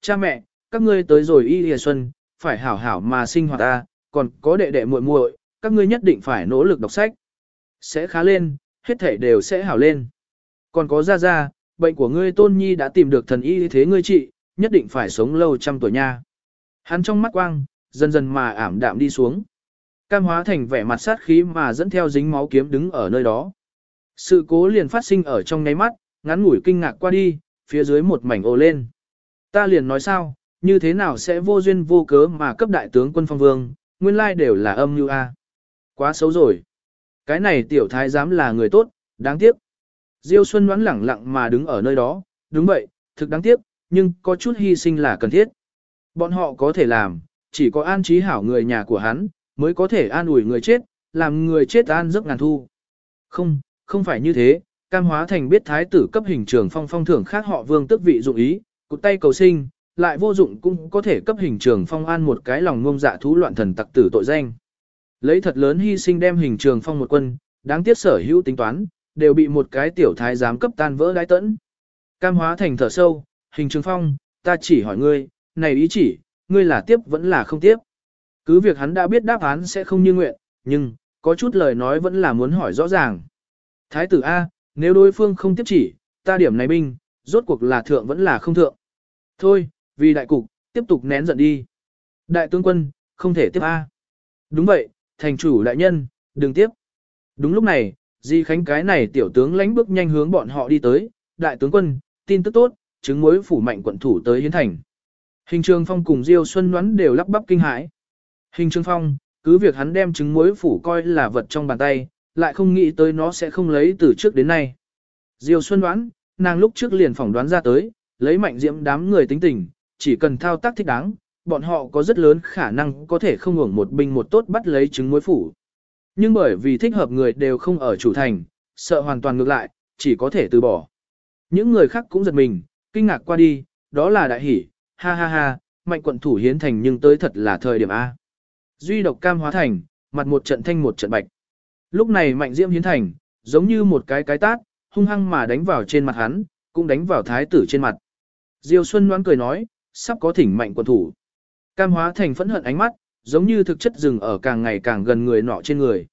Cha mẹ, các ngươi tới rồi y lìa xuân, phải hảo hảo mà sinh hoạt ta, còn có đệ đệ muội muội, các ngươi nhất định phải nỗ lực đọc sách. Sẽ khá lên, hết thể đều sẽ hảo lên. Còn có ra ra, bệnh của ngươi tôn nhi đã tìm được thần y thế ngươi trị, nhất định phải sống lâu trăm tuổi nha. Hắn trong mắt quang, dần dần mà ảm đạm đi xuống. Cam hóa thành vẻ mặt sát khí mà dẫn theo dính máu kiếm đứng ở nơi đó. Sự cố liền phát sinh ở trong ngáy mắt, ngắn ngủi kinh ngạc qua đi, phía dưới một mảnh ồ lên. Ta liền nói sao, như thế nào sẽ vô duyên vô cớ mà cấp đại tướng quân phong vương, nguyên lai đều là âm như a. Quá xấu rồi. Cái này tiểu thái giám là người tốt, đáng tiếc. Diêu Xuân đoán lẳng lặng mà đứng ở nơi đó, đúng vậy, thực đáng tiếc, nhưng có chút hy sinh là cần thiết. Bọn họ có thể làm, chỉ có an trí hảo người nhà của hắn, mới có thể an ủi người chết, làm người chết an giấc ngàn thu. Không, không phải như thế, cam hóa thành biết thái tử cấp hình trường phong phong thưởng khác họ vương tức vị dụng ý, cụt tay cầu sinh, lại vô dụng cũng có thể cấp hình trường phong an một cái lòng ngông dạ thú loạn thần tặc tử tội danh. Lấy thật lớn hy sinh đem hình trường phong một quân, đáng tiếc sở hữu tính toán, đều bị một cái tiểu thái giám cấp tan vỡ đái tẫn. Cam hóa thành thở sâu, hình trường phong, ta chỉ hỏi ngươi, này ý chỉ, ngươi là tiếp vẫn là không tiếp. Cứ việc hắn đã biết đáp án sẽ không như nguyện, nhưng, có chút lời nói vẫn là muốn hỏi rõ ràng. Thái tử A, nếu đối phương không tiếp chỉ, ta điểm này binh, rốt cuộc là thượng vẫn là không thượng. Thôi, vì đại cục, tiếp tục nén giận đi. Đại tướng quân, không thể tiếp A. Đúng vậy, thành chủ đại nhân, đừng tiếp. Đúng lúc này, Di Khánh cái này tiểu tướng lánh bước nhanh hướng bọn họ đi tới, đại tướng quân, tin tức tốt, chứng mối phủ mạnh quận thủ tới hiến thành. Hình trường phong cùng Diêu Xuân Ngoãn đều lắp bắp kinh hãi. Hình trường phong, cứ việc hắn đem trứng muối phủ coi là vật trong bàn tay, lại không nghĩ tới nó sẽ không lấy từ trước đến nay. Diêu Xuân đoán, nàng lúc trước liền phỏng đoán ra tới, lấy mạnh diễm đám người tính tình, chỉ cần thao tác thích đáng, bọn họ có rất lớn khả năng có thể không hưởng một binh một tốt bắt lấy trứng muối phủ. Nhưng bởi vì thích hợp người đều không ở chủ thành, sợ hoàn toàn ngược lại, chỉ có thể từ bỏ. Những người khác cũng giật mình, kinh ngạc qua đi, đó là đại hỷ, ha ha ha, mạnh quận thủ hiến thành nhưng tới thật là thời điểm A. Duy độc cam hóa thành, mặt một trận thanh một trận bạch. Lúc này mạnh diễm hiến thành, giống như một cái cái tát, hung hăng mà đánh vào trên mặt hắn, cũng đánh vào thái tử trên mặt. Diêu Xuân đoán cười nói, sắp có thỉnh mạnh quân thủ. Cam hóa thành phẫn hận ánh mắt, giống như thực chất dừng ở càng ngày càng gần người nọ trên người.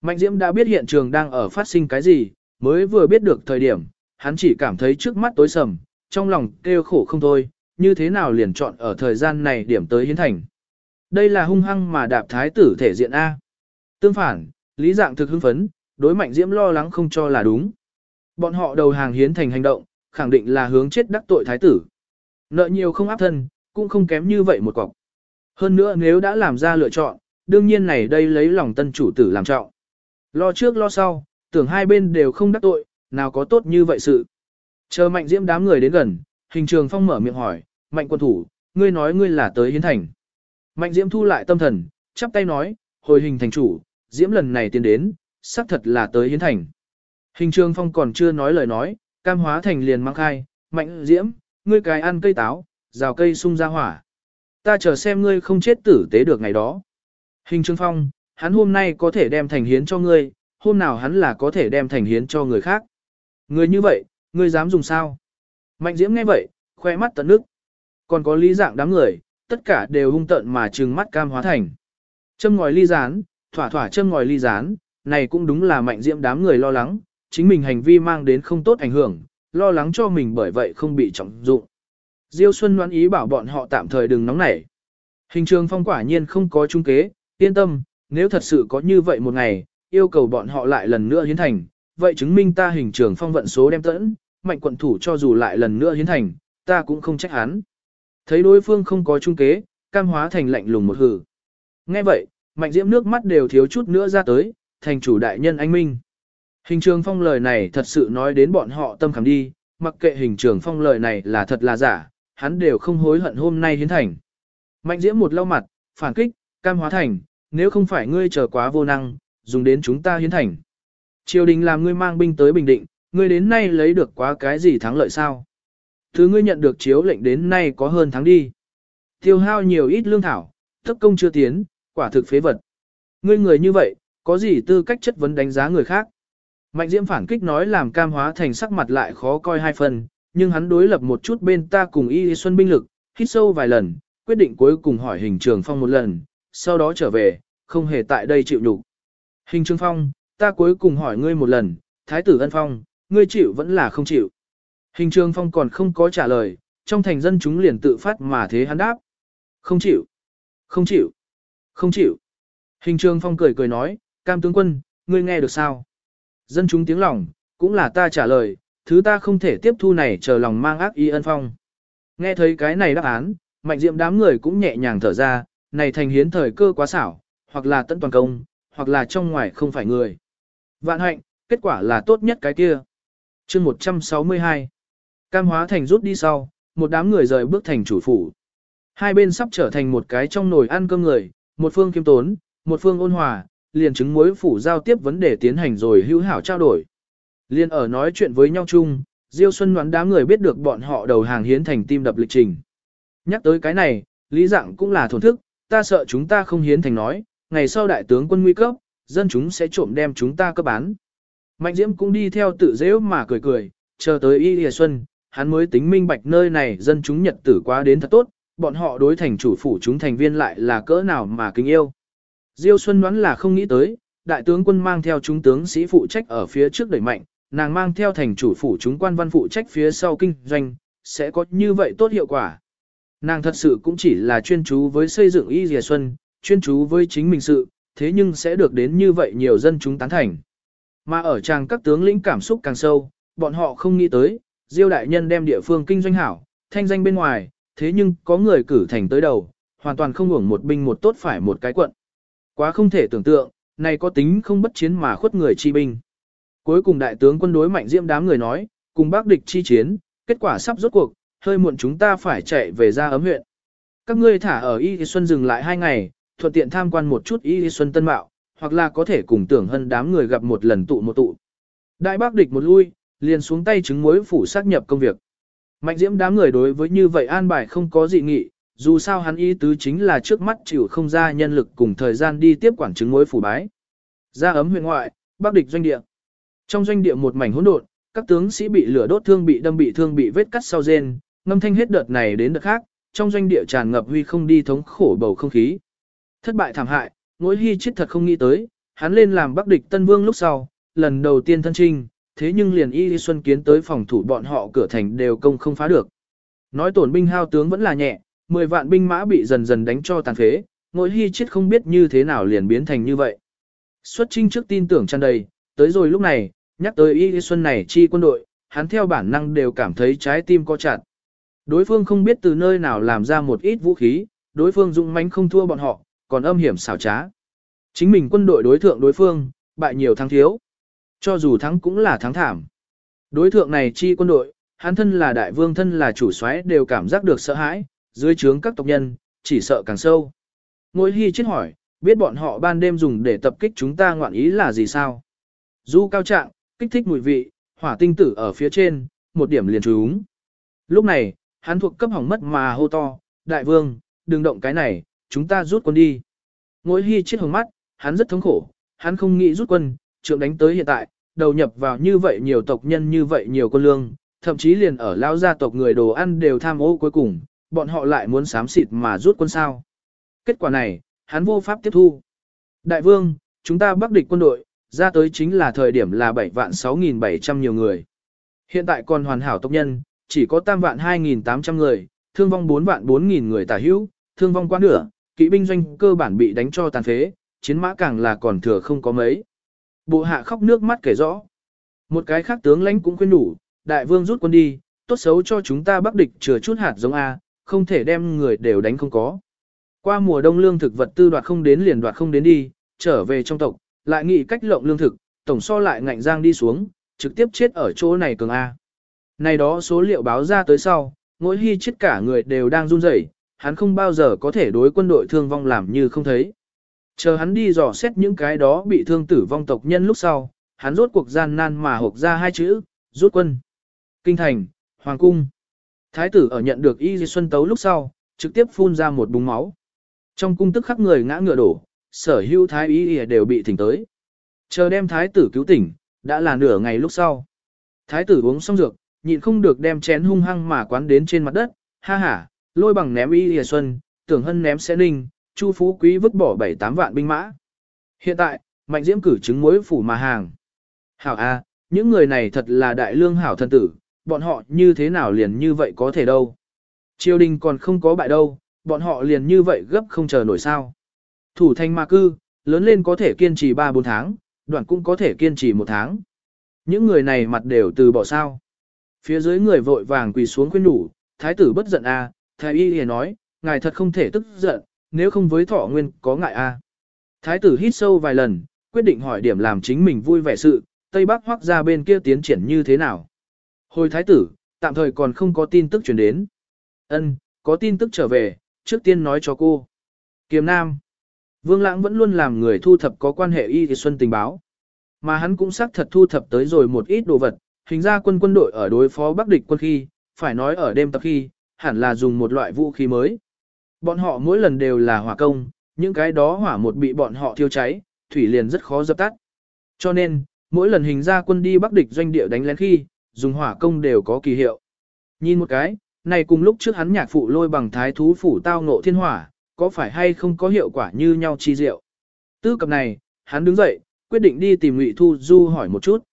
Mạnh Diễm đã biết hiện trường đang ở phát sinh cái gì, mới vừa biết được thời điểm, hắn chỉ cảm thấy trước mắt tối sầm, trong lòng kêu khổ không thôi, như thế nào liền chọn ở thời gian này điểm tới hiến thành. Đây là hung hăng mà đạp thái tử thể diện A. Tương phản, lý dạng thực hưng phấn, đối mạnh diễm lo lắng không cho là đúng. Bọn họ đầu hàng hiến thành hành động, khẳng định là hướng chết đắc tội thái tử. Nợ nhiều không áp thân, cũng không kém như vậy một cọc. Hơn nữa nếu đã làm ra lựa chọn, đương nhiên này đây lấy lòng tân chủ tử làm trọng. Lo trước lo sau, tưởng hai bên đều không đắc tội, nào có tốt như vậy sự. Chờ mạnh diễm đám người đến gần, hình trường phong mở miệng hỏi, mạnh quân thủ, ngươi nói ngươi là tới hiến thành. Mạnh diễm thu lại tâm thần, chắp tay nói, hồi hình thành chủ, diễm lần này tiến đến, xác thật là tới hiến thành. Hình trường phong còn chưa nói lời nói, cam hóa thành liền mang khai, mạnh diễm, ngươi cái ăn cây táo, rào cây sung ra hỏa. Ta chờ xem ngươi không chết tử tế được ngày đó. Hình trương phong, hắn hôm nay có thể đem thành hiến cho ngươi, hôm nào hắn là có thể đem thành hiến cho người khác. Ngươi như vậy, ngươi dám dùng sao? Mạnh diễm nghe vậy, khoe mắt tận nước. Còn có lý dạng đám người, tất cả đều hung tận mà trừng mắt cam hóa thành. Châm ngòi ly rán, thỏa thỏa châm ngòi ly rán, này cũng đúng là mạnh diễm đám người lo lắng, chính mình hành vi mang đến không tốt ảnh hưởng, lo lắng cho mình bởi vậy không bị trọng dụng. Diêu Xuân đoán ý bảo bọn họ tạm thời đừng nóng nảy. Hình trường phong quả nhiên không có trung kế, yên tâm, nếu thật sự có như vậy một ngày, yêu cầu bọn họ lại lần nữa hiến thành, vậy chứng minh ta hình trường phong vận số đem tẫn, mạnh quận thủ cho dù lại lần nữa hiến thành, ta cũng không trách hắn. Thấy đối phương không có trung kế, cam hóa thành lạnh lùng một hử. Nghe vậy, mạnh diễm nước mắt đều thiếu chút nữa ra tới, thành chủ đại nhân anh minh. Hình trường phong lời này thật sự nói đến bọn họ tâm khảm đi, mặc kệ hình trường phong lời này là thật là giả, hắn đều không hối hận hôm nay hiến thành. Mạnh diễm một lau mặt, phản kích, cam hóa thành, nếu không phải ngươi chờ quá vô năng, dùng đến chúng ta hiến thành. Triều đình làm ngươi mang binh tới Bình Định, ngươi đến nay lấy được quá cái gì thắng lợi sao? Thứ ngươi nhận được chiếu lệnh đến nay có hơn tháng đi. Tiêu hao nhiều ít lương thảo, thất công chưa tiến, quả thực phế vật. Ngươi người như vậy, có gì tư cách chất vấn đánh giá người khác? Mạnh Diễm phản kích nói làm cam hóa thành sắc mặt lại khó coi hai phần, nhưng hắn đối lập một chút bên ta cùng Y Xuân binh lực, hít sâu vài lần, quyết định cuối cùng hỏi hình trường phong một lần, sau đó trở về, không hề tại đây chịu nhục. Hình trường phong, ta cuối cùng hỏi ngươi một lần, thái tử ân phong, ngươi chịu vẫn là không chịu. Hình trường phong còn không có trả lời, trong thành dân chúng liền tự phát mà thế hắn đáp. Không chịu, không chịu, không chịu. Hình trường phong cười cười nói, cam tướng quân, ngươi nghe được sao? Dân chúng tiếng lòng, cũng là ta trả lời, thứ ta không thể tiếp thu này chờ lòng mang ác ý ân phong. Nghe thấy cái này đáp án, mạnh diệm đám người cũng nhẹ nhàng thở ra, này thành hiến thời cơ quá xảo, hoặc là tận toàn công, hoặc là trong ngoài không phải người. Vạn hạnh, kết quả là tốt nhất cái kia. chương 162 Cam hóa thành rút đi sau, một đám người rời bước thành chủ phủ. Hai bên sắp trở thành một cái trong nồi ăn cơm người, một phương kiêm tốn, một phương ôn hòa, liền chứng mối phủ giao tiếp vấn đề tiến hành rồi hữu hảo trao đổi. Liên ở nói chuyện với nhau chung, Diêu Xuân đoán đám người biết được bọn họ đầu hàng hiến thành tim đập lịch trình. Nhắc tới cái này, lý dạng cũng là thổn thức, ta sợ chúng ta không hiến thành nói, ngày sau đại tướng quân nguy cấp, dân chúng sẽ trộm đem chúng ta cấp bán. Mạnh Diễm cũng đi theo tự dễ mà cười cười, chờ tới Y Lìa Xuân, hắn mới tính minh bạch nơi này dân chúng nhật tử quá đến thật tốt, bọn họ đối thành chủ phủ chúng thành viên lại là cỡ nào mà kính yêu. Diêu Xuân đoán là không nghĩ tới, đại tướng quân mang theo chúng tướng sĩ phụ trách ở phía trước đẩy mạnh, nàng mang theo thành chủ phủ chúng quan văn phụ trách phía sau kinh doanh, sẽ có như vậy tốt hiệu quả. Nàng thật sự cũng chỉ là chuyên chú với xây dựng Y Dìa Xuân, chuyên chú với chính mình sự, thế nhưng sẽ được đến như vậy nhiều dân chúng tán thành. Mà ở trang các tướng lĩnh cảm xúc càng sâu, bọn họ không nghĩ tới, Diêu đại nhân đem địa phương kinh doanh hảo, thanh danh bên ngoài, thế nhưng có người cử thành tới đầu, hoàn toàn không hưởng một binh một tốt phải một cái quận. Quá không thể tưởng tượng, này có tính không bất chiến mà khuất người chi binh. Cuối cùng đại tướng quân đối mạnh diễm đám người nói, cùng bác địch chi chiến, kết quả sắp rốt cuộc, hơi muộn chúng ta phải chạy về ra ấm huyện. Các ngươi thả ở Y Xuân dừng lại hai ngày, thuận tiện tham quan một chút Y Xuân Tân Mạo, hoặc là có thể cùng tưởng hơn đám người gặp một lần tụ một tụ. Đại bác địch một lui, liền xuống tay chứng mối phủ xác nhập công việc. Mạnh diễm đám người đối với như vậy an bài không có dị nghị, dù sao hắn ý tứ chính là trước mắt chịu không ra nhân lực cùng thời gian đi tiếp quản chứng mối phủ bái. Ra ấm huyện ngoại, bác địch doanh địa. Trong doanh địa một mảnh hỗn độn, các tướng sĩ bị lửa đốt thương bị đâm bị thương bị vết cắt sau rên, ngâm thanh hết đợt này đến đợt khác, trong doanh địa tràn ngập huy không đi thống khổ bầu không khí. Thất bại thảm hại, ngỗi hy chết thật không nghĩ tới, hắn lên làm bắc địch tân vương lúc sau, lần đầu tiên thân trinh, thế nhưng liền y xuân kiến tới phòng thủ bọn họ cửa thành đều công không phá được. Nói tổn binh hao tướng vẫn là nhẹ, 10 vạn binh mã bị dần dần đánh cho tàn phế, ngỗi hy chết không biết như thế nào liền biến thành như vậy. Xuất trinh trước tin tưởng tràn đầy, tới rồi lúc này, nhắc tới Y Xuân này chi quân đội, hắn theo bản năng đều cảm thấy trái tim co chặt. Đối phương không biết từ nơi nào làm ra một ít vũ khí, đối phương dũng mãnh không thua bọn họ, còn âm hiểm xảo trá. Chính mình quân đội đối thượng đối phương, bại nhiều thắng thiếu. Cho dù thắng cũng là thắng thảm. Đối thượng này chi quân đội, hắn thân là đại vương thân là chủ soái đều cảm giác được sợ hãi, dưới trướng các tộc nhân, chỉ sợ càng sâu. Ngôi hy chết hỏi, biết bọn họ ban đêm dùng để tập kích chúng ta ngoạn ý là gì sao? Du cao trạng, kích thích mùi vị, hỏa tinh tử ở phía trên, một điểm liền trúng. Lúc này, hắn thuộc cấp hỏng mất mà hô to, đại vương, đừng động cái này, chúng ta rút quân đi. Ngôi hy chết hồng mắt, hắn rất thống khổ, hắn không nghĩ rút quân, trượng đánh tới hiện tại, đầu nhập vào như vậy nhiều tộc nhân như vậy nhiều quân lương, thậm chí liền ở lao gia tộc người đồ ăn đều tham ô cuối cùng, bọn họ lại muốn sám xịt mà rút quân sao. Kết quả này, hắn vô pháp tiếp thu. Đại vương, chúng ta bắc địch quân đội, ra tới chính là thời điểm là 7 vạn 6.700 nhiều người. Hiện tại còn hoàn hảo tộc nhân, chỉ có tam vạn 2.800 người, thương vong 4 vạn 4.000 người tả hữu, thương vong quá nửa, kỵ binh doanh cơ bản bị đánh cho tàn phế, chiến mã càng là còn thừa không có mấy. Bộ hạ khóc nước mắt kể rõ. Một cái khác tướng lãnh cũng khuyên đủ, đại vương rút quân đi, tốt xấu cho chúng ta bắc địch chừa chút hạt giống A, không thể đem người đều đánh không có. Qua mùa đông lương thực vật tư đoạt không đến liền đoạt không đến đi, trở về trong tộc, lại nghĩ cách lộng lương thực, tổng so lại ngạnh giang đi xuống, trực tiếp chết ở chỗ này cường A. Này đó số liệu báo ra tới sau, mỗi hy chết cả người đều đang run rẩy, hắn không bao giờ có thể đối quân đội thương vong làm như không thấy. Chờ hắn đi dò xét những cái đó bị thương tử vong tộc nhân lúc sau, hắn rốt cuộc gian nan mà hộp ra hai chữ, rút quân. Kinh thành, Hoàng cung. Thái tử ở nhận được Y Di Xuân Tấu lúc sau, trực tiếp phun ra một búng máu. Trong cung tức khắc người ngã ngựa đổ, sở hữu thái y đều bị thỉnh tới. Chờ đem thái tử cứu tỉnh, đã là nửa ngày lúc sau. Thái tử uống xong dược, nhịn không được đem chén hung hăng mà quán đến trên mặt đất, ha ha, lôi bằng ném y Di xuân, tưởng hân ném sẽ ninh, chu phú quý vứt bỏ 7-8 vạn binh mã. Hiện tại, mạnh diễm cử chứng mối phủ mà hàng. Hảo A, những người này thật là đại lương hảo thần tử, bọn họ như thế nào liền như vậy có thể đâu. Triều đình còn không có bại đâu, bọn họ liền như vậy gấp không chờ nổi sao. Thủ thành ma cư, lớn lên có thể kiên trì 3-4 tháng, đoạn cũng có thể kiên trì một tháng. Những người này mặt đều từ bỏ sao. Phía dưới người vội vàng quỳ xuống khuyên nhủ, thái tử bất giận a, à, thái y liền nói, ngài thật không thể tức giận, nếu không với thọ nguyên có ngại a. Thái tử hít sâu vài lần, quyết định hỏi điểm làm chính mình vui vẻ sự, Tây Bắc hoác ra bên kia tiến triển như thế nào. Hồi thái tử, tạm thời còn không có tin tức chuyển đến. Ân, có tin tức trở về, trước tiên nói cho cô. Kiềm Nam. Vương Lãng vẫn luôn làm người thu thập có quan hệ y thì xuân tình báo. Mà hắn cũng xác thật thu thập tới rồi một ít đồ vật, hình ra quân quân đội ở đối phó Bắc địch quân khi, phải nói ở đêm tập khi, hẳn là dùng một loại vũ khí mới. Bọn họ mỗi lần đều là hỏa công, những cái đó hỏa một bị bọn họ thiêu cháy, thủy liền rất khó dập tắt. Cho nên, mỗi lần hình ra quân đi Bắc địch doanh địa đánh lén khi, dùng hỏa công đều có kỳ hiệu. Nhìn một cái, này cùng lúc trước hắn nhạc phụ lôi bằng thái thú phủ tao ngộ thiên hỏa, có phải hay không có hiệu quả như nhau chi diệu. Tư cập này, hắn đứng dậy, quyết định đi tìm Ngụy Thu Du hỏi một chút.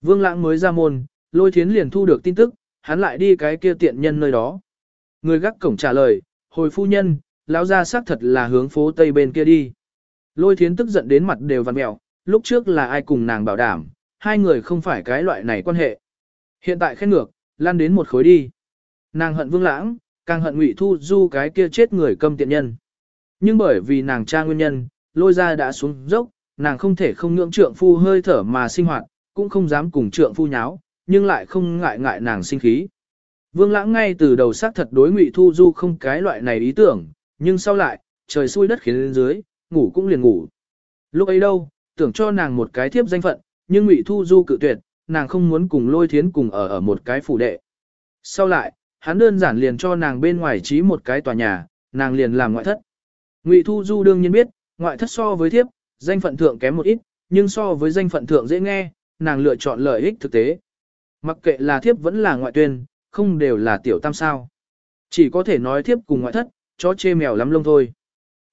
Vương Lãng mới ra môn, lôi thiến liền thu được tin tức, hắn lại đi cái kia tiện nhân nơi đó. Người gác cổng trả lời, hồi phu nhân, lão gia xác thật là hướng phố tây bên kia đi. Lôi thiến tức giận đến mặt đều vằn mẹo, lúc trước là ai cùng nàng bảo đảm, hai người không phải cái loại này quan hệ. Hiện tại khen ngược, lan đến một khối đi. Nàng hận vương lãng, càng hận ngụy thu du cái kia chết người câm tiện nhân. Nhưng bởi vì nàng cha nguyên nhân, lôi ra đã xuống dốc, nàng không thể không ngưỡng trượng phu hơi thở mà sinh hoạt, cũng không dám cùng trượng phu nháo, nhưng lại không ngại ngại nàng sinh khí. Vương lãng ngay từ đầu xác thật đối ngụy thu du không cái loại này ý tưởng, nhưng sau lại, trời xui đất khiến lên dưới, ngủ cũng liền ngủ. Lúc ấy đâu, tưởng cho nàng một cái thiếp danh phận, nhưng ngụy thu du cự tuyệt, nàng không muốn cùng lôi thiến cùng ở ở một cái phủ đệ. Sau lại, hắn đơn giản liền cho nàng bên ngoài trí một cái tòa nhà, nàng liền làm ngoại thất. Ngụy Thu Du đương nhiên biết, ngoại thất so với thiếp, danh phận thượng kém một ít, nhưng so với danh phận thượng dễ nghe, nàng lựa chọn lợi ích thực tế. Mặc kệ là thiếp vẫn là ngoại tuyên, không đều là tiểu tam sao. Chỉ có thể nói thiếp cùng ngoại thất, chó chê mèo lắm lông thôi.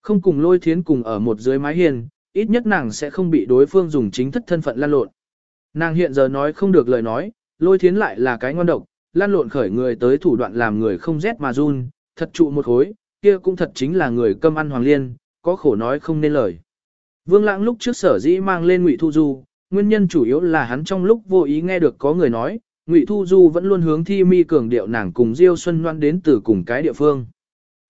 Không cùng lôi thiến cùng ở một dưới mái hiền, ít nhất nàng sẽ không bị đối phương dùng chính thất thân phận lan lộn. Nàng hiện giờ nói không được lời nói, lôi thiến lại là cái ngon độc, lan lộn khởi người tới thủ đoạn làm người không rét mà run, thật trụ một khối, kia cũng thật chính là người câm ăn hoàng liên, có khổ nói không nên lời. Vương Lãng lúc trước sở dĩ mang lên Ngụy Thu Du, nguyên nhân chủ yếu là hắn trong lúc vô ý nghe được có người nói, Ngụy Thu Du vẫn luôn hướng thi mi cường điệu nàng cùng Diêu Xuân Loan đến từ cùng cái địa phương.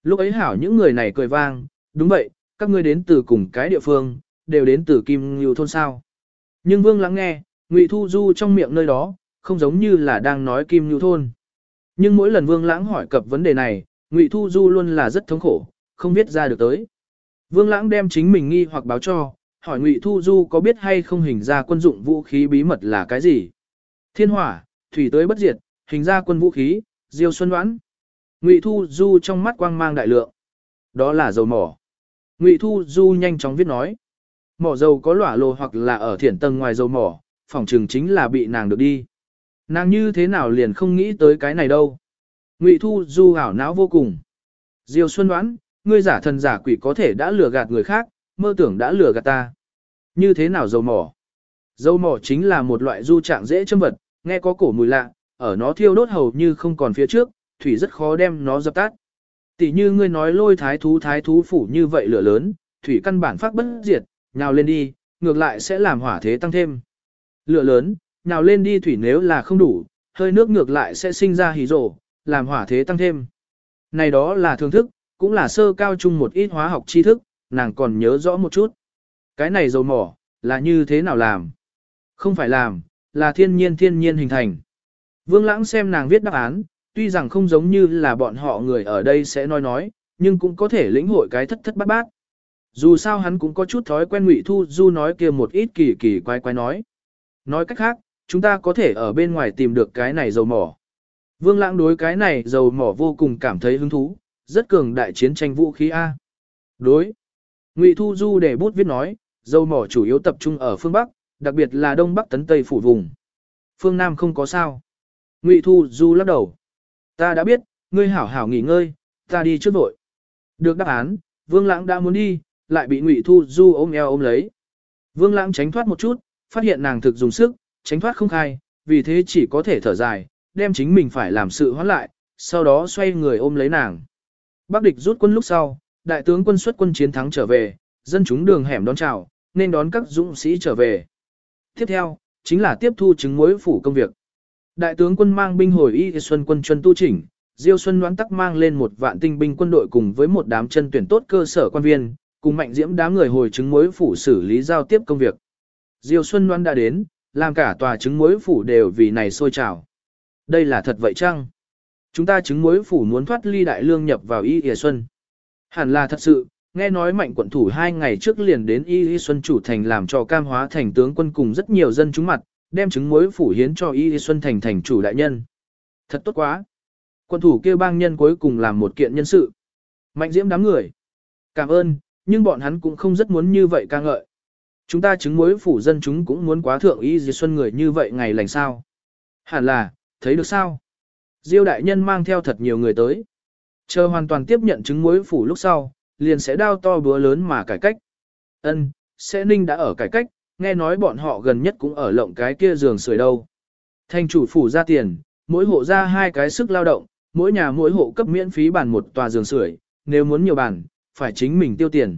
Lúc ấy hảo những người này cười vang, đúng vậy, các ngươi đến từ cùng cái địa phương, đều đến từ Kim Ngưu thôn sao. Nhưng Vương Lãng nghe, Ngụy Thu Du trong miệng nơi đó, không giống như là đang nói Kim Nhu thôn. Nhưng mỗi lần Vương Lãng hỏi cập vấn đề này, Ngụy Thu Du luôn là rất thống khổ, không biết ra được tới. Vương Lãng đem chính mình nghi hoặc báo cho, hỏi Ngụy Thu Du có biết hay không hình ra quân dụng vũ khí bí mật là cái gì? Thiên hỏa, thủy tới bất diệt, hình ra quân vũ khí, diêu xuân đoán. Ngụy Thu Du trong mắt quang mang đại lượng. Đó là dầu mỏ. Ngụy Thu Du nhanh chóng viết nói. Mỏ dầu có lỏa lồ hoặc là ở thiển tầng ngoài dầu mỏ, Phỏng chừng chính là bị nàng được đi. Nàng như thế nào liền không nghĩ tới cái này đâu. Ngụy Thu Du ảo não vô cùng. Diêu Xuân đoán, ngươi giả thần giả quỷ có thể đã lừa gạt người khác, mơ tưởng đã lừa gạt ta. Như thế nào dầu mỏ? Dầu mỏ chính là một loại du trạng dễ châm vật, nghe có cổ mùi lạ, ở nó thiêu đốt hầu như không còn phía trước, thủy rất khó đem nó dập tắt. Tỷ như ngươi nói lôi thái thú thái thú phủ như vậy lửa lớn, thủy căn bản phát bất diệt, nhào lên đi, ngược lại sẽ làm hỏa thế tăng thêm. Lửa lớn, nhào lên đi thủy nếu là không đủ, hơi nước ngược lại sẽ sinh ra hỉ rổ, làm hỏa thế tăng thêm. Này đó là thường thức, cũng là sơ cao chung một ít hóa học tri thức, nàng còn nhớ rõ một chút. Cái này dầu mỏ, là như thế nào làm? Không phải làm, là thiên nhiên thiên nhiên hình thành. Vương Lãng xem nàng viết đáp án, tuy rằng không giống như là bọn họ người ở đây sẽ nói nói, nhưng cũng có thể lĩnh hội cái thất thất bát bát. Dù sao hắn cũng có chút thói quen Ngụy Thu Du nói kia một ít kỳ kỳ quái quái nói. Nói cách khác, chúng ta có thể ở bên ngoài tìm được cái này dầu mỏ. Vương Lãng đối cái này dầu mỏ vô cùng cảm thấy hứng thú, rất cường đại chiến tranh vũ khí A. Đối. Ngụy Thu Du để bút viết nói, dầu mỏ chủ yếu tập trung ở phương Bắc, đặc biệt là Đông Bắc tấn Tây phủ vùng. Phương Nam không có sao. Ngụy Thu Du lắc đầu. Ta đã biết, ngươi hảo hảo nghỉ ngơi, Ta đi trước vội. Được đáp án, Vương Lãng đã muốn đi, lại bị Ngụy Thu Du ôm eo ôm lấy. Vương Lãng tránh thoát một chút, phát hiện nàng thực dùng sức, tránh thoát không khai, vì thế chỉ có thể thở dài, đem chính mình phải làm sự hoãn lại, sau đó xoay người ôm lấy nàng. Bắc địch rút quân lúc sau, đại tướng quân xuất quân chiến thắng trở về, dân chúng đường hẻm đón chào, nên đón các dũng sĩ trở về. Tiếp theo, chính là tiếp thu chứng mối phủ công việc. Đại tướng quân mang binh hồi y xuân quân chuân tu chỉnh, Diêu Xuân đoán tắc mang lên một vạn tinh binh quân đội cùng với một đám chân tuyển tốt cơ sở quan viên, cùng mạnh diễm đám người hồi chứng mối phủ xử lý giao tiếp công việc. Diêu Xuân Loan đã đến, làm cả tòa chứng mối phủ đều vì này sôi trào. Đây là thật vậy chăng? Chúng ta chứng mối phủ muốn thoát ly đại lương nhập vào y y xuân. Hẳn là thật sự, nghe nói mạnh quận thủ hai ngày trước liền đến y y xuân chủ thành làm cho cam hóa thành tướng quân cùng rất nhiều dân chúng mặt, đem chứng mối phủ hiến cho y y xuân thành thành chủ đại nhân. Thật tốt quá. Quân thủ kêu bang nhân cuối cùng làm một kiện nhân sự. Mạnh diễm đám người. Cảm ơn, nhưng bọn hắn cũng không rất muốn như vậy ca ngợi. Chúng ta chứng mối phủ dân chúng cũng muốn quá thượng y dì xuân người như vậy ngày lành sao. Hẳn là, thấy được sao? Diêu đại nhân mang theo thật nhiều người tới. Chờ hoàn toàn tiếp nhận chứng mối phủ lúc sau, liền sẽ đao to búa lớn mà cải cách. Ân, sẽ ninh đã ở cải cách, nghe nói bọn họ gần nhất cũng ở lộng cái kia giường sưởi đâu. Thành chủ phủ ra tiền, mỗi hộ ra hai cái sức lao động, mỗi nhà mỗi hộ cấp miễn phí bàn một tòa giường sưởi, nếu muốn nhiều bàn, phải chính mình tiêu tiền.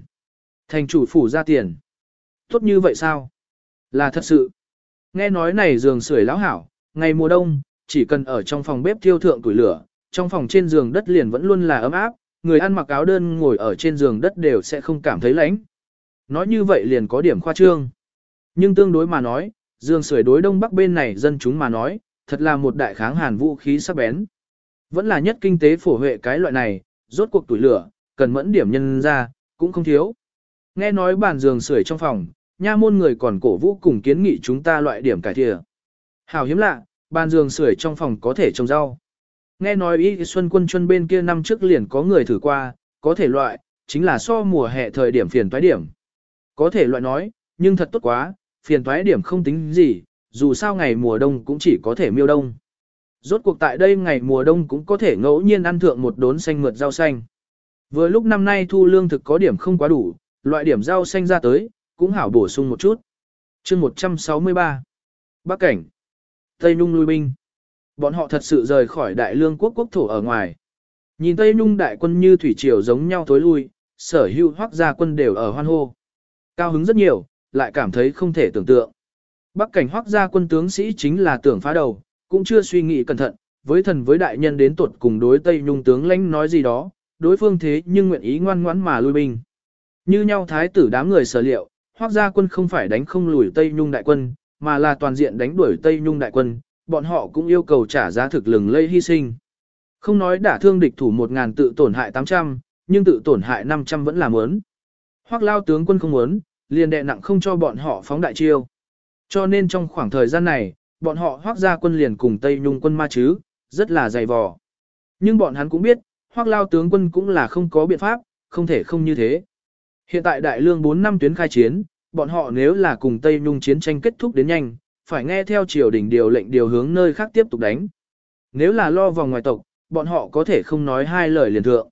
Thành chủ phủ ra tiền. Tốt như vậy sao? Là thật sự. Nghe nói này giường sưởi lão hảo, ngày mùa đông, chỉ cần ở trong phòng bếp thiêu thượng củi lửa, trong phòng trên giường đất liền vẫn luôn là ấm áp, người ăn mặc áo đơn ngồi ở trên giường đất đều sẽ không cảm thấy lạnh. Nói như vậy liền có điểm khoa trương. Nhưng tương đối mà nói, giường sưởi đối đông bắc bên này dân chúng mà nói, thật là một đại kháng hàn vũ khí sắc bén. Vẫn là nhất kinh tế phổ huệ cái loại này, rốt cuộc tuổi lửa, cần mẫn điểm nhân ra, cũng không thiếu. Nghe nói bàn giường sưởi trong phòng, nha môn người còn cổ vũ cùng kiến nghị chúng ta loại điểm cải thiện. Hảo hiếm lạ, bàn giường sưởi trong phòng có thể trồng rau. Nghe nói ý xuân quân chuân bên kia năm trước liền có người thử qua, có thể loại, chính là so mùa hè thời điểm phiền toái điểm. Có thể loại nói, nhưng thật tốt quá, phiền toái điểm không tính gì, dù sao ngày mùa đông cũng chỉ có thể miêu đông. Rốt cuộc tại đây ngày mùa đông cũng có thể ngẫu nhiên ăn thượng một đốn xanh mượt rau xanh. Vừa lúc năm nay thu lương thực có điểm không quá đủ, loại điểm rau xanh ra tới, cũng hảo bổ sung một chút. chương 163 Bắc Cảnh Tây Nhung lui binh Bọn họ thật sự rời khỏi đại lương quốc quốc thổ ở ngoài. Nhìn Tây Nhung đại quân như thủy triều giống nhau tối lui, sở hữu hoác gia quân đều ở hoan hô. Cao hứng rất nhiều, lại cảm thấy không thể tưởng tượng. Bắc cảnh hoác gia quân tướng sĩ chính là tưởng phá đầu, cũng chưa suy nghĩ cẩn thận, với thần với đại nhân đến tuột cùng đối Tây Nhung tướng lãnh nói gì đó, đối phương thế nhưng nguyện ý ngoan ngoãn mà lui binh. Như nhau thái tử đám người sở liệu, hoác gia quân không phải đánh không lùi Tây Nhung đại quân, mà là toàn diện đánh đuổi Tây Nhung đại quân, bọn họ cũng yêu cầu trả giá thực lừng lây hy sinh. Không nói đả thương địch thủ 1.000 tự tổn hại 800, nhưng tự tổn hại 500 vẫn là muốn. Hoác lao tướng quân không muốn, liền đệ nặng không cho bọn họ phóng đại chiêu. Cho nên trong khoảng thời gian này, bọn họ hoác gia quân liền cùng Tây Nhung quân ma chứ, rất là dày vò. Nhưng bọn hắn cũng biết, hoác lao tướng quân cũng là không có biện pháp, không thể không như thế. Hiện tại đại lương 4 năm tuyến khai chiến, bọn họ nếu là cùng Tây Nhung chiến tranh kết thúc đến nhanh, phải nghe theo triều đình điều lệnh điều hướng nơi khác tiếp tục đánh. Nếu là lo vòng ngoài tộc, bọn họ có thể không nói hai lời liền thượng.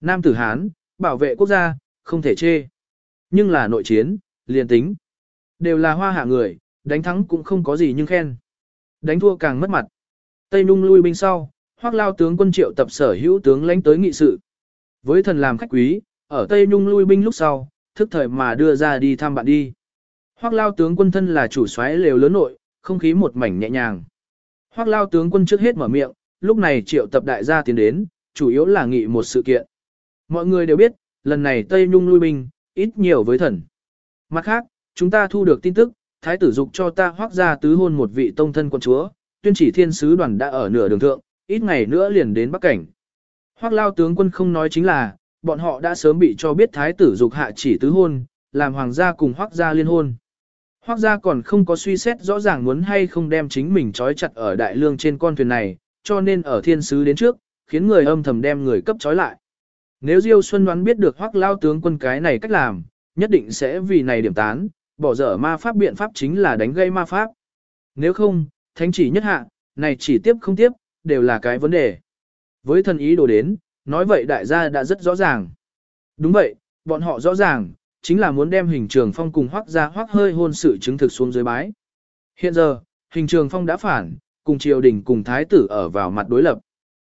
Nam tử Hán, bảo vệ quốc gia, không thể chê. Nhưng là nội chiến, liền tính. Đều là hoa hạ người, đánh thắng cũng không có gì nhưng khen. Đánh thua càng mất mặt. Tây Nung lui binh sau, hoác lao tướng quân triệu tập sở hữu tướng lãnh tới nghị sự. Với thần làm khách quý, ở Tây Nhung lui binh lúc sau, thức thời mà đưa ra đi thăm bạn đi. Hoác lao tướng quân thân là chủ soái lều lớn nội, không khí một mảnh nhẹ nhàng. Hoác lao tướng quân trước hết mở miệng, lúc này triệu tập đại gia tiến đến, chủ yếu là nghị một sự kiện. Mọi người đều biết, lần này Tây Nhung lui binh, ít nhiều với thần. Mặt khác, chúng ta thu được tin tức, thái tử dục cho ta hoác ra tứ hôn một vị tông thân quân chúa, tuyên chỉ thiên sứ đoàn đã ở nửa đường thượng, ít ngày nữa liền đến Bắc Cảnh. Hoác lao tướng quân không nói chính là, bọn họ đã sớm bị cho biết thái tử dục hạ chỉ tứ hôn, làm hoàng gia cùng hoác gia liên hôn. Hoác gia còn không có suy xét rõ ràng muốn hay không đem chính mình trói chặt ở đại lương trên con thuyền này, cho nên ở thiên sứ đến trước, khiến người âm thầm đem người cấp trói lại. Nếu Diêu Xuân đoán biết được hoác lao tướng quân cái này cách làm, nhất định sẽ vì này điểm tán, bỏ dở ma pháp biện pháp chính là đánh gây ma pháp. Nếu không, thánh chỉ nhất hạ, này chỉ tiếp không tiếp, đều là cái vấn đề. Với thần ý đồ đến, nói vậy đại gia đã rất rõ ràng. Đúng vậy, bọn họ rõ ràng, chính là muốn đem hình trường phong cùng hoác ra hoác hơi hôn sự chứng thực xuống dưới bái. Hiện giờ, hình trường phong đã phản, cùng triều đình cùng thái tử ở vào mặt đối lập.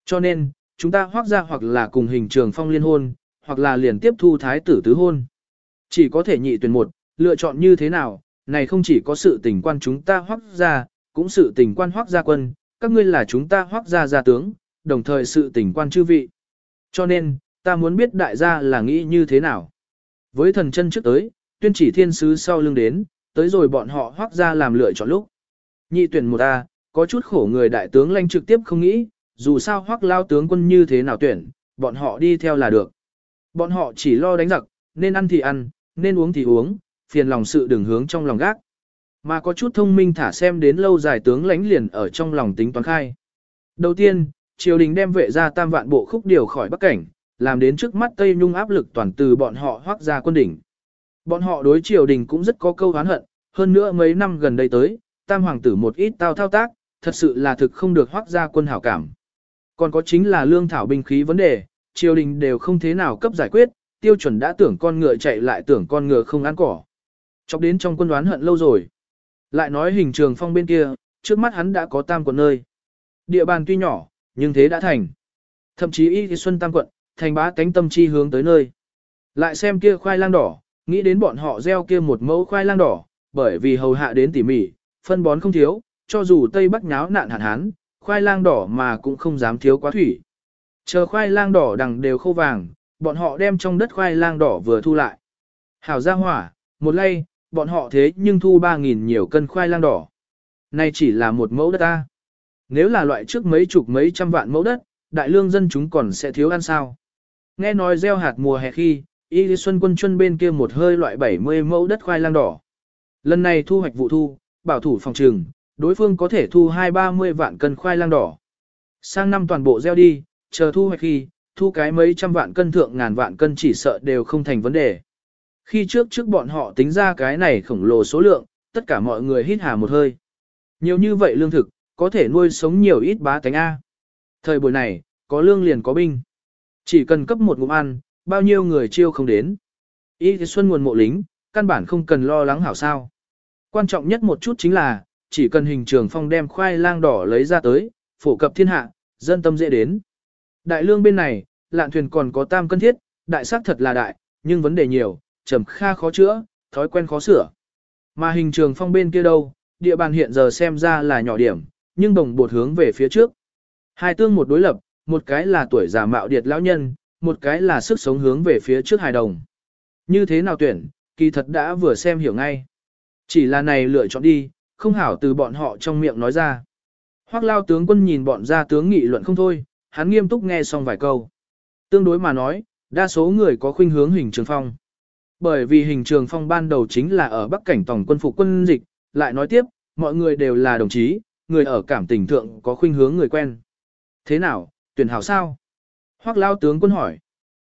Cho nên, chúng ta hoác ra hoặc là cùng hình trường phong liên hôn, hoặc là liền tiếp thu thái tử tứ hôn. Chỉ có thể nhị tuyển một, lựa chọn như thế nào, này không chỉ có sự tình quan chúng ta hoác ra, cũng sự tình quan hoác gia quân, các ngươi là chúng ta hoác gia gia tướng, đồng thời sự tình quan chư vị. Cho nên, ta muốn biết đại gia là nghĩ như thế nào. Với thần chân trước tới, tuyên chỉ thiên sứ sau lưng đến, tới rồi bọn họ hoác ra làm lựa chọn lúc. Nhị tuyển một A, có chút khổ người đại tướng lanh trực tiếp không nghĩ, dù sao hoác lao tướng quân như thế nào tuyển, bọn họ đi theo là được. Bọn họ chỉ lo đánh giặc, nên ăn thì ăn, nên uống thì uống, phiền lòng sự đừng hướng trong lòng gác. Mà có chút thông minh thả xem đến lâu dài tướng lãnh liền ở trong lòng tính toán khai. Đầu tiên, triều đình đem vệ ra tam vạn bộ khúc điều khỏi Bắc Cảnh, làm đến trước mắt Tây Nhung áp lực toàn từ bọn họ hoác ra quân đỉnh. Bọn họ đối triều đình cũng rất có câu hán hận, hơn nữa mấy năm gần đây tới, tam hoàng tử một ít tao thao tác, thật sự là thực không được hoác ra quân hảo cảm. Còn có chính là lương thảo binh khí vấn đề, triều đình đều không thế nào cấp giải quyết, tiêu chuẩn đã tưởng con ngựa chạy lại tưởng con ngựa không ăn cỏ. Chọc đến trong quân đoán hận lâu rồi. Lại nói hình trường phong bên kia, trước mắt hắn đã có tam quận nơi. Địa bàn tuy nhỏ, nhưng thế đã thành. Thậm chí y xuân tam quận, thành bá cánh tâm chi hướng tới nơi. Lại xem kia khoai lang đỏ, nghĩ đến bọn họ gieo kia một mẫu khoai lang đỏ, bởi vì hầu hạ đến tỉ mỉ, phân bón không thiếu, cho dù Tây Bắc nháo nạn hạn hán, khoai lang đỏ mà cũng không dám thiếu quá thủy. Chờ khoai lang đỏ đằng đều khô vàng, bọn họ đem trong đất khoai lang đỏ vừa thu lại. Hảo ra hỏa, một lay, bọn họ thế nhưng thu 3.000 nhiều cân khoai lang đỏ. Này chỉ là một mẫu đất ta. Nếu là loại trước mấy chục mấy trăm vạn mẫu đất, đại lương dân chúng còn sẽ thiếu ăn sao. Nghe nói gieo hạt mùa hè khi, Y Xuân quân chuân bên kia một hơi loại 70 mẫu đất khoai lang đỏ. Lần này thu hoạch vụ thu, bảo thủ phòng trường, đối phương có thể thu 2-30 vạn cân khoai lang đỏ. Sang năm toàn bộ gieo đi, chờ thu hoạch khi, thu cái mấy trăm vạn cân thượng ngàn vạn cân chỉ sợ đều không thành vấn đề. Khi trước trước bọn họ tính ra cái này khổng lồ số lượng, tất cả mọi người hít hà một hơi. Nhiều như vậy lương thực, có thể nuôi sống nhiều ít bá tánh A. Thời buổi này, có lương liền có binh. Chỉ cần cấp một ngụm ăn, bao nhiêu người chiêu không đến. Y xuân nguồn mộ lính, căn bản không cần lo lắng hảo sao. Quan trọng nhất một chút chính là, chỉ cần hình trường phong đem khoai lang đỏ lấy ra tới, phổ cập thiên hạ, dân tâm dễ đến. Đại lương bên này, lạn thuyền còn có tam cân thiết, đại sắc thật là đại, nhưng vấn đề nhiều, trầm kha khó chữa, thói quen khó sửa. Mà hình trường phong bên kia đâu, địa bàn hiện giờ xem ra là nhỏ điểm, nhưng đồng bột hướng về phía trước. Hai tương một đối lập, một cái là tuổi già mạo điệt lão nhân, một cái là sức sống hướng về phía trước hài đồng. Như thế nào tuyển, kỳ thật đã vừa xem hiểu ngay. Chỉ là này lựa chọn đi, không hảo từ bọn họ trong miệng nói ra. Hoác lao tướng quân nhìn bọn ra tướng nghị luận không thôi, hắn nghiêm túc nghe xong vài câu. Tương đối mà nói, đa số người có khuynh hướng hình trường phong. Bởi vì hình trường phong ban đầu chính là ở Bắc Cảnh tổng quân phục quân dịch, lại nói tiếp, mọi người đều là đồng chí, người ở cảm tình thượng có khuynh hướng người quen. Thế nào, tuyển hảo sao? Hoác lao tướng quân hỏi.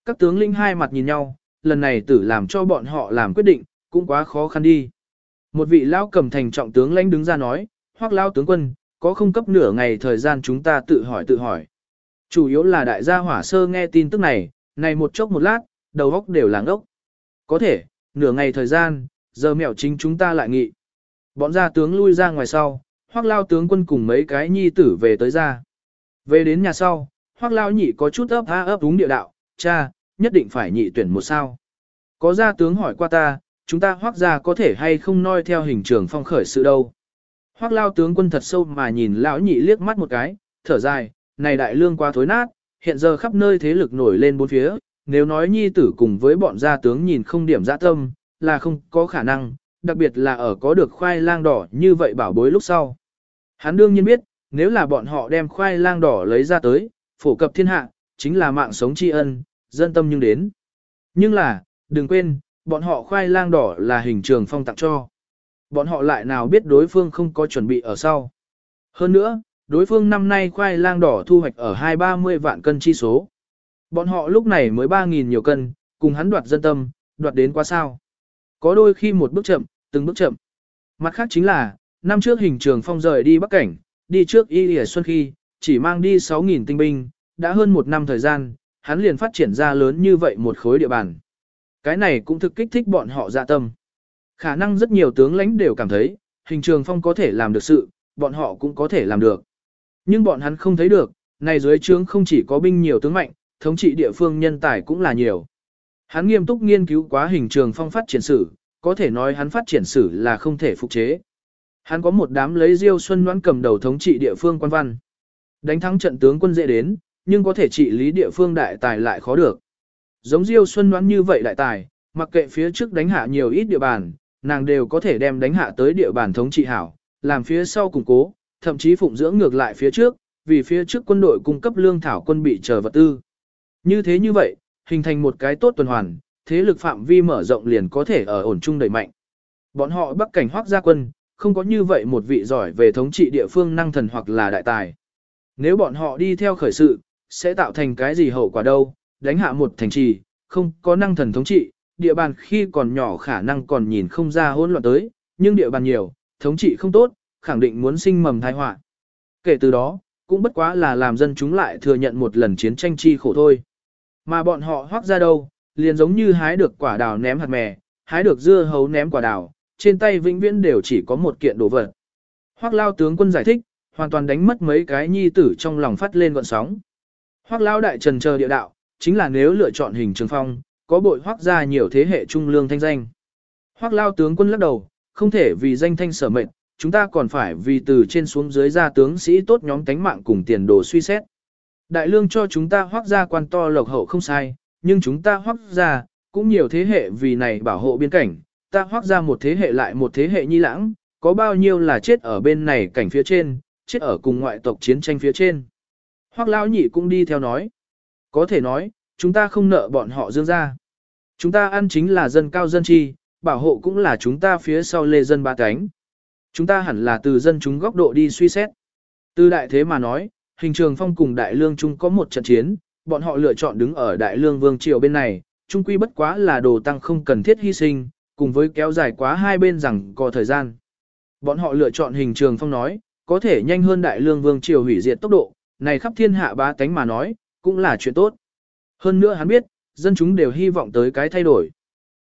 Các tướng linh hai mặt nhìn nhau, lần này tử làm cho bọn họ làm quyết định, cũng quá khó khăn đi. Một vị lao cầm thành trọng tướng lãnh đứng ra nói, hoác lao tướng quân, có không cấp nửa ngày thời gian chúng ta tự hỏi tự hỏi. Chủ yếu là đại gia hỏa sơ nghe tin tức này, này một chốc một lát, đầu óc đều làng ốc. Có thể, nửa ngày thời gian, giờ mẹo chính chúng ta lại nghị. Bọn gia tướng lui ra ngoài sau, hoác lao tướng quân cùng mấy cái nhi tử về tới ra. Về đến nhà sau, hoác lao nhị có chút ấp há ấp đúng địa đạo, cha, nhất định phải nhị tuyển một sao. Có gia tướng hỏi qua ta, chúng ta hoác gia có thể hay không noi theo hình trường phong khởi sự đâu. Hoác lao tướng quân thật sâu mà nhìn lão nhị liếc mắt một cái, thở dài, này đại lương quá thối nát, hiện giờ khắp nơi thế lực nổi lên bốn phía, nếu nói nhi tử cùng với bọn gia tướng nhìn không điểm dạ tâm, là không có khả năng, đặc biệt là ở có được khoai lang đỏ như vậy bảo bối lúc sau. Hắn đương nhiên biết, nếu là bọn họ đem khoai lang đỏ lấy ra tới, phổ cập thiên hạ, chính là mạng sống tri ân, dân tâm nhưng đến. Nhưng là, đừng quên, bọn họ khoai lang đỏ là hình trường phong tặng cho. Bọn họ lại nào biết đối phương không có chuẩn bị ở sau. Hơn nữa, đối phương năm nay khoai lang đỏ thu hoạch ở 2-30 vạn cân chi số. Bọn họ lúc này mới 3.000 nhiều cân, cùng hắn đoạt dân tâm, đoạt đến quá sao. Có đôi khi một bước chậm, từng bước chậm. Mặt khác chính là, năm trước hình trường phong rời đi Bắc Cảnh, đi trước Y Lìa Xuân khi, chỉ mang đi 6.000 tinh binh, đã hơn một năm thời gian, hắn liền phát triển ra lớn như vậy một khối địa bàn. Cái này cũng thực kích thích bọn họ dạ tâm. Khả năng rất nhiều tướng lãnh đều cảm thấy, hình trường phong có thể làm được sự, bọn họ cũng có thể làm được. Nhưng bọn hắn không thấy được, này dưới trướng không chỉ có binh nhiều tướng mạnh, thống trị địa phương nhân tài cũng là nhiều. Hắn nghiêm túc nghiên cứu quá hình trường phong phát triển sử, có thể nói hắn phát triển sử là không thể phục chế. Hắn có một đám lấy Diêu Xuân Ngoãn cầm đầu thống trị địa phương quan văn. Đánh thắng trận tướng quân dễ đến, nhưng có thể trị lý địa phương đại tài lại khó được. Giống Diêu Xuân Ngoãn như vậy đại tài, mặc kệ phía trước đánh hạ nhiều ít địa bàn, nàng đều có thể đem đánh hạ tới địa bàn thống trị hảo, làm phía sau củng cố, thậm chí phụng dưỡng ngược lại phía trước, vì phía trước quân đội cung cấp lương thảo quân bị chờ vật tư. Như thế như vậy, hình thành một cái tốt tuần hoàn, thế lực phạm vi mở rộng liền có thể ở ổn trung đẩy mạnh. Bọn họ bắc cảnh hoác gia quân, không có như vậy một vị giỏi về thống trị địa phương năng thần hoặc là đại tài. Nếu bọn họ đi theo khởi sự, sẽ tạo thành cái gì hậu quả đâu, đánh hạ một thành trì, không có năng thần thống trị, địa bàn khi còn nhỏ khả năng còn nhìn không ra hỗn loạn tới, nhưng địa bàn nhiều, thống trị không tốt, khẳng định muốn sinh mầm tai họa. Kể từ đó, cũng bất quá là làm dân chúng lại thừa nhận một lần chiến tranh chi khổ thôi. Mà bọn họ hoác ra đâu, liền giống như hái được quả đào ném hạt mè, hái được dưa hấu ném quả đào, trên tay vĩnh viễn đều chỉ có một kiện đồ vật. hoắc lao tướng quân giải thích, hoàn toàn đánh mất mấy cái nhi tử trong lòng phát lên gọn sóng. hoắc lao đại trần chờ địa đạo, chính là nếu lựa chọn hình trường phong, có bội hoắc ra nhiều thế hệ trung lương thanh danh. hoắc lao tướng quân lắc đầu, không thể vì danh thanh sở mệnh, chúng ta còn phải vì từ trên xuống dưới ra tướng sĩ tốt nhóm tánh mạng cùng tiền đồ suy xét. Đại lương cho chúng ta hoắc ra quan to lộc hậu không sai, nhưng chúng ta hoắc ra, cũng nhiều thế hệ vì này bảo hộ biên cảnh, ta hoác ra một thế hệ lại một thế hệ nhi lãng, có bao nhiêu là chết ở bên này cảnh phía trên, chết ở cùng ngoại tộc chiến tranh phía trên. Hoác lão nhị cũng đi theo nói. Có thể nói, chúng ta không nợ bọn họ dương ra. Chúng ta ăn chính là dân cao dân chi, bảo hộ cũng là chúng ta phía sau lê dân ba cánh. Chúng ta hẳn là từ dân chúng góc độ đi suy xét. Từ đại thế mà nói, hình trường phong cùng đại lương chung có một trận chiến, bọn họ lựa chọn đứng ở đại lương vương triều bên này, chung quy bất quá là đồ tăng không cần thiết hy sinh, cùng với kéo dài quá hai bên rằng có thời gian. Bọn họ lựa chọn hình trường phong nói, có thể nhanh hơn đại lương vương triều hủy diệt tốc độ, này khắp thiên hạ bá tánh mà nói, cũng là chuyện tốt. Hơn nữa hắn biết, dân chúng đều hy vọng tới cái thay đổi.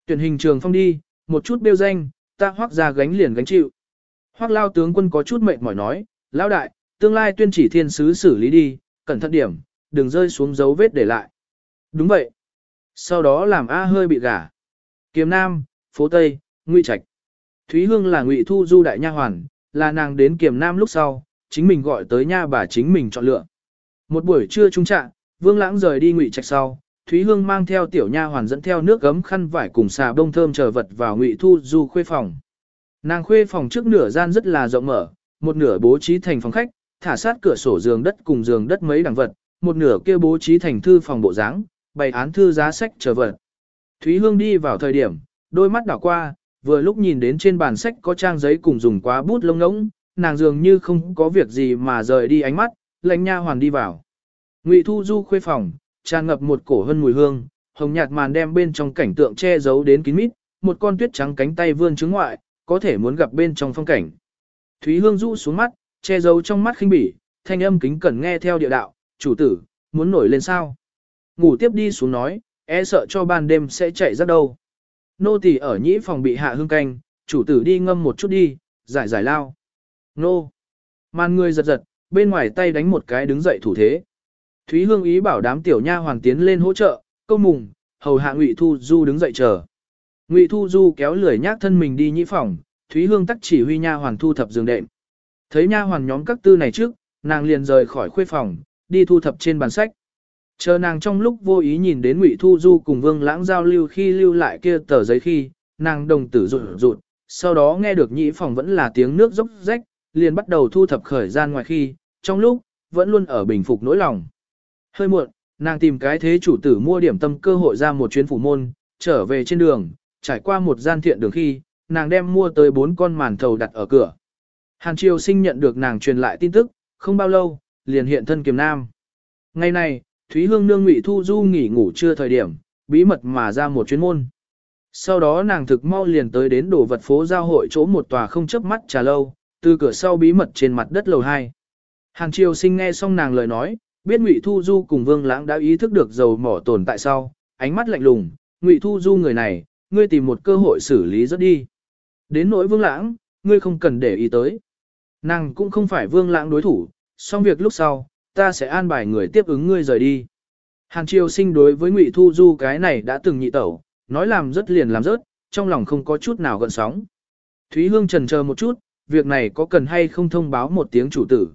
Tuyển hình trường phong đi, một chút bêu danh, ta hoác ra gánh liền gánh chịu. Hoác lao tướng quân có chút mệt mỏi nói, lão đại, tương lai tuyên chỉ thiên sứ xử lý đi, cẩn thận điểm, đừng rơi xuống dấu vết để lại. Đúng vậy. Sau đó làm A hơi bị gả. Kiếm Nam, phố Tây, Ngụy Trạch. Thúy Hương là Ngụy Thu Du đại nha hoàn, là nàng đến Kiềm Nam lúc sau, chính mình gọi tới nha bà chính mình chọn lựa. Một buổi trưa trung trạng, Vương Lãng rời đi Ngụy Trạch sau, Thúy Hương mang theo tiểu nha hoàn dẫn theo nước gấm khăn vải cùng xà bông thơm chờ vật vào Ngụy Thu Du khuê phòng. Nàng khuê phòng trước nửa gian rất là rộng mở, một nửa bố trí thành phòng khách, thả sát cửa sổ giường đất cùng giường đất mấy đẳng vật, một nửa kia bố trí thành thư phòng bộ dáng, bày án thư giá sách chờ vật. Thúy Hương đi vào thời điểm, đôi mắt đảo qua, vừa lúc nhìn đến trên bàn sách có trang giấy cùng dùng quá bút lông ngỗng, nàng dường như không có việc gì mà rời đi ánh mắt, lãnh nha hoàn đi vào. Ngụy Thu Du khuê phòng, tràn ngập một cổ hân mùi hương, hồng nhạt màn đem bên trong cảnh tượng che giấu đến kín mít, một con tuyết trắng cánh tay vươn trứng ngoại, có thể muốn gặp bên trong phong cảnh. Thúy Hương rũ xuống mắt, che giấu trong mắt khinh bỉ, thanh âm kính cẩn nghe theo địa đạo, chủ tử, muốn nổi lên sao. Ngủ tiếp đi xuống nói, e sợ cho ban đêm sẽ chạy ra đâu. Nô tỳ ở nhĩ phòng bị hạ hương canh, chủ tử đi ngâm một chút đi, giải giải lao. Nô. Màn người giật giật, bên ngoài tay đánh một cái đứng dậy thủ thế. Thúy Hương ý bảo đám tiểu nha hoàng tiến lên hỗ trợ, câu mùng, hầu hạ Ngụy Thu Du đứng dậy chờ. Ngụy Thu Du kéo lười nhác thân mình đi nhĩ phòng, Thúy Hương tắc chỉ huy nha hoàn thu thập giường đệm. Thấy nha hoàn nhóm các tư này trước, nàng liền rời khỏi khuê phòng, đi thu thập trên bàn sách. Chờ nàng trong lúc vô ý nhìn đến Ngụy Thu Du cùng Vương Lãng giao lưu khi lưu lại kia tờ giấy khi, nàng đồng tử rụt rụt, sau đó nghe được nhĩ phòng vẫn là tiếng nước dốc rách, liền bắt đầu thu thập khởi gian ngoài khi, trong lúc, vẫn luôn ở bình phục nỗi lòng. Hơi muộn, nàng tìm cái thế chủ tử mua điểm tâm cơ hội ra một chuyến phủ môn, trở về trên đường, trải qua một gian thiện đường khi, nàng đem mua tới bốn con màn thầu đặt ở cửa. Hàn Triều Sinh nhận được nàng truyền lại tin tức, không bao lâu, liền hiện thân kiềm nam. Ngày này, Thúy Hương nương Ngụy Thu Du nghỉ ngủ chưa thời điểm, bí mật mà ra một chuyến môn. Sau đó nàng thực mau liền tới đến đồ vật phố giao hội chỗ một tòa không chớp mắt trà lâu, từ cửa sau bí mật trên mặt đất lầu 2. Hàn Triều Sinh nghe xong nàng lời nói, Biết Ngụy Thu Du cùng Vương Lãng đã ý thức được dầu mỏ tồn tại sau, ánh mắt lạnh lùng, Ngụy Thu Du người này, ngươi tìm một cơ hội xử lý rất đi. Đến nỗi Vương Lãng, ngươi không cần để ý tới. Nàng cũng không phải Vương Lãng đối thủ, xong việc lúc sau, ta sẽ an bài người tiếp ứng ngươi rời đi. Hàn Triều Sinh đối với Ngụy Thu Du cái này đã từng nhị tẩu, nói làm rất liền làm rớt, trong lòng không có chút nào gợn sóng. Thúy Hương trần chờ một chút, việc này có cần hay không thông báo một tiếng chủ tử.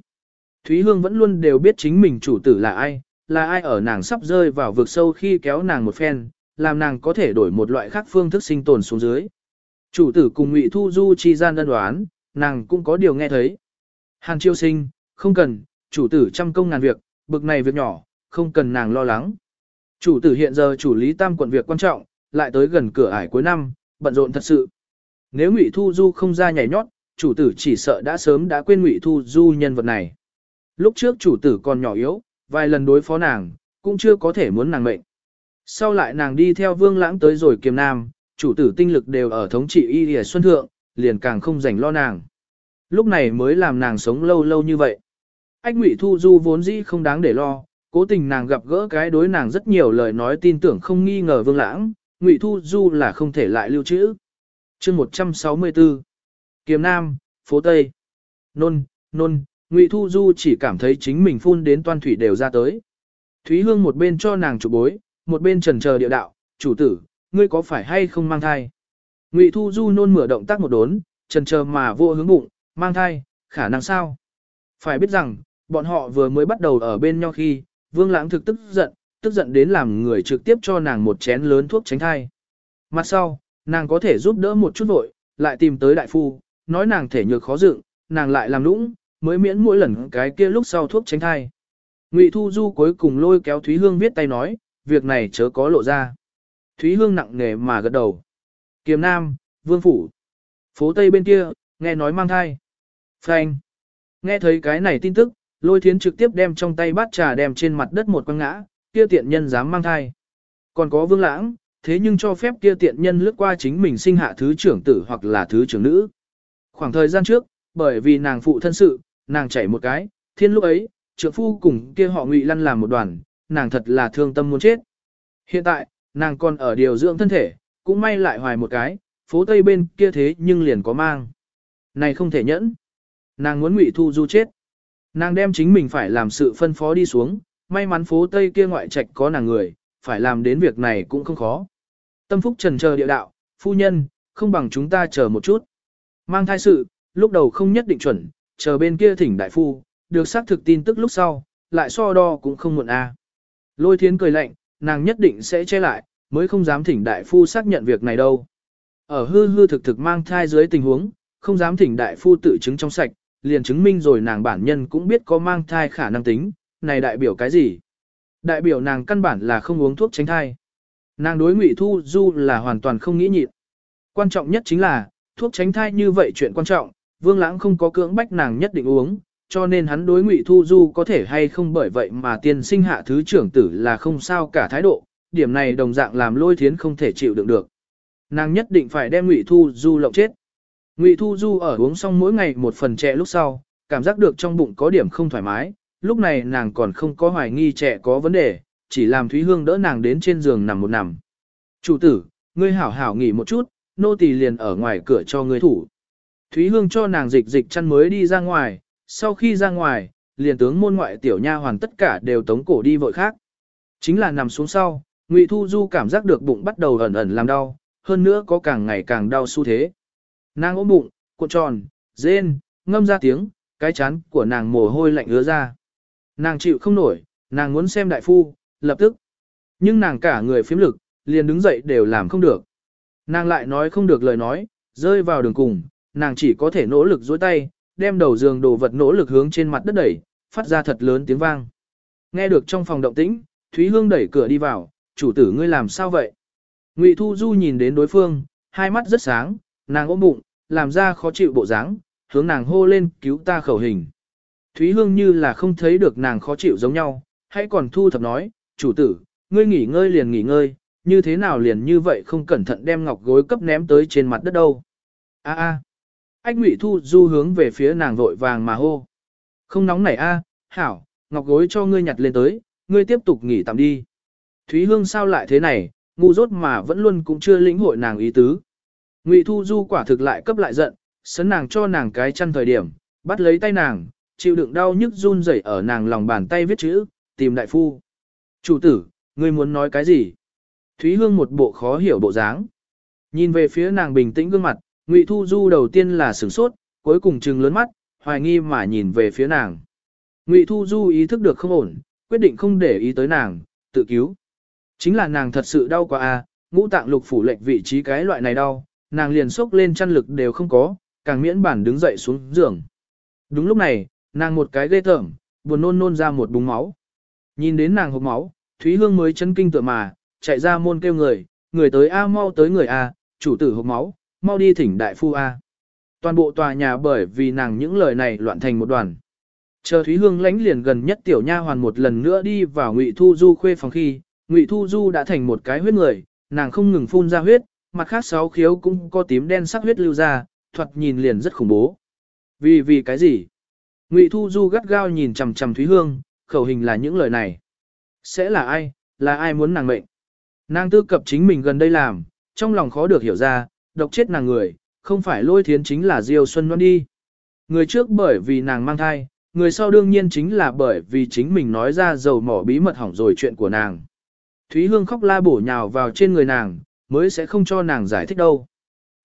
Thúy Hương vẫn luôn đều biết chính mình chủ tử là ai, là ai ở nàng sắp rơi vào vực sâu khi kéo nàng một phen, làm nàng có thể đổi một loại khác phương thức sinh tồn xuống dưới. Chủ tử cùng Ngụy Thu Du chi gian đơn đoán, nàng cũng có điều nghe thấy. Hàn Triều Sinh, không cần, chủ tử trăm công ngàn việc, bực này việc nhỏ, không cần nàng lo lắng. Chủ tử hiện giờ chủ lý tam quận việc quan trọng, lại tới gần cửa ải cuối năm, bận rộn thật sự. Nếu Ngụy Thu Du không ra nhảy nhót, chủ tử chỉ sợ đã sớm đã quên Ngụy Thu Du nhân vật này. Lúc trước chủ tử còn nhỏ yếu, vài lần đối phó nàng, cũng chưa có thể muốn nàng mệnh. Sau lại nàng đi theo Vương Lãng tới rồi kiềm nam, chủ tử tinh lực đều ở thống trị y lìa xuân thượng, liền càng không rảnh lo nàng. Lúc này mới làm nàng sống lâu lâu như vậy. Ách Ngụy Thu Du vốn dĩ không đáng để lo, cố tình nàng gặp gỡ cái đối nàng rất nhiều lời nói tin tưởng không nghi ngờ Vương Lãng, Ngụy Thu Du là không thể lại lưu trữ. Chương 164 Kiềm Nam, phố Tây Nôn, nôn, Ngụy Thu Du chỉ cảm thấy chính mình phun đến toan thủy đều ra tới. Thúy Hương một bên cho nàng chụp bối, một bên trần chờ địa đạo, chủ tử, ngươi có phải hay không mang thai? Ngụy Thu Du nôn mửa động tác một đốn, trần chờ mà vô hướng bụng, mang thai, khả năng sao? Phải biết rằng, bọn họ vừa mới bắt đầu ở bên nhau khi, Vương Lãng thực tức giận, tức giận đến làm người trực tiếp cho nàng một chén lớn thuốc tránh thai. Mặt sau, nàng có thể giúp đỡ một chút vội, lại tìm tới đại phu, nói nàng thể nhược khó dựng, nàng lại làm lũng mới miễn mỗi lần cái kia lúc sau thuốc tránh thai. Ngụy Thu Du cuối cùng lôi kéo Thúy Hương viết tay nói, việc này chớ có lộ ra. Thúy Hương nặng nề mà gật đầu. Kiềm Nam, Vương Phủ. Phố Tây bên kia, nghe nói mang thai. Phanh. Nghe thấy cái này tin tức, lôi thiến trực tiếp đem trong tay bát trà đem trên mặt đất một quăng ngã, kia tiện nhân dám mang thai. Còn có vương lãng, thế nhưng cho phép kia tiện nhân lướt qua chính mình sinh hạ thứ trưởng tử hoặc là thứ trưởng nữ. Khoảng thời gian trước, bởi vì nàng phụ thân sự, nàng chảy một cái, thiên lúc ấy, trưởng phu cùng kia họ ngụy lăn làm một đoàn, nàng thật là thương tâm muốn chết. Hiện tại, nàng còn ở điều dưỡng thân thể, cũng may lại hoài một cái, phố tây bên kia thế nhưng liền có mang. Này không thể nhẫn. Nàng muốn ngụy thu du chết. Nàng đem chính mình phải làm sự phân phó đi xuống, may mắn phố tây kia ngoại trạch có nàng người, phải làm đến việc này cũng không khó. Tâm phúc trần chờ địa đạo, phu nhân, không bằng chúng ta chờ một chút. Mang thai sự, lúc đầu không nhất định chuẩn, chờ bên kia thỉnh đại phu, được xác thực tin tức lúc sau, lại so đo cũng không muộn a. Lôi thiến cười lạnh, nàng nhất định sẽ che lại, mới không dám thỉnh đại phu xác nhận việc này đâu. Ở hư hư thực thực mang thai dưới tình huống, không dám thỉnh đại phu tự chứng trong sạch, liền chứng minh rồi nàng bản nhân cũng biết có mang thai khả năng tính, này đại biểu cái gì? Đại biểu nàng căn bản là không uống thuốc tránh thai. Nàng đối Ngụy Thu Du là hoàn toàn không nghĩ nhịn. Quan trọng nhất chính là, thuốc tránh thai như vậy chuyện quan trọng, Vương Lãng không có cưỡng bách nàng nhất định uống, cho nên hắn đối Ngụy Thu Du có thể hay không bởi vậy mà tiên sinh hạ thứ trưởng tử là không sao cả thái độ, điểm này đồng dạng làm lôi thiến không thể chịu đựng được. Nàng nhất định phải đem Ngụy Thu Du lộng chết. Ngụy Thu Du ở uống xong mỗi ngày một phần trẻ lúc sau, cảm giác được trong bụng có điểm không thoải mái, lúc này nàng còn không có hoài nghi trẻ có vấn đề, chỉ làm Thúy Hương đỡ nàng đến trên giường nằm một nằm. Chủ tử, ngươi hảo hảo nghỉ một chút, nô tỳ liền ở ngoài cửa cho ngươi thủ. Thúy Hương cho nàng dịch dịch chăn mới đi ra ngoài, sau khi ra ngoài, liền tướng môn ngoại tiểu nha hoàn tất cả đều tống cổ đi vội khác. Chính là nằm xuống sau, Ngụy Thu Du cảm giác được bụng bắt đầu ẩn ẩn làm đau, hơn nữa có càng ngày càng đau xu thế. Nàng ôm bụng, cuộn tròn, rên, ngâm ra tiếng, cái chán của nàng mồ hôi lạnh ứa ra. Nàng chịu không nổi, nàng muốn xem đại phu, lập tức. Nhưng nàng cả người phiếm lực, liền đứng dậy đều làm không được. Nàng lại nói không được lời nói, rơi vào đường cùng, nàng chỉ có thể nỗ lực dối tay, đem đầu giường đồ vật nỗ lực hướng trên mặt đất đẩy, phát ra thật lớn tiếng vang. Nghe được trong phòng động tĩnh, Thúy Hương đẩy cửa đi vào, chủ tử ngươi làm sao vậy? Ngụy Thu Du nhìn đến đối phương, hai mắt rất sáng, nàng ôm bụng, làm ra khó chịu bộ dáng, hướng nàng hô lên cứu ta khẩu hình. Thúy Hương như là không thấy được nàng khó chịu giống nhau, hãy còn thu thập nói, chủ tử, ngươi nghỉ ngơi liền nghỉ ngơi, như thế nào liền như vậy không cẩn thận đem ngọc gối cấp ném tới trên mặt đất đâu. A a. anh Ngụy Thu Du hướng về phía nàng vội vàng mà hô. Không nóng nảy a, hảo, ngọc gối cho ngươi nhặt lên tới, ngươi tiếp tục nghỉ tạm đi. Thúy Hương sao lại thế này, ngu dốt mà vẫn luôn cũng chưa lĩnh hội nàng ý tứ. Ngụy Thu Du quả thực lại cấp lại giận, sấn nàng cho nàng cái chăn thời điểm, bắt lấy tay nàng, chịu đựng đau nhức run rẩy ở nàng lòng bàn tay viết chữ, tìm đại phu. Chủ tử, ngươi muốn nói cái gì? Thúy Hương một bộ khó hiểu bộ dáng. Nhìn về phía nàng bình tĩnh gương mặt, Ngụy Thu Du đầu tiên là sửng sốt, cuối cùng trừng lớn mắt, hoài nghi mà nhìn về phía nàng. Ngụy Thu Du ý thức được không ổn, quyết định không để ý tới nàng, tự cứu. Chính là nàng thật sự đau quá a, à, ngũ tạng lục phủ lệch vị trí cái loại này đau, nàng liền sốc lên chăn lực đều không có, càng miễn bản đứng dậy xuống giường. Đúng lúc này, nàng một cái ghê tởm, buồn nôn nôn ra một búng máu. Nhìn đến nàng hộp máu, Thúy Hương mới chân kinh tựa mà, chạy ra môn kêu người, người tới A mau tới người A, chủ tử hộp máu, mau đi thỉnh đại phu A. Toàn bộ tòa nhà bởi vì nàng những lời này loạn thành một đoàn. Chờ Thúy Hương lánh liền gần nhất tiểu nha hoàn một lần nữa đi vào Ngụy Thu Du khuê phòng khi, Ngụy Thu Du đã thành một cái huyết người, nàng không ngừng phun ra huyết, mặt khác sáu khiếu cũng có tím đen sắc huyết lưu ra, thoạt nhìn liền rất khủng bố. Vì vì cái gì? Ngụy Thu Du gắt gao nhìn chằm chằm Thúy Hương, khẩu hình là những lời này. Sẽ là ai, là ai muốn nàng mệnh? Nàng tư cập chính mình gần đây làm, trong lòng khó được hiểu ra, độc chết nàng người, không phải lôi thiến chính là Diêu Xuân Loan đi. Người trước bởi vì nàng mang thai, người sau đương nhiên chính là bởi vì chính mình nói ra dầu mỏ bí mật hỏng rồi chuyện của nàng. Thúy Hương khóc la bổ nhào vào trên người nàng, mới sẽ không cho nàng giải thích đâu.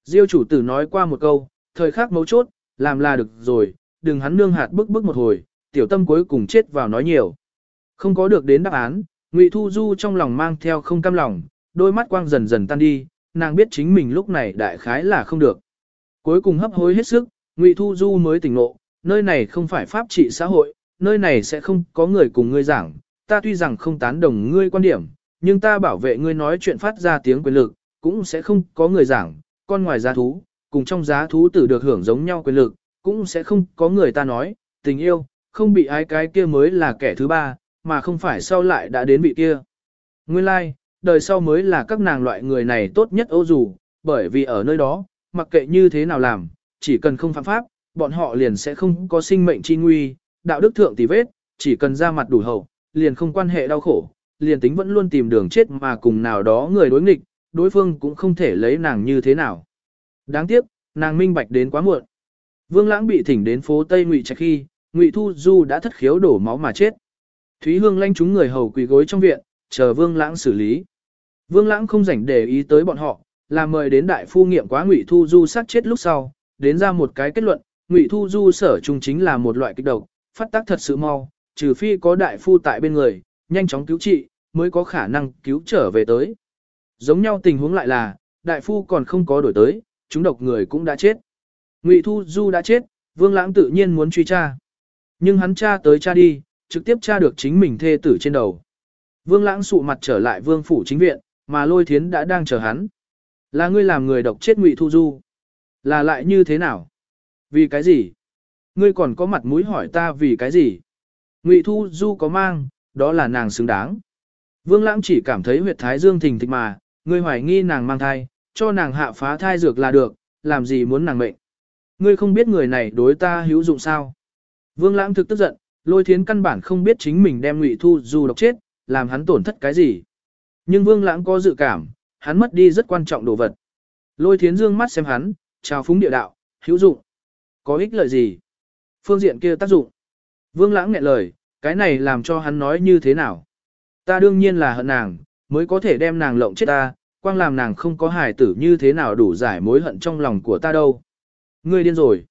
Diêu chủ tử nói qua một câu, thời khắc mấu chốt, làm là được rồi, đừng hắn nương hạt bức bức một hồi, tiểu tâm cuối cùng chết vào nói nhiều. Không có được đến đáp án, Ngụy Thu Du trong lòng mang theo không cam lòng, đôi mắt quang dần dần tan đi, nàng biết chính mình lúc này đại khái là không được. Cuối cùng hấp hối hết sức, Ngụy Thu Du mới tỉnh ngộ, nơi này không phải pháp trị xã hội, nơi này sẽ không có người cùng ngươi giảng, ta tuy rằng không tán đồng ngươi quan điểm, nhưng ta bảo vệ ngươi nói chuyện phát ra tiếng quyền lực, cũng sẽ không có người giảng, con ngoài giá thú, cùng trong giá thú tử được hưởng giống nhau quyền lực, cũng sẽ không có người ta nói, tình yêu, không bị ai cái kia mới là kẻ thứ ba, mà không phải sau lại đã đến vị kia. Nguyên lai, like, đời sau mới là các nàng loại người này tốt nhất ô dù, bởi vì ở nơi đó, mặc kệ như thế nào làm, chỉ cần không phạm pháp, bọn họ liền sẽ không có sinh mệnh chi nguy, đạo đức thượng tỷ vết, chỉ cần ra mặt đủ hậu, liền không quan hệ đau khổ, liền tính vẫn luôn tìm đường chết mà cùng nào đó người đối nghịch, đối phương cũng không thể lấy nàng như thế nào. Đáng tiếc, nàng minh bạch đến quá muộn. Vương Lãng bị thỉnh đến phố Tây Ngụy Trạch khi, Ngụy Thu Du đã thất khiếu đổ máu mà chết. Thúy Hương lanh chúng người hầu quỳ gối trong viện, chờ Vương Lãng xử lý. Vương Lãng không rảnh để ý tới bọn họ, là mời đến đại phu nghiệm quá Ngụy Thu Du sát chết lúc sau, đến ra một cái kết luận, Ngụy Thu Du sở trùng chính là một loại kích độc, phát tác thật sự mau, trừ phi có đại phu tại bên người, nhanh chóng cứu trị, mới có khả năng cứu trở về tới. Giống nhau tình huống lại là, đại phu còn không có đổi tới, chúng độc người cũng đã chết. Ngụy Thu Du đã chết, Vương Lãng tự nhiên muốn truy tra. Nhưng hắn tra tới tra đi, trực tiếp tra được chính mình thê tử trên đầu. Vương Lãng sụ mặt trở lại vương phủ chính viện, mà Lôi Thiến đã đang chờ hắn. Là ngươi làm người độc chết Ngụy Thu Du. Là lại như thế nào? Vì cái gì? Ngươi còn có mặt mũi hỏi ta vì cái gì? Ngụy Thu Du có mang, đó là nàng xứng đáng. Vương Lãng chỉ cảm thấy huyệt thái dương thình thịch mà, ngươi hoài nghi nàng mang thai, cho nàng hạ phá thai dược là được, làm gì muốn nàng mệnh. Ngươi không biết người này đối ta hữu dụng sao. Vương Lãng thực tức giận, lôi thiến căn bản không biết chính mình đem Ngụy Thu Du độc chết, làm hắn tổn thất cái gì. Nhưng Vương Lãng có dự cảm, hắn mất đi rất quan trọng đồ vật. Lôi thiến dương mắt xem hắn, chào phúng địa đạo, hữu dụng. Có ích lợi gì? Phương diện kia tác dụng. Vương Lãng nghẹn lời, cái này làm cho hắn nói như thế nào? Ta đương nhiên là hận nàng, mới có thể đem nàng lộng chết ta, quang làm nàng không có hài tử như thế nào đủ giải mối hận trong lòng của ta đâu. Ngươi điên rồi.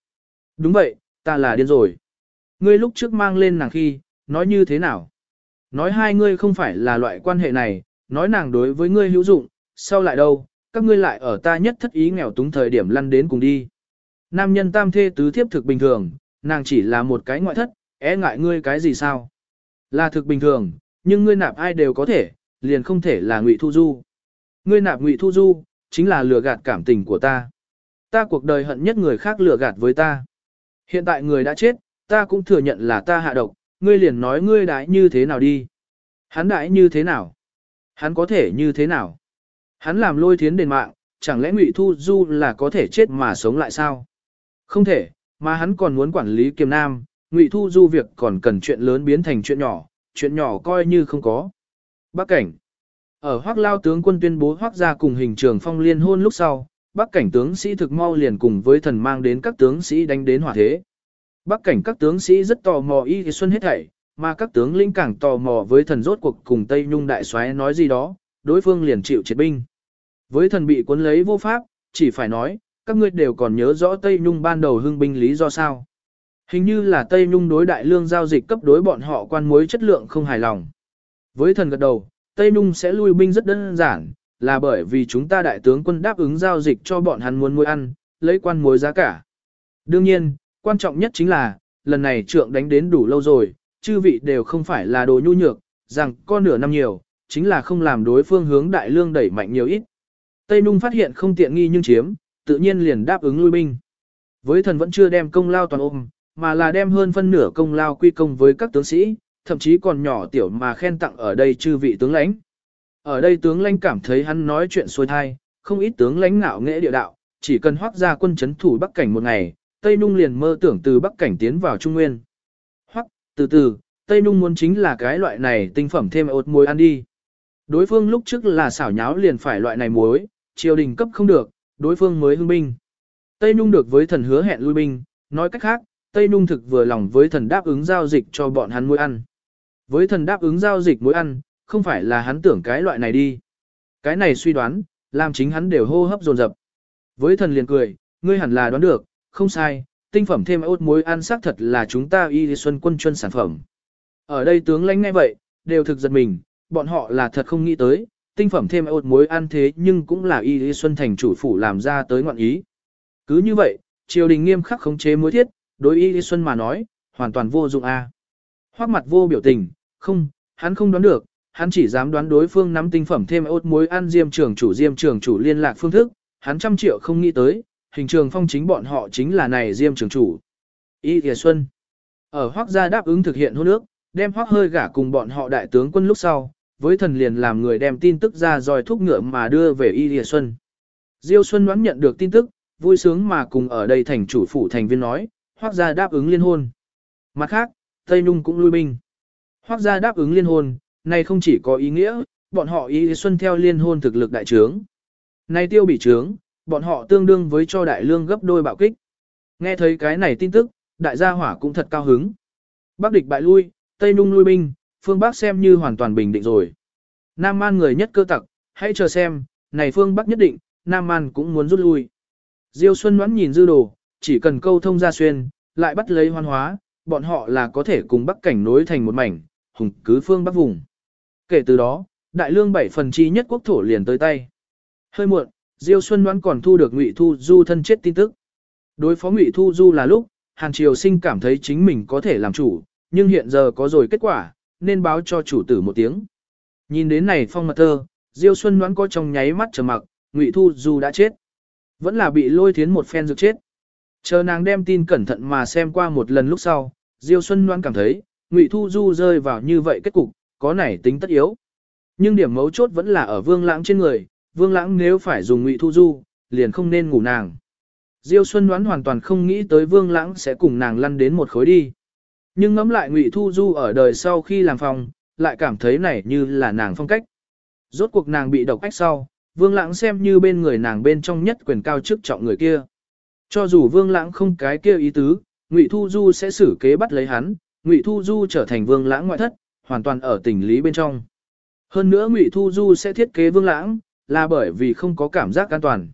Đúng vậy, ta là điên rồi. Ngươi lúc trước mang lên nàng khi, nói như thế nào? Nói hai ngươi không phải là loại quan hệ này, nói nàng đối với ngươi hữu dụng, sau lại đâu, các ngươi lại ở ta nhất thất ý nghèo túng thời điểm lăn đến cùng đi. Nam nhân tam thê tứ thiếp thực bình thường, nàng chỉ là một cái ngoại thất, é e ngại ngươi cái gì sao? Là thực bình thường, nhưng ngươi nạp ai đều có thể, liền không thể là ngụy thu du. Ngươi nạp ngụy thu du, chính là lừa gạt cảm tình của ta. Ta cuộc đời hận nhất người khác lừa gạt với ta. Hiện tại người đã chết, ta cũng thừa nhận là ta hạ độc, ngươi liền nói ngươi đãi như thế nào đi. Hắn đãi như thế nào? Hắn có thể như thế nào? Hắn làm lôi thiến đền mạng, chẳng lẽ ngụy thu du là có thể chết mà sống lại sao? Không thể, mà hắn còn muốn quản lý kiềm nam, Ngụy Thu Du việc còn cần chuyện lớn biến thành chuyện nhỏ, chuyện nhỏ coi như không có. Bắc cảnh. Ở Hoác Lao tướng quân tuyên bố Hoác gia cùng hình trường phong liên hôn lúc sau, Bắc cảnh tướng sĩ thực mau liền cùng với thần mang đến các tướng sĩ đánh đến hỏa thế. Bắc cảnh các tướng sĩ rất tò mò y xuân hết thảy, mà các tướng lĩnh càng tò mò với thần rốt cuộc cùng Tây Nhung đại soái nói gì đó, đối phương liền chịu triệt binh. Với thần bị cuốn lấy vô pháp, chỉ phải nói, các ngươi đều còn nhớ rõ Tây Nhung ban đầu hưng binh lý do sao. Hình như là Tây Nhung đối đại lương giao dịch cấp đối bọn họ quan mối chất lượng không hài lòng. Với thần gật đầu, Tây Nhung sẽ lui binh rất đơn giản, là bởi vì chúng ta đại tướng quân đáp ứng giao dịch cho bọn hắn muốn muối ăn, lấy quan mối giá cả. Đương nhiên, quan trọng nhất chính là, lần này trượng đánh đến đủ lâu rồi, chư vị đều không phải là đồ nhu nhược, rằng con nửa năm nhiều, chính là không làm đối phương hướng đại lương đẩy mạnh nhiều ít. Tây Nung phát hiện không tiện nghi nhưng chiếm, tự nhiên liền đáp ứng lui binh. Với thần vẫn chưa đem công lao toàn ôm, mà là đem hơn phân nửa công lao quy công với các tướng sĩ, thậm chí còn nhỏ tiểu mà khen tặng ở đây chư vị tướng lãnh. Ở đây tướng lãnh cảm thấy hắn nói chuyện xuôi thai, không ít tướng lãnh ngạo nghệ địa đạo, chỉ cần hoác ra quân chấn thủ Bắc Cảnh một ngày, Tây Nung liền mơ tưởng từ Bắc Cảnh tiến vào Trung Nguyên. Hoắc, từ từ, Tây Nung muốn chính là cái loại này tinh phẩm thêm ột muối ăn đi. Đối phương lúc trước là xảo nháo liền phải loại này muối, triều đình cấp không được, đối phương mới hưng binh. Tây Nung được với thần hứa hẹn lui binh, nói cách khác, Tây Nung thực vừa lòng với thần đáp ứng giao dịch cho bọn hắn muối ăn. Với thần đáp ứng giao dịch muối ăn, không phải là hắn tưởng cái loại này đi. Cái này suy đoán, làm chính hắn đều hô hấp dồn dập. Với thần liền cười, ngươi hẳn là đoán được, không sai, tinh phẩm thêm ốt muối ăn xác thật là chúng ta y xuân quân chuân sản phẩm. Ở đây tướng lãnh ngay vậy, đều thực giật mình, bọn họ là thật không nghĩ tới, tinh phẩm thêm ốt muối ăn thế nhưng cũng là y xuân thành chủ phủ làm ra tới ngọn ý. Cứ như vậy, triều đình nghiêm khắc khống chế muối thiết, đối y xuân mà nói, hoàn toàn vô dụng a. À. Hoắc mặt vô biểu tình, không, hắn không đoán được, hắn chỉ dám đoán đối phương nắm tinh phẩm thêm ốt muối ăn diêm trường chủ diêm trường chủ liên lạc phương thức, hắn trăm triệu không nghĩ tới, hình trường phong chính bọn họ chính là này diêm trường chủ. Y Lý Xuân Ở Hoác gia đáp ứng thực hiện hôn ước, đem Hoác hơi gả cùng bọn họ đại tướng quân lúc sau, với thần liền làm người đem tin tức ra rồi thúc ngựa mà đưa về Y Lý Xuân. Diêu Xuân đoán nhận được tin tức, vui sướng mà cùng ở đây thành chủ phủ thành viên nói, Hoác gia đáp ứng liên hôn. Mặt khác, Tây Nung cũng lui binh. Hoác gia đáp ứng liên hôn, này không chỉ có ý nghĩa, bọn họ ý Xuân theo liên hôn thực lực đại trướng. Này tiêu bị trướng, bọn họ tương đương với cho đại lương gấp đôi bạo kích. Nghe thấy cái này tin tức, đại gia hỏa cũng thật cao hứng. Bắc địch bại lui, Tây Nung lui binh, phương Bắc xem như hoàn toàn bình định rồi. Nam Man người nhất cơ tặc, hãy chờ xem, này phương Bắc nhất định, Nam Man cũng muốn rút lui. Diêu Xuân ngoãn nhìn dư đồ, chỉ cần câu thông ra xuyên, lại bắt lấy hoan hóa, bọn họ là có thể cùng Bắc cảnh nối thành một mảnh, hùng cứ phương Bắc vùng. Kể từ đó, đại lương bảy phần chi nhất quốc thổ liền tới tay. Hơi muộn, Diêu Xuân Đoán còn thu được Ngụy Thu Du thân chết tin tức. Đối phó Ngụy Thu Du là lúc, Hàn Triều Sinh cảm thấy chính mình có thể làm chủ, nhưng hiện giờ có rồi kết quả, nên báo cho chủ tử một tiếng. Nhìn đến này phong mật thơ, Diêu Xuân Đoán có trong nháy mắt trầm mặc, Ngụy Thu Du đã chết. Vẫn là bị lôi thiến một phen rực chết. Chờ nàng đem tin cẩn thận mà xem qua một lần lúc sau, Diêu Xuân Loan cảm thấy, Ngụy Thu Du rơi vào như vậy kết cục, có nảy tính tất yếu. Nhưng điểm mấu chốt vẫn là ở vương lãng trên người, Vương Lãng nếu phải dùng Ngụy Thu Du, liền không nên ngủ nàng. Diêu Xuân đoán hoàn toàn không nghĩ tới Vương Lãng sẽ cùng nàng lăn đến một khối đi. Nhưng ngẫm lại Ngụy Thu Du ở đời sau khi làm phòng, lại cảm thấy này như là nàng phong cách. Rốt cuộc nàng bị độc ách sau, Vương Lãng xem như bên người nàng bên trong nhất quyền cao chức trọng người kia. Cho dù Vương Lãng không cái kia ý tứ, Ngụy Thu Du sẽ xử kế bắt lấy hắn, Ngụy Thu Du trở thành Vương Lãng ngoại thất, hoàn toàn ở tình lý bên trong. Hơn nữa Ngụy Thu Du sẽ thiết kế Vương Lãng, là bởi vì không có cảm giác an toàn.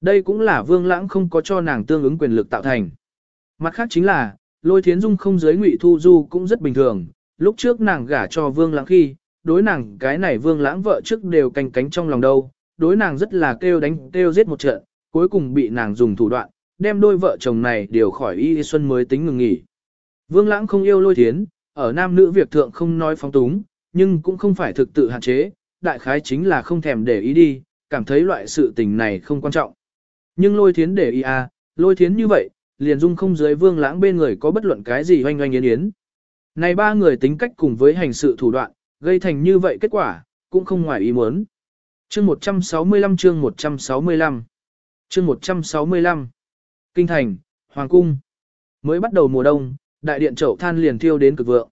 Đây cũng là vương lãng không có cho nàng tương ứng quyền lực tạo thành. Mặt khác chính là, lôi thiến dung không giới ngụy thu du cũng rất bình thường, lúc trước nàng gả cho vương lãng khi, đối nàng cái này vương lãng vợ trước đều canh cánh trong lòng đâu, đối nàng rất là kêu đánh kêu giết một trận, cuối cùng bị nàng dùng thủ đoạn, đem đôi vợ chồng này điều khỏi y xuân mới tính ngừng nghỉ. Vương lãng không yêu lôi thiến, ở nam nữ việc thượng không nói phóng túng, nhưng cũng không phải thực tự hạn chế, đại khái chính là không thèm để ý đi, cảm thấy loại sự tình này không quan trọng. Nhưng lôi thiến để ý à, lôi thiến như vậy, liền dung không dưới vương lãng bên người có bất luận cái gì hoanh hoanh yến yến. Này ba người tính cách cùng với hành sự thủ đoạn, gây thành như vậy kết quả, cũng không ngoài ý muốn. Chương 165 chương 165 Chương 165 Kinh thành, Hoàng cung Mới bắt đầu mùa đông, đại điện chậu than liền thiêu đến cực vượng.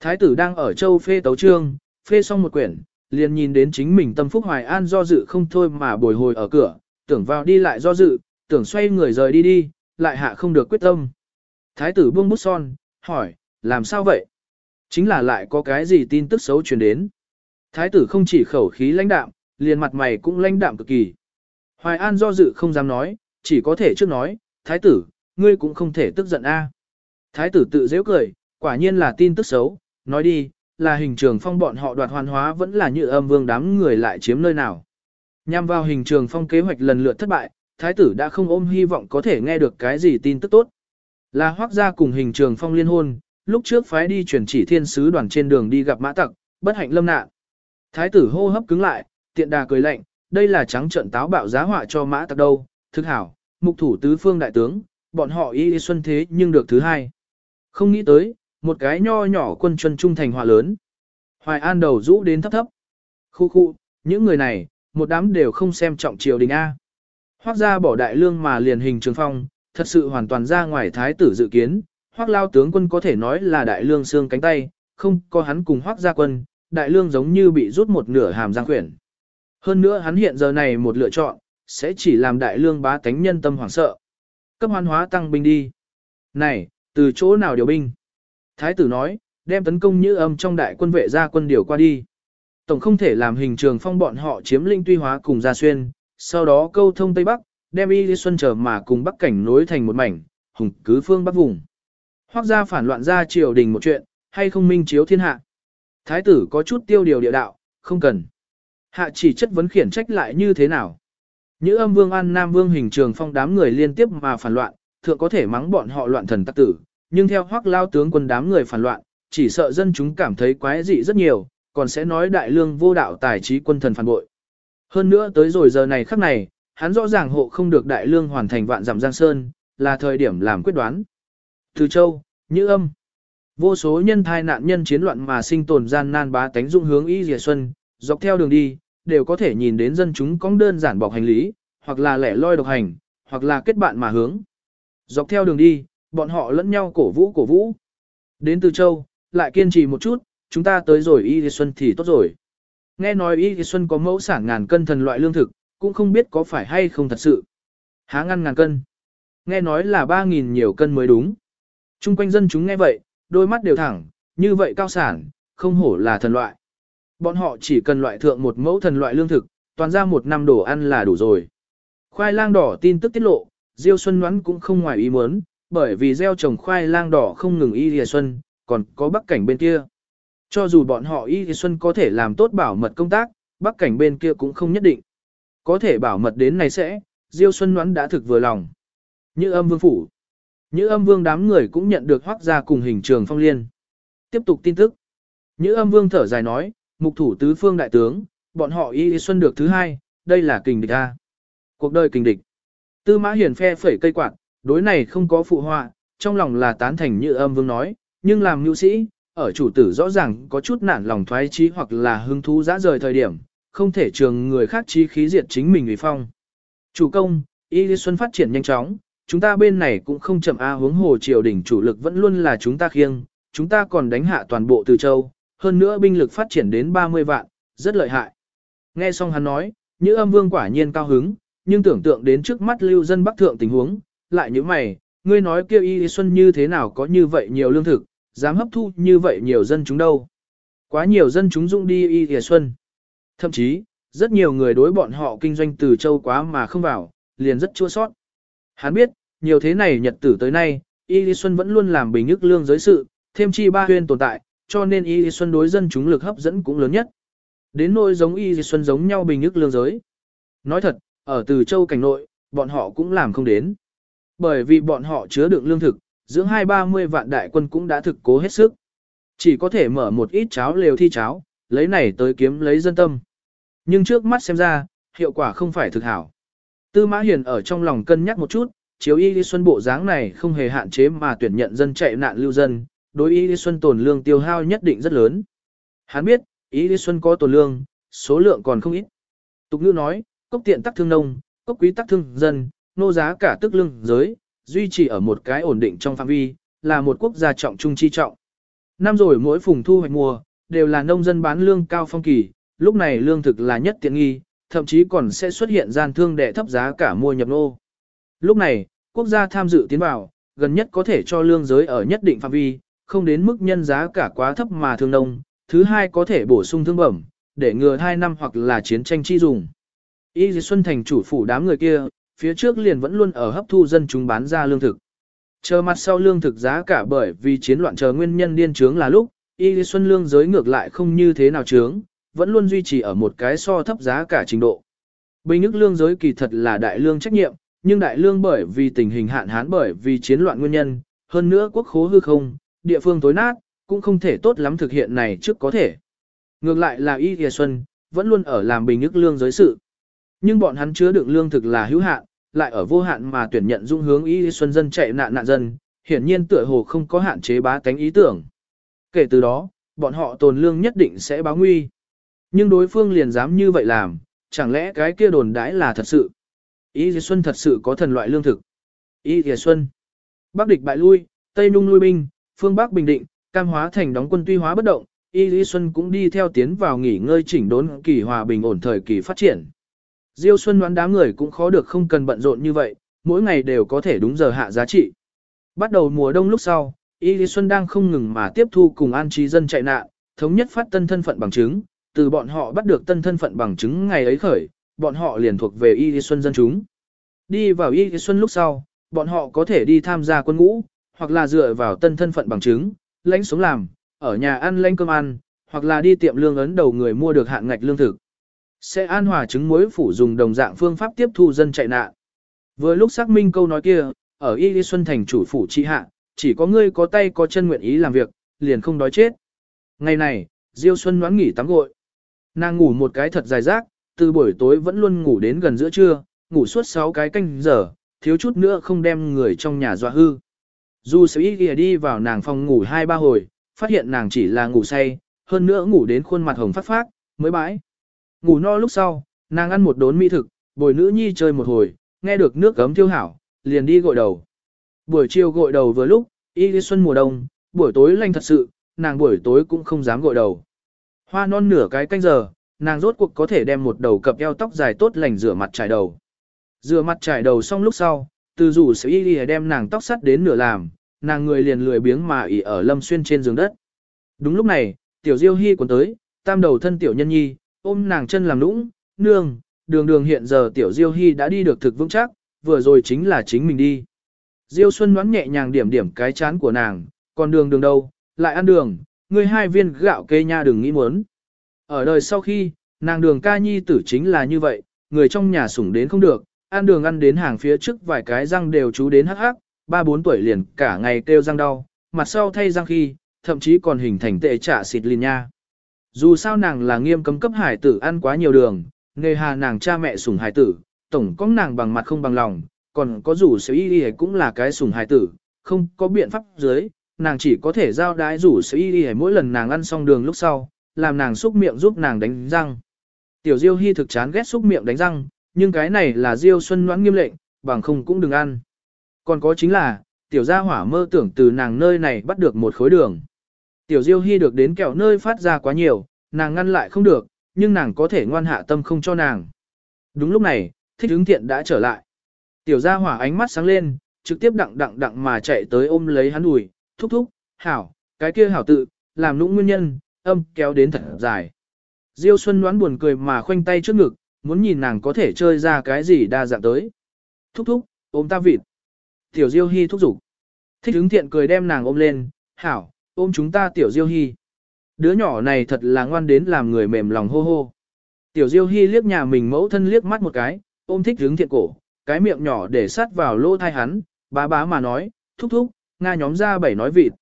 Thái tử đang ở châu phê tấu trương, phê xong một quyển, liền nhìn đến chính mình tâm phúc hoài an do dự không thôi mà bồi hồi ở cửa, tưởng vào đi lại do dự, tưởng xoay người rời đi đi, lại hạ không được quyết tâm. Thái tử buông bút son, hỏi, làm sao vậy? Chính là lại có cái gì tin tức xấu truyền đến. Thái tử không chỉ khẩu khí lãnh đạm, liền mặt mày cũng lãnh đạm cực kỳ. Hoài An do dự không dám nói, chỉ có thể trước nói, thái tử, ngươi cũng không thể tức giận a. Thái tử tự dễ cười, quả nhiên là tin tức xấu, nói đi, là hình trường phong bọn họ đoạt hoàn hóa vẫn là như âm vương đám người lại chiếm nơi nào. Nhằm vào hình trường phong kế hoạch lần lượt thất bại, thái tử đã không ôm hy vọng có thể nghe được cái gì tin tức tốt. Là hoác gia cùng hình trường phong liên hôn, lúc trước phái đi chuyển chỉ thiên sứ đoàn trên đường đi gặp mã tặc, bất hạnh lâm nạn. Thái tử hô hấp cứng lại, tiện đà cười lạnh, đây là trắng trận táo bạo giá họa cho mã tặc đâu, Thức hảo, mục thủ tứ phương đại tướng, bọn họ y xuân thế nhưng được thứ hai. Không nghĩ tới, một cái nho nhỏ quân chân trung thành hòa lớn. Hoài An đầu rũ đến thấp thấp. Khu khu, những người này, một đám đều không xem trọng triều đình A. Hoác ra bỏ đại lương mà liền hình trường phong, thật sự hoàn toàn ra ngoài thái tử dự kiến. Hoác lao tướng quân có thể nói là đại lương xương cánh tay, không có hắn cùng hoác gia quân, đại lương giống như bị rút một nửa hàm giang khuyển. Hơn nữa hắn hiện giờ này một lựa chọn, sẽ chỉ làm đại lương bá tánh nhân tâm hoảng sợ. Cấp hoan hóa tăng binh đi. Này, từ chỗ nào điều binh? Thái tử nói, đem tấn công như âm trong đại quân vệ ra quân điều qua đi. Tổng không thể làm hình trường phong bọn họ chiếm linh tuy hóa cùng gia xuyên, sau đó câu thông Tây Bắc, đem y đi xuân trở mà cùng Bắc cảnh nối thành một mảnh, hùng cứ phương Bắc vùng. Hoặc ra phản loạn ra triều đình một chuyện, hay không minh chiếu thiên hạ. Thái tử có chút tiêu điều địa đạo, không cần. Hạ chỉ chất vấn khiển trách lại như thế nào. Như âm vương an nam vương hình trường phong đám người liên tiếp mà phản loạn, thượng có thể mắng bọn họ loạn thần tắc tử, nhưng theo hoác lao tướng quân đám người phản loạn, chỉ sợ dân chúng cảm thấy quái dị rất nhiều, còn sẽ nói đại lương vô đạo tài trí quân thần phản bội. Hơn nữa tới rồi giờ này khắc này, hắn rõ ràng hộ không được đại lương hoàn thành vạn giảm giang sơn, là thời điểm làm quyết đoán. Từ châu, như âm, vô số nhân thai nạn nhân chiến loạn mà sinh tồn gian nan bá tánh dung hướng y dìa xuân, dọc theo đường đi, đều có thể nhìn đến dân chúng cong đơn giản bọc hành lý, hoặc là lẻ loi độc hành, hoặc là kết bạn mà hướng. Dọc theo đường đi, bọn họ lẫn nhau cổ vũ cổ vũ. Đến từ châu, lại kiên trì một chút, chúng ta tới rồi y xuân thì tốt rồi. Nghe nói y xuân có mẫu sản ngàn cân thần loại lương thực, cũng không biết có phải hay không thật sự. Há ngăn ngàn cân. Nghe nói là 3.000 nhiều cân mới đúng. Trung quanh dân chúng nghe vậy, đôi mắt đều thẳng, như vậy cao sản, không hổ là thần loại. Bọn họ chỉ cần loại thượng một mẫu thần loại lương thực, toàn ra một năm đồ ăn là đủ rồi. Khoai lang đỏ tin tức tiết lộ, Diêu Xuân Ngoãn cũng không ngoài ý muốn, bởi vì gieo trồng khoai lang đỏ không ngừng y lìa xuân, còn có bắc cảnh bên kia. Cho dù bọn họ y lìa xuân có thể làm tốt bảo mật công tác, bắc cảnh bên kia cũng không nhất định. Có thể bảo mật đến này sẽ, Diêu Xuân Ngoãn đã thực vừa lòng. Như âm vương phủ. Như âm vương đám người cũng nhận được hoác ra cùng hình trường phong liên. Tiếp tục tin tức. Như âm vương thở dài nói, mục thủ tứ phương đại tướng, bọn họ y xuân được thứ hai, đây là kình địch A. Cuộc đời kình địch. Tư mã Hiển phe phẩy cây quạt, đối này không có phụ họa, trong lòng là tán thành như âm vương nói, nhưng làm nhu sĩ, ở chủ tử rõ ràng có chút nản lòng thoái trí hoặc là hứng thú dã rời thời điểm, không thể trường người khác chi khí diệt chính mình vì phong. Chủ công, Y Lý Xuân phát triển nhanh chóng, chúng ta bên này cũng không chậm A hướng hồ triều đỉnh chủ lực vẫn luôn là chúng ta khiêng, chúng ta còn đánh hạ toàn bộ từ châu, hơn nữa binh lực phát triển đến 30 vạn, rất lợi hại. Nghe xong hắn nói, Nhữ âm vương quả nhiên cao hứng, nhưng tưởng tượng đến trước mắt lưu dân bắc thượng tình huống, lại như mày, ngươi nói kêu y xuân như thế nào có như vậy nhiều lương thực, dám hấp thu như vậy nhiều dân chúng đâu. Quá nhiều dân chúng dung đi y y xuân. Thậm chí, rất nhiều người đối bọn họ kinh doanh từ châu quá mà không vào, liền rất chua sót. Hắn biết, nhiều thế này nhật tử tới nay, y y xuân vẫn luôn làm bình ức lương giới sự, thêm chi ba huyên tồn tại, cho nên y xuân đối dân chúng lực hấp dẫn cũng lớn nhất. Đến nỗi giống y xuân giống nhau bình ức lương giới. Nói thật, ở từ châu cảnh nội, bọn họ cũng làm không đến. Bởi vì bọn họ chứa đựng lương thực, dưỡng hai ba mươi vạn đại quân cũng đã thực cố hết sức. Chỉ có thể mở một ít cháo lều thi cháo, lấy này tới kiếm lấy dân tâm. Nhưng trước mắt xem ra, hiệu quả không phải thực hảo. Tư Mã Hiền ở trong lòng cân nhắc một chút, chiếu y xuân bộ dáng này không hề hạn chế mà tuyển nhận dân chạy nạn lưu dân, đối y lý xuân tồn lương tiêu hao nhất định rất lớn. Hắn biết, y lý xuân có tồn lương, số lượng còn không ít. Tục ngữ nói, cốc tiện tắc thương nông, cốc quý tắc thương dân, nô giá cả tức lương giới, duy trì ở một cái ổn định trong phạm vi, là một quốc gia trọng trung chi trọng. Năm rồi mỗi phùng thu hoạch mùa, đều là nông dân bán lương cao phong kỳ, lúc này lương thực là nhất tiện nghi, thậm chí còn sẽ xuất hiện gian thương đệ thấp giá cả mua nhập nô. Lúc này, quốc gia tham dự tiến vào, gần nhất có thể cho lương giới ở nhất định phạm vi, không đến mức nhân giá cả quá thấp mà thương nông, thứ hai có thể bổ sung thương bẩm, để ngừa hai năm hoặc là chiến tranh chi dùng. Y Dì Xuân Thành chủ phủ đám người kia, phía trước liền vẫn luôn ở hấp thu dân chúng bán ra lương thực. Chờ mặt sau lương thực giá cả bởi vì chiến loạn chờ nguyên nhân điên trướng là lúc, Y Dì Xuân lương giới ngược lại không như thế nào trướng, vẫn luôn duy trì ở một cái so thấp giá cả trình độ. Bình ức lương giới kỳ thật là đại lương trách nhiệm, nhưng đại lương bởi vì tình hình hạn hán bởi vì chiến loạn nguyên nhân, hơn nữa quốc khố hư không, địa phương tối nát, cũng không thể tốt lắm thực hiện này trước có thể. Ngược lại là Y Thìa Xuân, vẫn luôn ở làm bình ức lương giới sự. Nhưng bọn hắn chứa đựng lương thực là hữu hạn, lại ở vô hạn mà tuyển nhận dung hướng Y Thìa Xuân dân chạy nạn nạn dân, hiển nhiên tựa hồ không có hạn chế bá tánh ý tưởng. Kể từ đó, bọn họ tồn lương nhất định sẽ báo nguy. Nhưng đối phương liền dám như vậy làm, chẳng lẽ cái kia đồn đãi là thật sự. Y Thìa Xuân thật sự có thần loại lương thực. Y Thìa Xuân. Bắc địch bại lui, Tây Nung lui binh, phương Bắc bình định, cam hóa thành đóng quân tuy hóa bất động, Y Lý Xuân cũng đi theo tiến vào nghỉ ngơi chỉnh đốn kỳ hòa bình ổn thời kỳ phát triển. Diêu Xuân đoán đám người cũng khó được không cần bận rộn như vậy, mỗi ngày đều có thể đúng giờ hạ giá trị. Bắt đầu mùa đông lúc sau, Y Lý Xuân đang không ngừng mà tiếp thu cùng an trí dân chạy nạn, thống nhất phát tân thân phận bằng chứng, từ bọn họ bắt được tân thân phận bằng chứng ngày ấy khởi, bọn họ liền thuộc về Y Lý Xuân dân chúng. Đi vào Y Lý Xuân lúc sau, bọn họ có thể đi tham gia quân ngũ, hoặc là dựa vào tân thân phận bằng chứng, lãnh sống làm, ở nhà ăn lãnh cơm ăn, hoặc là đi tiệm lương ấn đầu người mua được hạn ngạch lương thực. Sẽ an hòa chứng muối phủ dùng đồng dạng phương pháp tiếp thu dân chạy nạn. Vừa lúc xác minh câu nói kia, ở Y Lý Xuân thành chủ phủ trị hạ, chỉ có ngươi có tay có chân nguyện ý làm việc, liền không đói chết. Ngày này, Diêu Xuân đoán nghỉ tắm gội. Nàng ngủ một cái thật dài rác, từ buổi tối vẫn luôn ngủ đến gần giữa trưa, ngủ suốt 6 cái canh giờ, thiếu chút nữa không đem người trong nhà dọa hư. Dù sự ý kìa đi vào nàng phòng ngủ hai ba hồi, phát hiện nàng chỉ là ngủ say, hơn nữa ngủ đến khuôn mặt hồng phát phát, mới bãi. Ngủ no lúc sau, nàng ăn một đốn mỹ thực, bồi nữ nhi chơi một hồi, nghe được nước gấm thiêu hảo, liền đi gội đầu. Buổi chiều gội đầu vừa lúc, y đi xuân mùa đông, buổi tối lạnh thật sự, nàng buổi tối cũng không dám gội đầu. Hoa non nửa cái canh giờ, nàng rốt cuộc có thể đem một đầu cặp eo tóc dài tốt lành rửa mặt trải đầu. Rửa mặt trải đầu xong lúc sau, từ rủ sẽ y đem nàng tóc sắt đến nửa làm, nàng người liền lười biếng mà ỉ ở lâm xuyên trên giường đất. Đúng lúc này, tiểu diêu hy còn tới, tam đầu thân tiểu nhân nhi, ôm nàng chân làm nũng, nương, đường đường hiện giờ tiểu diêu hy đã đi được thực vững chắc, vừa rồi chính là chính mình đi. Diêu Xuân đoán nhẹ nhàng điểm điểm cái chán của nàng, còn đường đường đâu, lại ăn đường, ngươi hai viên gạo kê nha đừng nghĩ muốn. Ở đời sau khi, nàng đường ca nhi tử chính là như vậy, người trong nhà sủng đến không được, ăn đường ăn đến hàng phía trước vài cái răng đều chú đến hắc hắc, ba bốn tuổi liền cả ngày kêu răng đau, mặt sau thay răng khi, thậm chí còn hình thành tệ trả xịt liền nha. Dù sao nàng là nghiêm cấm cấp hải tử ăn quá nhiều đường, nghề hà nàng cha mẹ sủng hải tử, tổng có nàng bằng mặt không bằng lòng, còn có rủ sở y y cũng là cái sủng hải tử, không có biện pháp dưới, nàng chỉ có thể giao đái rủ sở y y mỗi lần nàng ăn xong đường lúc sau, làm nàng xúc miệng giúp nàng đánh răng. Tiểu Diêu Hy thực chán ghét xúc miệng đánh răng, nhưng cái này là Diêu Xuân Noãn nghiêm lệnh, bằng không cũng đừng ăn. Còn có chính là, tiểu gia hỏa mơ tưởng từ nàng nơi này bắt được một khối đường. Tiểu Diêu Hy được đến kẹo nơi phát ra quá nhiều, nàng ngăn lại không được, nhưng nàng có thể ngoan hạ tâm không cho nàng. Đúng lúc này, thích hứng thiện đã trở lại. Tiểu gia hỏa ánh mắt sáng lên, trực tiếp đặng đặng đặng mà chạy tới ôm lấy hắn ủi, thúc thúc, hảo, cái kia hảo tự, làm nũng nguyên nhân, âm kéo đến thật dài. Diêu Xuân đoán buồn cười mà khoanh tay trước ngực, muốn nhìn nàng có thể chơi ra cái gì đa dạng tới. Thúc thúc, ôm ta vịt. Tiểu Diêu Hy thúc giục. Thích ứng thiện cười đem nàng ôm lên, hảo, ôm chúng ta Tiểu Diêu Hy. Đứa nhỏ này thật là ngoan đến làm người mềm lòng hô hô. Tiểu Diêu Hy liếc nhà mình mẫu thân liếc mắt một cái, ôm thích ứng thiện cổ, cái miệng nhỏ để sát vào lỗ thai hắn, bá bá mà nói, thúc thúc, Nga nhóm ra bảy nói vịt.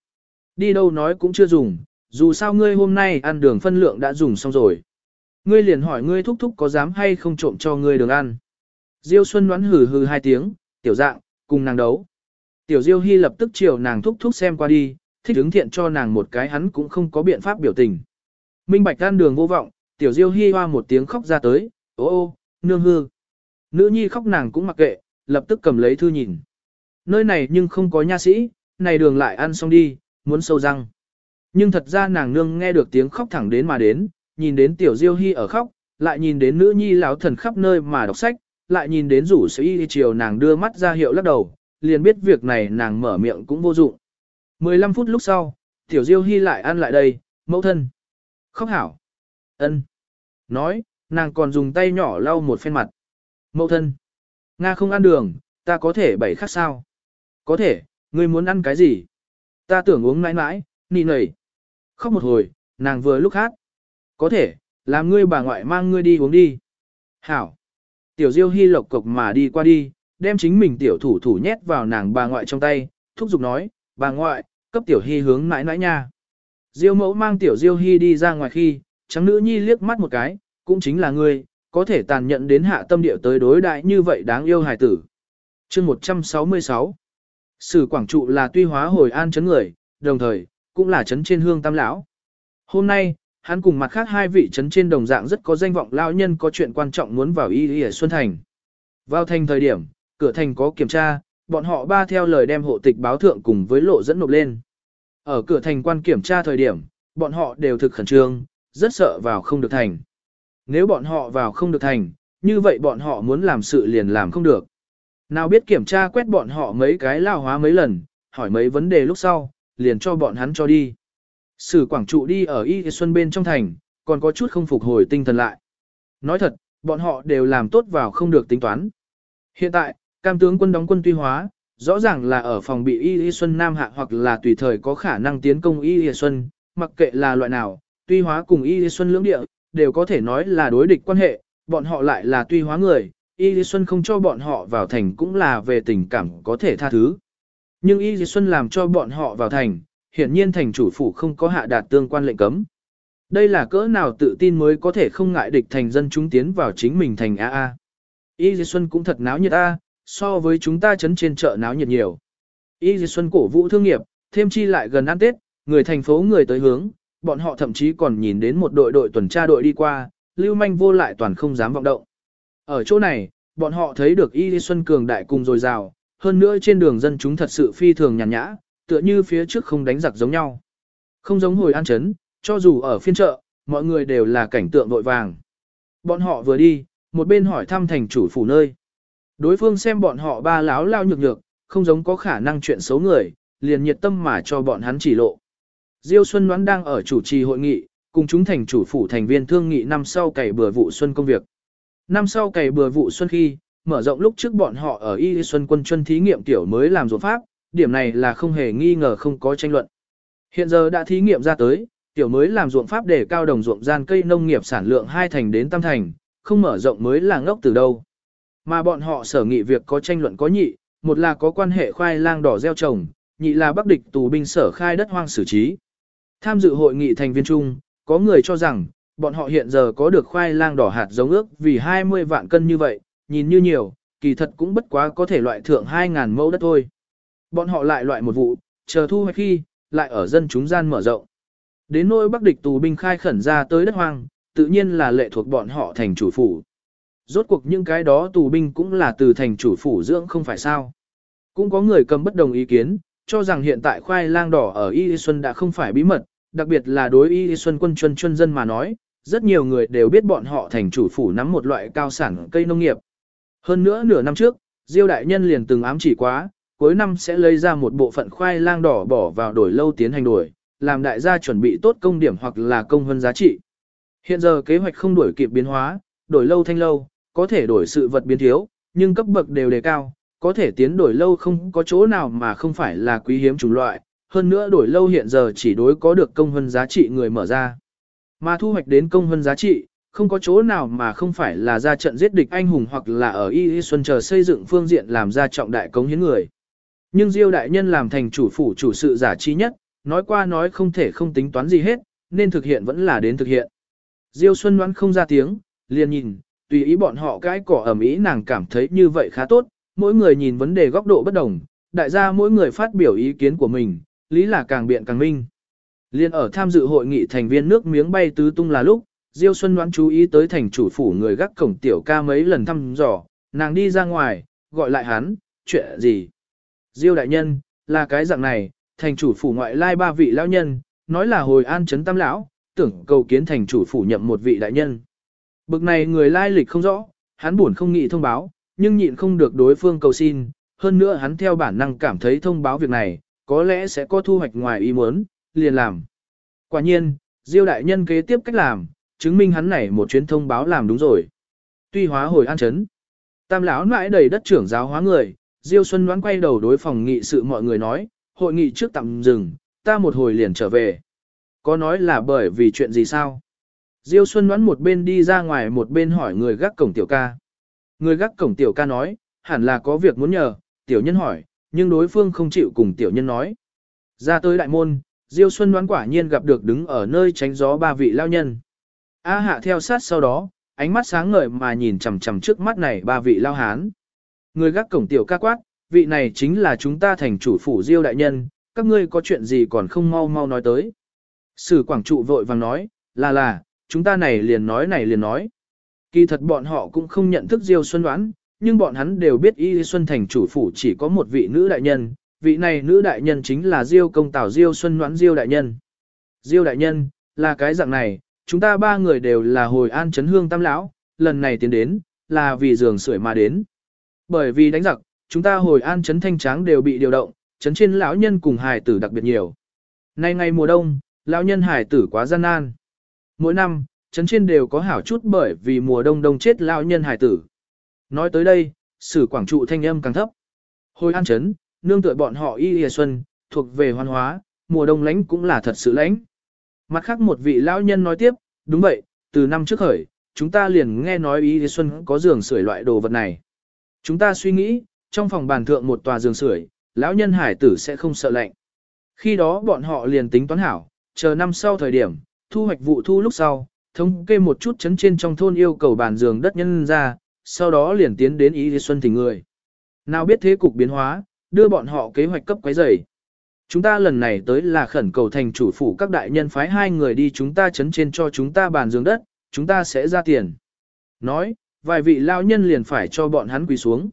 Đi đâu nói cũng chưa dùng, dù sao ngươi hôm nay ăn đường phân lượng đã dùng xong rồi. Ngươi liền hỏi ngươi thúc thúc có dám hay không trộm cho ngươi đường ăn. Diêu Xuân đoán hừ hừ hai tiếng, tiểu dạng, cùng nàng đấu. Tiểu Diêu Hy lập tức chiều nàng thúc thúc xem qua đi, thích ứng thiện cho nàng một cái hắn cũng không có biện pháp biểu tình. Minh bạch tan đường vô vọng, tiểu Diêu Hy hoa một tiếng khóc ra tới, ô ô, nương hư. Nữ nhi khóc nàng cũng mặc kệ, lập tức cầm lấy thư nhìn. Nơi này nhưng không có nha sĩ, này đường lại ăn xong đi, muốn sâu răng. Nhưng thật ra nàng nương nghe được tiếng khóc thẳng đến mà đến, nhìn đến tiểu diêu hy ở khóc, lại nhìn đến nữ nhi lão thần khắp nơi mà đọc sách, lại nhìn đến rủ sĩ chiều nàng đưa mắt ra hiệu lắc đầu, liền biết việc này nàng mở miệng cũng vô dụng. 15 phút lúc sau, tiểu diêu hy lại ăn lại đây, mẫu thân. Khóc hảo. ân Nói, nàng còn dùng tay nhỏ lau một phen mặt. Mẫu thân. Nga không ăn đường, ta có thể bảy khác sao? Có thể, ngươi muốn ăn cái gì? Ta tưởng uống mãi mãi, nị nầy. Khóc một hồi, nàng vừa lúc hát. Có thể, làm ngươi bà ngoại mang ngươi đi uống đi. Hảo. Tiểu diêu hy lộc cộc mà đi qua đi, đem chính mình tiểu thủ thủ nhét vào nàng bà ngoại trong tay, thúc giục nói, bà ngoại, cấp tiểu hy hướng mãi mãi nha. Diêu mẫu mang tiểu diêu hy đi ra ngoài khi, trắng nữ nhi liếc mắt một cái, cũng chính là ngươi, có thể tàn nhận đến hạ tâm địa tới đối đại như vậy đáng yêu hài tử. chương 166 Sử Quảng Trụ là tuy hóa hồi an chấn người, đồng thời, cũng là chấn trên hương tam lão. Hôm nay, hắn cùng mặt khác hai vị chấn trên đồng dạng rất có danh vọng lao nhân có chuyện quan trọng muốn vào y y ở Xuân Thành. Vào thành thời điểm, cửa thành có kiểm tra, bọn họ ba theo lời đem hộ tịch báo thượng cùng với lộ dẫn nộp lên. Ở cửa thành quan kiểm tra thời điểm, bọn họ đều thực khẩn trương, rất sợ vào không được thành. Nếu bọn họ vào không được thành, như vậy bọn họ muốn làm sự liền làm không được. Nào biết kiểm tra quét bọn họ mấy cái lao hóa mấy lần, hỏi mấy vấn đề lúc sau, liền cho bọn hắn cho đi. Sử quảng trụ đi ở Y Xuân bên trong thành, còn có chút không phục hồi tinh thần lại. Nói thật, bọn họ đều làm tốt vào không được tính toán. Hiện tại, cam tướng quân đóng quân tuy hóa, rõ ràng là ở phòng bị Y Xuân Nam hạ hoặc là tùy thời có khả năng tiến công Y Xuân, mặc kệ là loại nào, tuy hóa cùng Y Xuân lưỡng địa, đều có thể nói là đối địch quan hệ, bọn họ lại là tuy hóa người, Y Lý Xuân không cho bọn họ vào thành cũng là về tình cảm có thể tha thứ. Nhưng Y Lý Xuân làm cho bọn họ vào thành, hiển nhiên thành chủ phủ không có hạ đạt tương quan lệnh cấm. Đây là cỡ nào tự tin mới có thể không ngại địch thành dân chúng tiến vào chính mình thành AA. Y Di Xuân cũng thật náo nhiệt A, so với chúng ta chấn trên chợ náo nhiệt nhiều. Y Di Xuân cổ vũ thương nghiệp, thêm chi lại gần ăn Tết, người thành phố người tới hướng, bọn họ thậm chí còn nhìn đến một đội đội tuần tra đội đi qua, lưu manh vô lại toàn không dám vọng động. Ở chỗ này, bọn họ thấy được Y Di Xuân cường đại cùng dồi dào, hơn nữa trên đường dân chúng thật sự phi thường nhàn nhã, tựa như phía trước không đánh giặc giống nhau. Không giống hồi an chấn, cho dù ở phiên chợ, mọi người đều là cảnh tượng vội vàng. Bọn họ vừa đi, một bên hỏi thăm thành chủ phủ nơi. Đối phương xem bọn họ ba láo lao nhược nhược, không giống có khả năng chuyện xấu người, liền nhiệt tâm mà cho bọn hắn chỉ lộ. Diêu Xuân đoán đang ở chủ trì hội nghị, cùng chúng thành chủ phủ thành viên thương nghị năm sau cày bừa vụ xuân công việc. Năm sau cày bừa vụ xuân khi, mở rộng lúc trước bọn họ ở Y Xuân quân chuân thí nghiệm tiểu mới làm ruộng pháp, điểm này là không hề nghi ngờ không có tranh luận. Hiện giờ đã thí nghiệm ra tới, tiểu mới làm ruộng pháp để cao đồng ruộng gian cây nông nghiệp sản lượng hai thành đến tam thành, không mở rộng mới là ngốc từ đâu. Mà bọn họ sở nghị việc có tranh luận có nhị, một là có quan hệ khoai lang đỏ gieo trồng, nhị là bắc địch tù binh sở khai đất hoang xử trí. Tham dự hội nghị thành viên chung, có người cho rằng, bọn họ hiện giờ có được khoai lang đỏ hạt giống ước vì 20 vạn cân như vậy, nhìn như nhiều, kỳ thật cũng bất quá có thể loại thượng 2.000 mẫu đất thôi. Bọn họ lại loại một vụ, chờ thu hoạch khi, lại ở dân chúng gian mở rộng. Đến nỗi bắc địch tù binh khai khẩn ra tới đất hoang, tự nhiên là lệ thuộc bọn họ thành chủ phủ. Rốt cuộc những cái đó tù binh cũng là từ thành chủ phủ dưỡng không phải sao. Cũng có người cầm bất đồng ý kiến, cho rằng hiện tại khoai lang đỏ ở Y Xuân đã không phải bí mật, đặc biệt là đối Y Xuân quân chuân chuân dân mà nói, rất nhiều người đều biết bọn họ thành chủ phủ nắm một loại cao sản cây nông nghiệp. Hơn nữa nửa năm trước, Diêu đại nhân liền từng ám chỉ quá, cuối năm sẽ lấy ra một bộ phận khoai lang đỏ bỏ vào đổi lâu tiến hành đổi, làm đại gia chuẩn bị tốt công điểm hoặc là công hơn giá trị. Hiện giờ kế hoạch không đổi kịp biến hóa, đổi lâu thanh lâu, có thể đổi sự vật biến thiếu, nhưng cấp bậc đều đề cao, có thể tiến đổi lâu không có chỗ nào mà không phải là quý hiếm chủng loại, hơn nữa đổi lâu hiện giờ chỉ đối có được công hơn giá trị người mở ra. Mà thu hoạch đến công hơn giá trị, không có chỗ nào mà không phải là ra trận giết địch anh hùng hoặc là ở Y Y Xuân chờ xây dựng phương diện làm ra trọng đại cống hiến người. Nhưng Diêu đại nhân làm thành chủ phủ chủ sự giả chi nhất, nói qua nói không thể không tính toán gì hết, nên thực hiện vẫn là đến thực hiện. Diêu Xuân đoán không ra tiếng, liền nhìn, tùy ý bọn họ cái cỏ ẩm ý nàng cảm thấy như vậy khá tốt, mỗi người nhìn vấn đề góc độ bất đồng, đại gia mỗi người phát biểu ý kiến của mình, lý là càng biện càng minh. Liên ở tham dự hội nghị thành viên nước miếng bay tứ tung là lúc, Diêu Xuân đoán chú ý tới thành chủ phủ người gác cổng tiểu ca mấy lần thăm dò, nàng đi ra ngoài, gọi lại hắn, chuyện gì? Diêu đại nhân, là cái dạng này, thành chủ phủ ngoại lai ba vị lão nhân, nói là hồi an chấn tam lão, tưởng cầu kiến thành chủ phủ nhậm một vị đại nhân. Bực này người lai lịch không rõ, hắn buồn không nghĩ thông báo, nhưng nhịn không được đối phương cầu xin, hơn nữa hắn theo bản năng cảm thấy thông báo việc này, có lẽ sẽ có thu hoạch ngoài ý muốn, liền làm. Quả nhiên, Diêu đại nhân kế tiếp cách làm, chứng minh hắn này một chuyến thông báo làm đúng rồi. Tuy hóa hồi an chấn, tam lão mãi đầy đất trưởng giáo hóa người, Diêu Xuân đoán quay đầu đối phòng nghị sự mọi người nói, hội nghị trước tạm dừng, ta một hồi liền trở về. Có nói là bởi vì chuyện gì sao? Diêu Xuân đoán một bên đi ra ngoài một bên hỏi người gác cổng tiểu ca. Người gác cổng tiểu ca nói, hẳn là có việc muốn nhờ, tiểu nhân hỏi, nhưng đối phương không chịu cùng tiểu nhân nói. Ra tới đại môn, Diêu Xuân đoán quả nhiên gặp được đứng ở nơi tránh gió ba vị lao nhân. A hạ theo sát sau đó, ánh mắt sáng ngời mà nhìn chằm chằm trước mắt này ba vị lao hán. Người gác cổng tiểu ca quát, vị này chính là chúng ta thành chủ phủ Diêu đại nhân, các ngươi có chuyện gì còn không mau mau nói tới. Sử quảng trụ vội vàng nói, là là, chúng ta này liền nói này liền nói. Kỳ thật bọn họ cũng không nhận thức Diêu Xuân đoán, nhưng bọn hắn đều biết Y Xuân thành chủ phủ chỉ có một vị nữ đại nhân, vị này nữ đại nhân chính là Diêu công tảo Diêu Xuân đoán Diêu đại nhân. Diêu đại nhân, là cái dạng này, chúng ta ba người đều là hồi an chấn hương tam lão, lần này tiến đến, là vì giường sưởi mà đến. Bởi vì đánh giặc, chúng ta hồi an chấn thanh tráng đều bị điều động, chấn trên lão nhân cùng hài tử đặc biệt nhiều. Nay ngày mùa đông, lão nhân hài tử quá gian nan. Mỗi năm, chấn trên đều có hảo chút bởi vì mùa đông đông chết lão nhân hài tử. Nói tới đây, sử quảng trụ thanh âm càng thấp. Hồi an chấn, nương tựa bọn họ y hìa xuân, thuộc về hoàn hóa, mùa đông lánh cũng là thật sự lánh. Mặt khác một vị lão nhân nói tiếp, đúng vậy, từ năm trước khởi, chúng ta liền nghe nói y hìa xuân có giường sưởi loại đồ vật này. Chúng ta suy nghĩ, trong phòng bàn thượng một tòa giường sưởi, lão nhân hải tử sẽ không sợ lạnh. Khi đó bọn họ liền tính toán hảo, chờ năm sau thời điểm, thu hoạch vụ thu lúc sau, thống kê một chút chấn trên trong thôn yêu cầu bàn giường đất nhân ra, sau đó liền tiến đến ý xuân thỉnh người. Nào biết thế cục biến hóa, đưa bọn họ kế hoạch cấp quấy rầy. Chúng ta lần này tới là khẩn cầu thành chủ phủ các đại nhân phái hai người đi chúng ta chấn trên cho chúng ta bàn giường đất, chúng ta sẽ ra tiền. Nói, vài vị lao nhân liền phải cho bọn hắn quỳ xuống.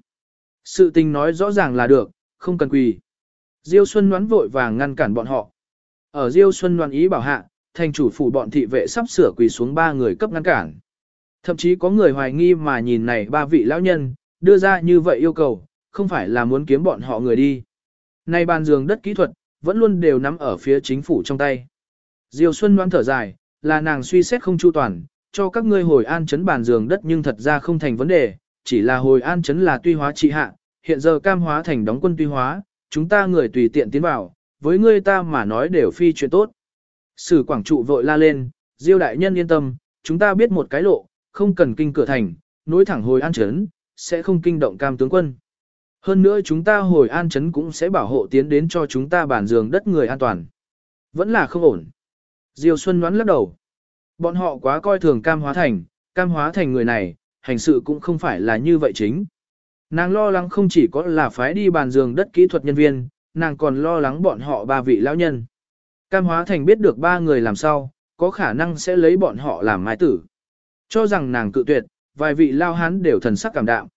Sự tình nói rõ ràng là được, không cần quỳ. Diêu Xuân đoán vội vàng ngăn cản bọn họ. Ở Diêu Xuân đoán ý bảo hạ, thành chủ phủ bọn thị vệ sắp sửa quỳ xuống ba người cấp ngăn cản. Thậm chí có người hoài nghi mà nhìn này ba vị lão nhân, đưa ra như vậy yêu cầu, không phải là muốn kiếm bọn họ người đi. Nay bàn giường đất kỹ thuật, vẫn luôn đều nắm ở phía chính phủ trong tay. Diêu Xuân đoán thở dài, là nàng suy xét không chu toàn, cho các ngươi hồi an chấn bàn giường đất nhưng thật ra không thành vấn đề, chỉ là hồi an chấn là tuy hóa trị hạ, hiện giờ cam hóa thành đóng quân tuy hóa, chúng ta người tùy tiện tiến vào, với ngươi ta mà nói đều phi chuyện tốt. Sử quảng trụ vội la lên, diêu đại nhân yên tâm, chúng ta biết một cái lộ, không cần kinh cửa thành, nối thẳng hồi an chấn, sẽ không kinh động cam tướng quân. Hơn nữa chúng ta hồi an chấn cũng sẽ bảo hộ tiến đến cho chúng ta bản giường đất người an toàn. Vẫn là không ổn. Diêu Xuân đoán lắc đầu. Bọn họ quá coi thường cam hóa thành, cam hóa thành người này, hành sự cũng không phải là như vậy chính. Nàng lo lắng không chỉ có là phái đi bàn giường đất kỹ thuật nhân viên, nàng còn lo lắng bọn họ ba vị lão nhân. Cam hóa thành biết được ba người làm sao, có khả năng sẽ lấy bọn họ làm mái tử. Cho rằng nàng cự tuyệt, vài vị lao hán đều thần sắc cảm đạm.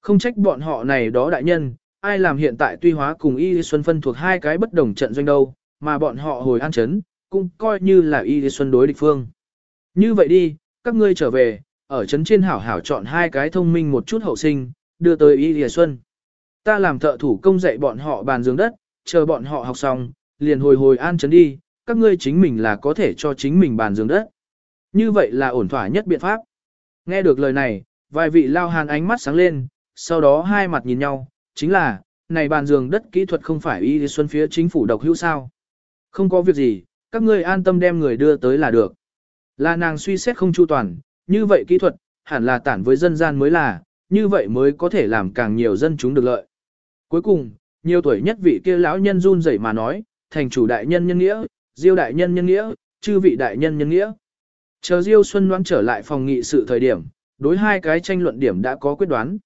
Không trách bọn họ này đó đại nhân, ai làm hiện tại tuy hóa cùng Y Xuân phân thuộc hai cái bất đồng trận doanh đâu, mà bọn họ hồi an chấn, cũng coi như là Y Xuân đối địch phương. Như vậy đi, các ngươi trở về, ở trấn trên hảo hảo chọn hai cái thông minh một chút hậu sinh, đưa tới Y Lìa Xuân. Ta làm thợ thủ công dạy bọn họ bàn giường đất, chờ bọn họ học xong, liền hồi hồi an trấn đi, các ngươi chính mình là có thể cho chính mình bàn giường đất. Như vậy là ổn thỏa nhất biện pháp. Nghe được lời này, vài vị lao hàn ánh mắt sáng lên, sau đó hai mặt nhìn nhau, chính là, này bàn giường đất kỹ thuật không phải Y Xuân phía chính phủ độc hữu sao. Không có việc gì, các ngươi an tâm đem người đưa tới là được. Là nàng suy xét không chu toàn, như vậy kỹ thuật, hẳn là tản với dân gian mới là, như vậy mới có thể làm càng nhiều dân chúng được lợi. Cuối cùng, nhiều tuổi nhất vị kia lão nhân run rẩy mà nói, thành chủ đại nhân nhân nghĩa, diêu đại nhân nhân nghĩa, chư vị đại nhân nhân nghĩa. Chờ diêu xuân đoán trở lại phòng nghị sự thời điểm, đối hai cái tranh luận điểm đã có quyết đoán.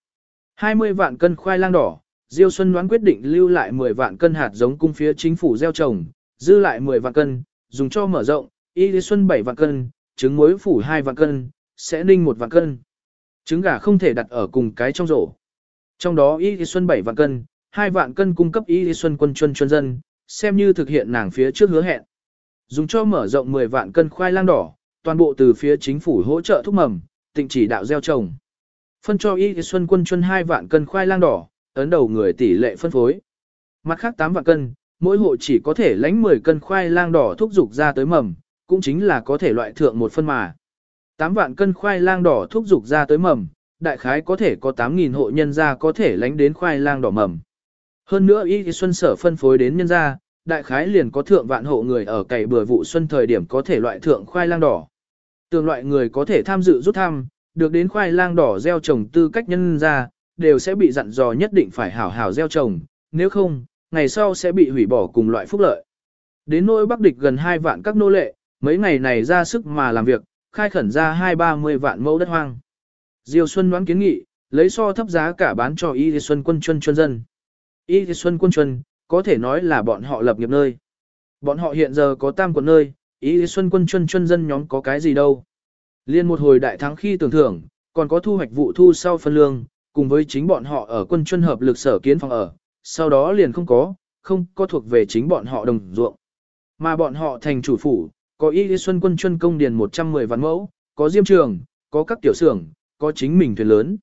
20 vạn cân khoai lang đỏ, diêu xuân đoán quyết định lưu lại 10 vạn cân hạt giống cung phía chính phủ gieo trồng, dư lại 10 vạn cân, dùng cho mở rộng, y xuân 7 vạn cân, trứng muối phủ 2 vạn cân, sẽ ninh 1 vạn cân. Trứng gà không thể đặt ở cùng cái trong rổ. Trong đó y xuân 7 vạn cân, hai vạn cân cung cấp y xuân quân chuân chuân dân, xem như thực hiện nàng phía trước hứa hẹn. Dùng cho mở rộng 10 vạn cân khoai lang đỏ, toàn bộ từ phía chính phủ hỗ trợ thúc mầm, tịnh chỉ đạo gieo trồng. Phân cho y xuân quân chuân hai vạn cân khoai lang đỏ, ấn đầu người tỷ lệ phân phối. Mặt khác 8 vạn cân, mỗi hộ chỉ có thể lãnh 10 cân khoai lang đỏ thúc dục ra tới mầm, cũng chính là có thể loại thượng một phân mà. 8 vạn cân khoai lang đỏ thúc dục ra tới mầm, đại khái có thể có 8.000 hộ nhân gia có thể lãnh đến khoai lang đỏ mầm. Hơn nữa y xuân sở phân phối đến nhân gia, đại khái liền có thượng vạn hộ người ở cày bừa vụ xuân thời điểm có thể loại thượng khoai lang đỏ. Tương loại người có thể tham dự rút thăm, được đến khoai lang đỏ gieo trồng tư cách nhân gia đều sẽ bị dặn dò nhất định phải hảo hảo gieo trồng, nếu không, ngày sau sẽ bị hủy bỏ cùng loại phúc lợi. Đến nỗi bắc địch gần 2 vạn các nô lệ, mấy ngày này ra sức mà làm việc, khai khẩn ra 2-30 vạn mẫu đất hoang. Diêu Xuân đoán kiến nghị, lấy so thấp giá cả bán cho Y Xuân quân chuân chuân dân. Y Xuân quân chuân, có thể nói là bọn họ lập nghiệp nơi. Bọn họ hiện giờ có tam quận nơi, Y Xuân quân chuân chuân dân nhóm có cái gì đâu. Liên một hồi đại thắng khi tưởng thưởng, còn có thu hoạch vụ thu sau phân lương, cùng với chính bọn họ ở quân chuân hợp lực sở kiến phòng ở, sau đó liền không có, không có thuộc về chính bọn họ đồng ruộng. Mà bọn họ thành chủ phủ, có y xuân quân chuyên công điền 110 vạn mẫu, có diêm trường, có các tiểu xưởng, có chính mình thuyền lớn.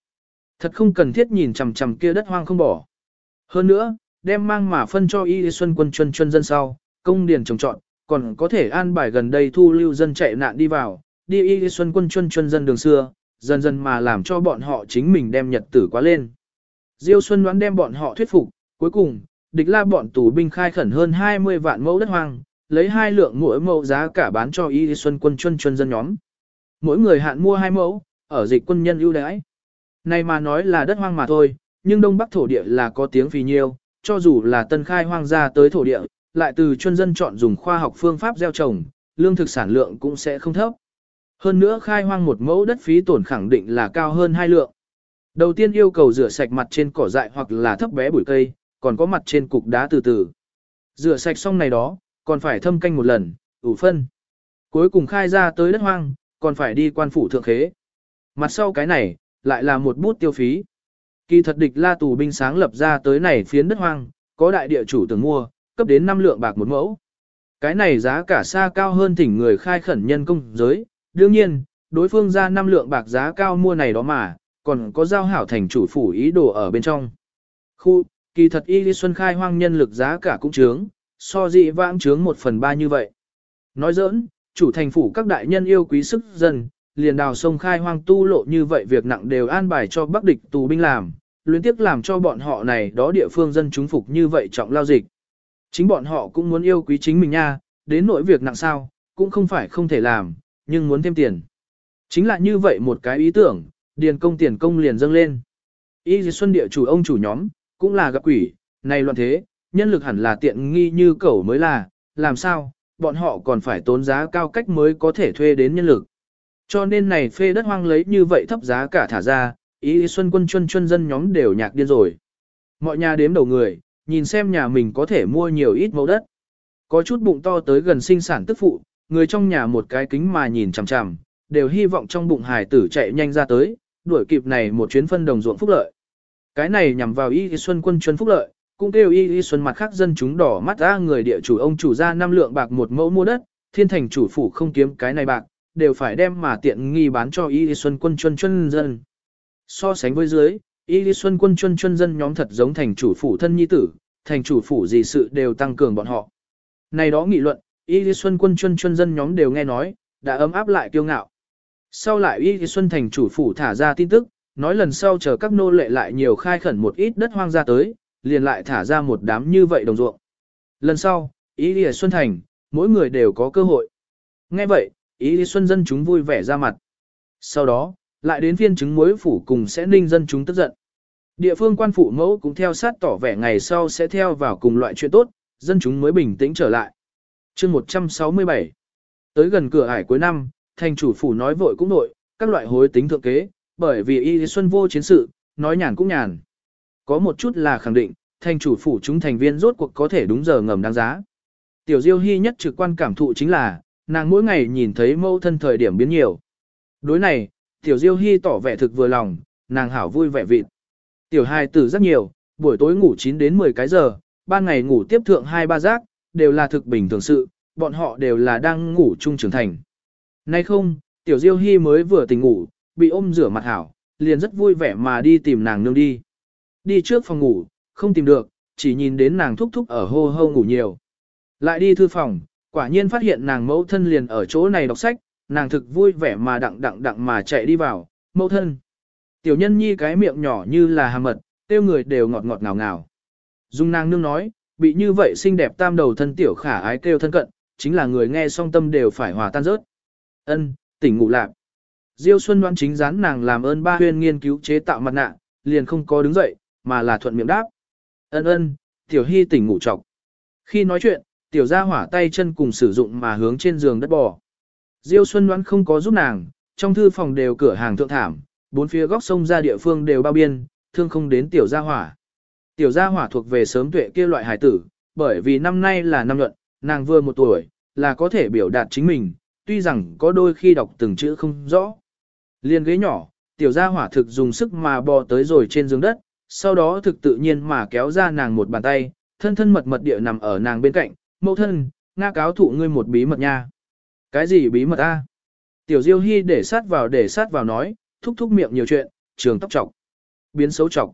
Thật không cần thiết nhìn chằm chằm kia đất hoang không bỏ. Hơn nữa, đem mang mà phân cho y xuân quân chuyên chuyên dân sau, công điền trồng trọn, còn có thể an bài gần đây thu lưu dân chạy nạn đi vào, đi y xuân quân chuyên chuyên dân đường xưa, dần dần mà làm cho bọn họ chính mình đem nhật tử quá lên. Diêu Xuân đoán đem bọn họ thuyết phục, cuối cùng, địch la bọn tù binh khai khẩn hơn 20 vạn mẫu đất hoang, lấy hai lượng mỗi mẫu giá cả bán cho y xuân quân chuân chuân dân nhóm. Mỗi người hạn mua hai mẫu, ở dịch quân nhân ưu đãi. Này mà nói là đất hoang mà thôi, nhưng đông bắc thổ địa là có tiếng phì nhiêu, cho dù là tân khai hoang ra tới thổ địa, lại từ chuân dân chọn dùng khoa học phương pháp gieo trồng, lương thực sản lượng cũng sẽ không thấp. Hơn nữa khai hoang một mẫu đất phí tổn khẳng định là cao hơn hai lượng. Đầu tiên yêu cầu rửa sạch mặt trên cỏ dại hoặc là thấp bé bụi cây, còn có mặt trên cục đá từ từ. Rửa sạch xong này đó, còn phải thâm canh một lần, ủ phân. Cuối cùng khai ra tới đất hoang, còn phải đi quan phủ thượng khế. Mặt sau cái này, lại là một bút tiêu phí. Kỳ thật địch la tù binh sáng lập ra tới này phiến đất hoang, có đại địa chủ tưởng mua, cấp đến 5 lượng bạc một mẫu. Cái này giá cả xa cao hơn thỉnh người khai khẩn nhân công giới, đương nhiên, đối phương ra năm lượng bạc giá cao mua này đó mà, còn có giao hảo thành chủ phủ ý đồ ở bên trong. Khu, kỳ thật y lý xuân khai hoang nhân lực giá cả cũng trướng, so dị vãng chướng một phần ba như vậy. Nói giỡn, chủ thành phủ các đại nhân yêu quý sức dân, liền đào sông khai hoang tu lộ như vậy việc nặng đều an bài cho bắc địch tù binh làm, luyến tiếc làm cho bọn họ này đó địa phương dân chúng phục như vậy trọng lao dịch. Chính bọn họ cũng muốn yêu quý chính mình nha, đến nỗi việc nặng sao, cũng không phải không thể làm, nhưng muốn thêm tiền. Chính là như vậy một cái ý tưởng, điền công tiền công liền dâng lên. Y Xuân địa chủ ông chủ nhóm, cũng là gặp quỷ, này loạn thế, nhân lực hẳn là tiện nghi như cẩu mới là, làm sao, bọn họ còn phải tốn giá cao cách mới có thể thuê đến nhân lực. Cho nên này phê đất hoang lấy như vậy thấp giá cả thả ra, ý Xuân quân chuân chuân dân nhóm đều nhạc điên rồi. Mọi nhà đếm đầu người, nhìn xem nhà mình có thể mua nhiều ít mẫu đất. Có chút bụng to tới gần sinh sản tức phụ, người trong nhà một cái kính mà nhìn chằm chằm, đều hy vọng trong bụng hài tử chạy nhanh ra tới, đuổi kịp này một chuyến phân đồng ruộng phúc lợi. Cái này nhằm vào y xuân quân chuân phúc lợi, cũng kêu y y xuân mặt khác dân chúng đỏ mắt ra người địa chủ ông chủ ra năm lượng bạc một mẫu mua đất, thiên thành chủ phủ không kiếm cái này bạc, đều phải đem mà tiện nghi bán cho y y xuân quân chuân chuân dân. So sánh với dưới, y y xuân quân chuân chuân dân nhóm thật giống thành chủ phủ thân nhi tử, thành chủ phủ gì sự đều tăng cường bọn họ. Này đó nghị luận, Y y Xuân quân chuân chuân dân nhóm đều nghe nói, đã ấm áp lại kiêu ngạo. Sau lại Y y Xuân thành chủ phủ thả ra tin tức, nói lần sau chờ các nô lệ lại nhiều khai khẩn một ít đất hoang ra tới, liền lại thả ra một đám như vậy đồng ruộng. Lần sau, ý lìa Xuân thành, mỗi người đều có cơ hội. Nghe vậy, ý lìa Xuân dân chúng vui vẻ ra mặt. Sau đó, lại đến phiên chứng mối phủ cùng sẽ ninh dân chúng tức giận. Địa phương quan phụ mẫu cũng theo sát tỏ vẻ ngày sau sẽ theo vào cùng loại chuyện tốt, dân chúng mới bình tĩnh trở lại chương 167 Tới gần cửa ải cuối năm, thành chủ phủ nói vội cũng nội, các loại hối tính thượng kế, bởi vì y xuân vô chiến sự, nói nhàn cũng nhàn. Có một chút là khẳng định, thành chủ phủ chúng thành viên rốt cuộc có thể đúng giờ ngầm đáng giá. Tiểu Diêu Hy nhất trực quan cảm thụ chính là, nàng mỗi ngày nhìn thấy mâu thân thời điểm biến nhiều. Đối này, Tiểu Diêu Hy tỏ vẻ thực vừa lòng, nàng hảo vui vẻ vịt. Tiểu hài tử rất nhiều, buổi tối ngủ 9 đến 10 cái giờ, ban ngày ngủ tiếp thượng 2-3 giác đều là thực bình thường sự, bọn họ đều là đang ngủ chung trưởng thành. Nay không, tiểu diêu hy mới vừa tỉnh ngủ, bị ôm rửa mặt hảo, liền rất vui vẻ mà đi tìm nàng nương đi. Đi trước phòng ngủ, không tìm được, chỉ nhìn đến nàng thúc thúc ở hô hô ngủ nhiều. Lại đi thư phòng, quả nhiên phát hiện nàng mẫu thân liền ở chỗ này đọc sách, nàng thực vui vẻ mà đặng đặng đặng mà chạy đi vào, mẫu thân. Tiểu nhân nhi cái miệng nhỏ như là hàm mật, tiêu người đều ngọt ngọt ngào ngào. Dung nàng nương nói, bị như vậy xinh đẹp tam đầu thân tiểu khả ái kêu thân cận, chính là người nghe song tâm đều phải hòa tan rớt. Ân, tỉnh ngủ lạc. Diêu Xuân đoán chính dán nàng làm ơn ba huyên nghiên cứu chế tạo mặt nạ, liền không có đứng dậy, mà là thuận miệng đáp. Ân ân, tiểu hy tỉnh ngủ trọc. Khi nói chuyện, tiểu gia hỏa tay chân cùng sử dụng mà hướng trên giường đất bò. Diêu Xuân đoán không có giúp nàng, trong thư phòng đều cửa hàng thượng thảm, bốn phía góc sông ra địa phương đều bao biên, thương không đến tiểu gia hỏa. Tiểu gia hỏa thuộc về sớm tuệ kia loại hải tử, bởi vì năm nay là năm luận, nàng vừa một tuổi, là có thể biểu đạt chính mình, tuy rằng có đôi khi đọc từng chữ không rõ. Liên ghế nhỏ, tiểu gia hỏa thực dùng sức mà bò tới rồi trên giường đất, sau đó thực tự nhiên mà kéo ra nàng một bàn tay, thân thân mật mật địa nằm ở nàng bên cạnh, mẫu thân, nga cáo thụ ngươi một bí mật nha. Cái gì bí mật a? Tiểu Diêu Hy để sát vào để sát vào nói, thúc thúc miệng nhiều chuyện, trường tóc trọc, biến xấu trọc.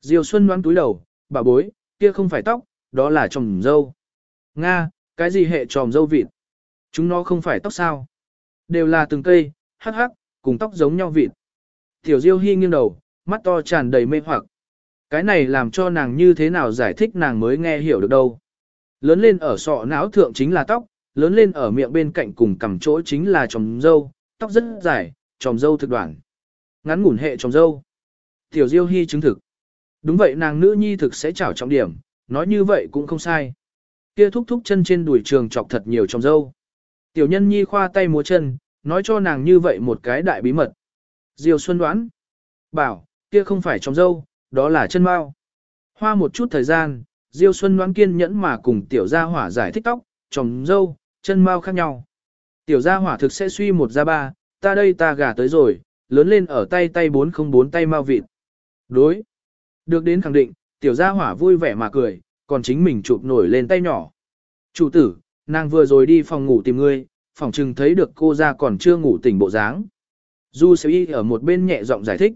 Diêu Xuân đoán túi đầu, bà bối, kia không phải tóc, đó là tròm dâu. Nga, cái gì hệ tròm dâu vịt? Chúng nó không phải tóc sao? Đều là từng cây, hắc hắc, cùng tóc giống nhau vịt. Tiểu Diêu Hy nghiêng đầu, mắt to tràn đầy mê hoặc. Cái này làm cho nàng như thế nào giải thích nàng mới nghe hiểu được đâu. Lớn lên ở sọ não thượng chính là tóc, lớn lên ở miệng bên cạnh cùng cầm chỗ chính là tròm dâu, tóc rất dài, tròm dâu thực đoạn. Ngắn ngủn hệ tròm dâu. Tiểu Diêu Hy chứng thực. Đúng vậy nàng nữ nhi thực sẽ trảo trọng điểm, nói như vậy cũng không sai. Kia thúc thúc chân trên đùi trường chọc thật nhiều tròm dâu. Tiểu nhân nhi khoa tay múa chân, nói cho nàng như vậy một cái đại bí mật. Diêu Xuân đoán. Bảo, kia không phải tròm dâu, đó là chân mao. Hoa một chút thời gian, Diêu Xuân đoán kiên nhẫn mà cùng tiểu gia hỏa giải thích tóc, trồng dâu, chân mao khác nhau. Tiểu gia hỏa thực sẽ suy một ra ba, ta đây ta gà tới rồi, lớn lên ở tay tay 404 tay mao vịt. Đối. Được đến khẳng định, tiểu gia hỏa vui vẻ mà cười, còn chính mình chụp nổi lên tay nhỏ. Chủ tử, nàng vừa rồi đi phòng ngủ tìm ngươi, phòng trừng thấy được cô ra còn chưa ngủ tỉnh bộ dáng. Du Sêu Y ở một bên nhẹ giọng giải thích.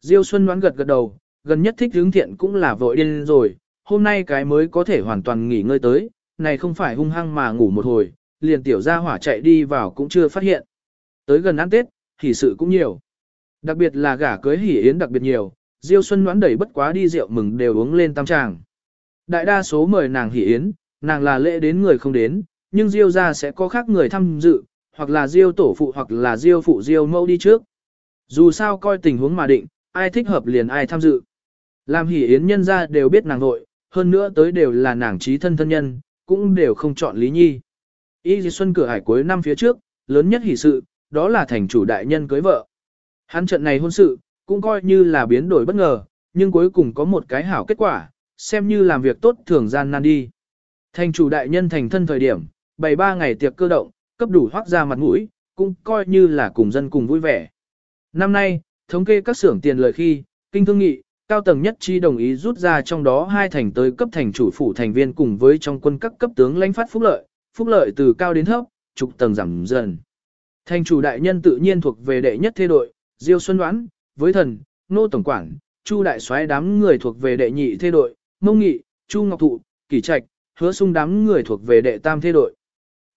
Diêu Xuân đoán gật gật đầu, gần nhất thích hướng thiện cũng là vội điên rồi, hôm nay cái mới có thể hoàn toàn nghỉ ngơi tới, này không phải hung hăng mà ngủ một hồi, liền tiểu gia hỏa chạy đi vào cũng chưa phát hiện. Tới gần ăn Tết, thì sự cũng nhiều. Đặc biệt là gả cưới hỉ yến đặc biệt nhiều, Diêu Xuân đoán đẩy bất quá đi rượu mừng đều uống lên tam tràng. Đại đa số mời nàng hỉ yến, nàng là lễ đến người không đến, nhưng Diêu ra sẽ có khác người tham dự, hoặc là Diêu tổ phụ hoặc là Diêu phụ Diêu mẫu đi trước. Dù sao coi tình huống mà định, ai thích hợp liền ai tham dự. Làm hỉ yến nhân ra đều biết nàng vội, hơn nữa tới đều là nàng trí thân thân nhân, cũng đều không chọn Lý Nhi. Y Di Xuân cửa hải cuối năm phía trước, lớn nhất hỷ sự, đó là thành chủ đại nhân cưới vợ. Hắn trận này hôn sự, cũng coi như là biến đổi bất ngờ, nhưng cuối cùng có một cái hảo kết quả, xem như làm việc tốt thường gian nan đi. Thành chủ đại nhân thành thân thời điểm, bày ba ngày tiệc cơ động, cấp đủ hoác ra mặt mũi, cũng coi như là cùng dân cùng vui vẻ. Năm nay, thống kê các xưởng tiền lời khi, kinh thương nghị, cao tầng nhất chi đồng ý rút ra trong đó hai thành tới cấp thành chủ phủ thành viên cùng với trong quân các cấp tướng lãnh phát phúc lợi, phúc lợi từ cao đến thấp, trục tầng giảm dần. Thành chủ đại nhân tự nhiên thuộc về đệ nhất thế đội, Diêu Xuân Đoán, với thần, nô tổng quản, Chu đại soái đám người thuộc về đệ nhị thế đội, Mông Nghị, Chu Ngọc Thụ, Kỷ Trạch, Hứa Sung đám người thuộc về đệ tam thế đội.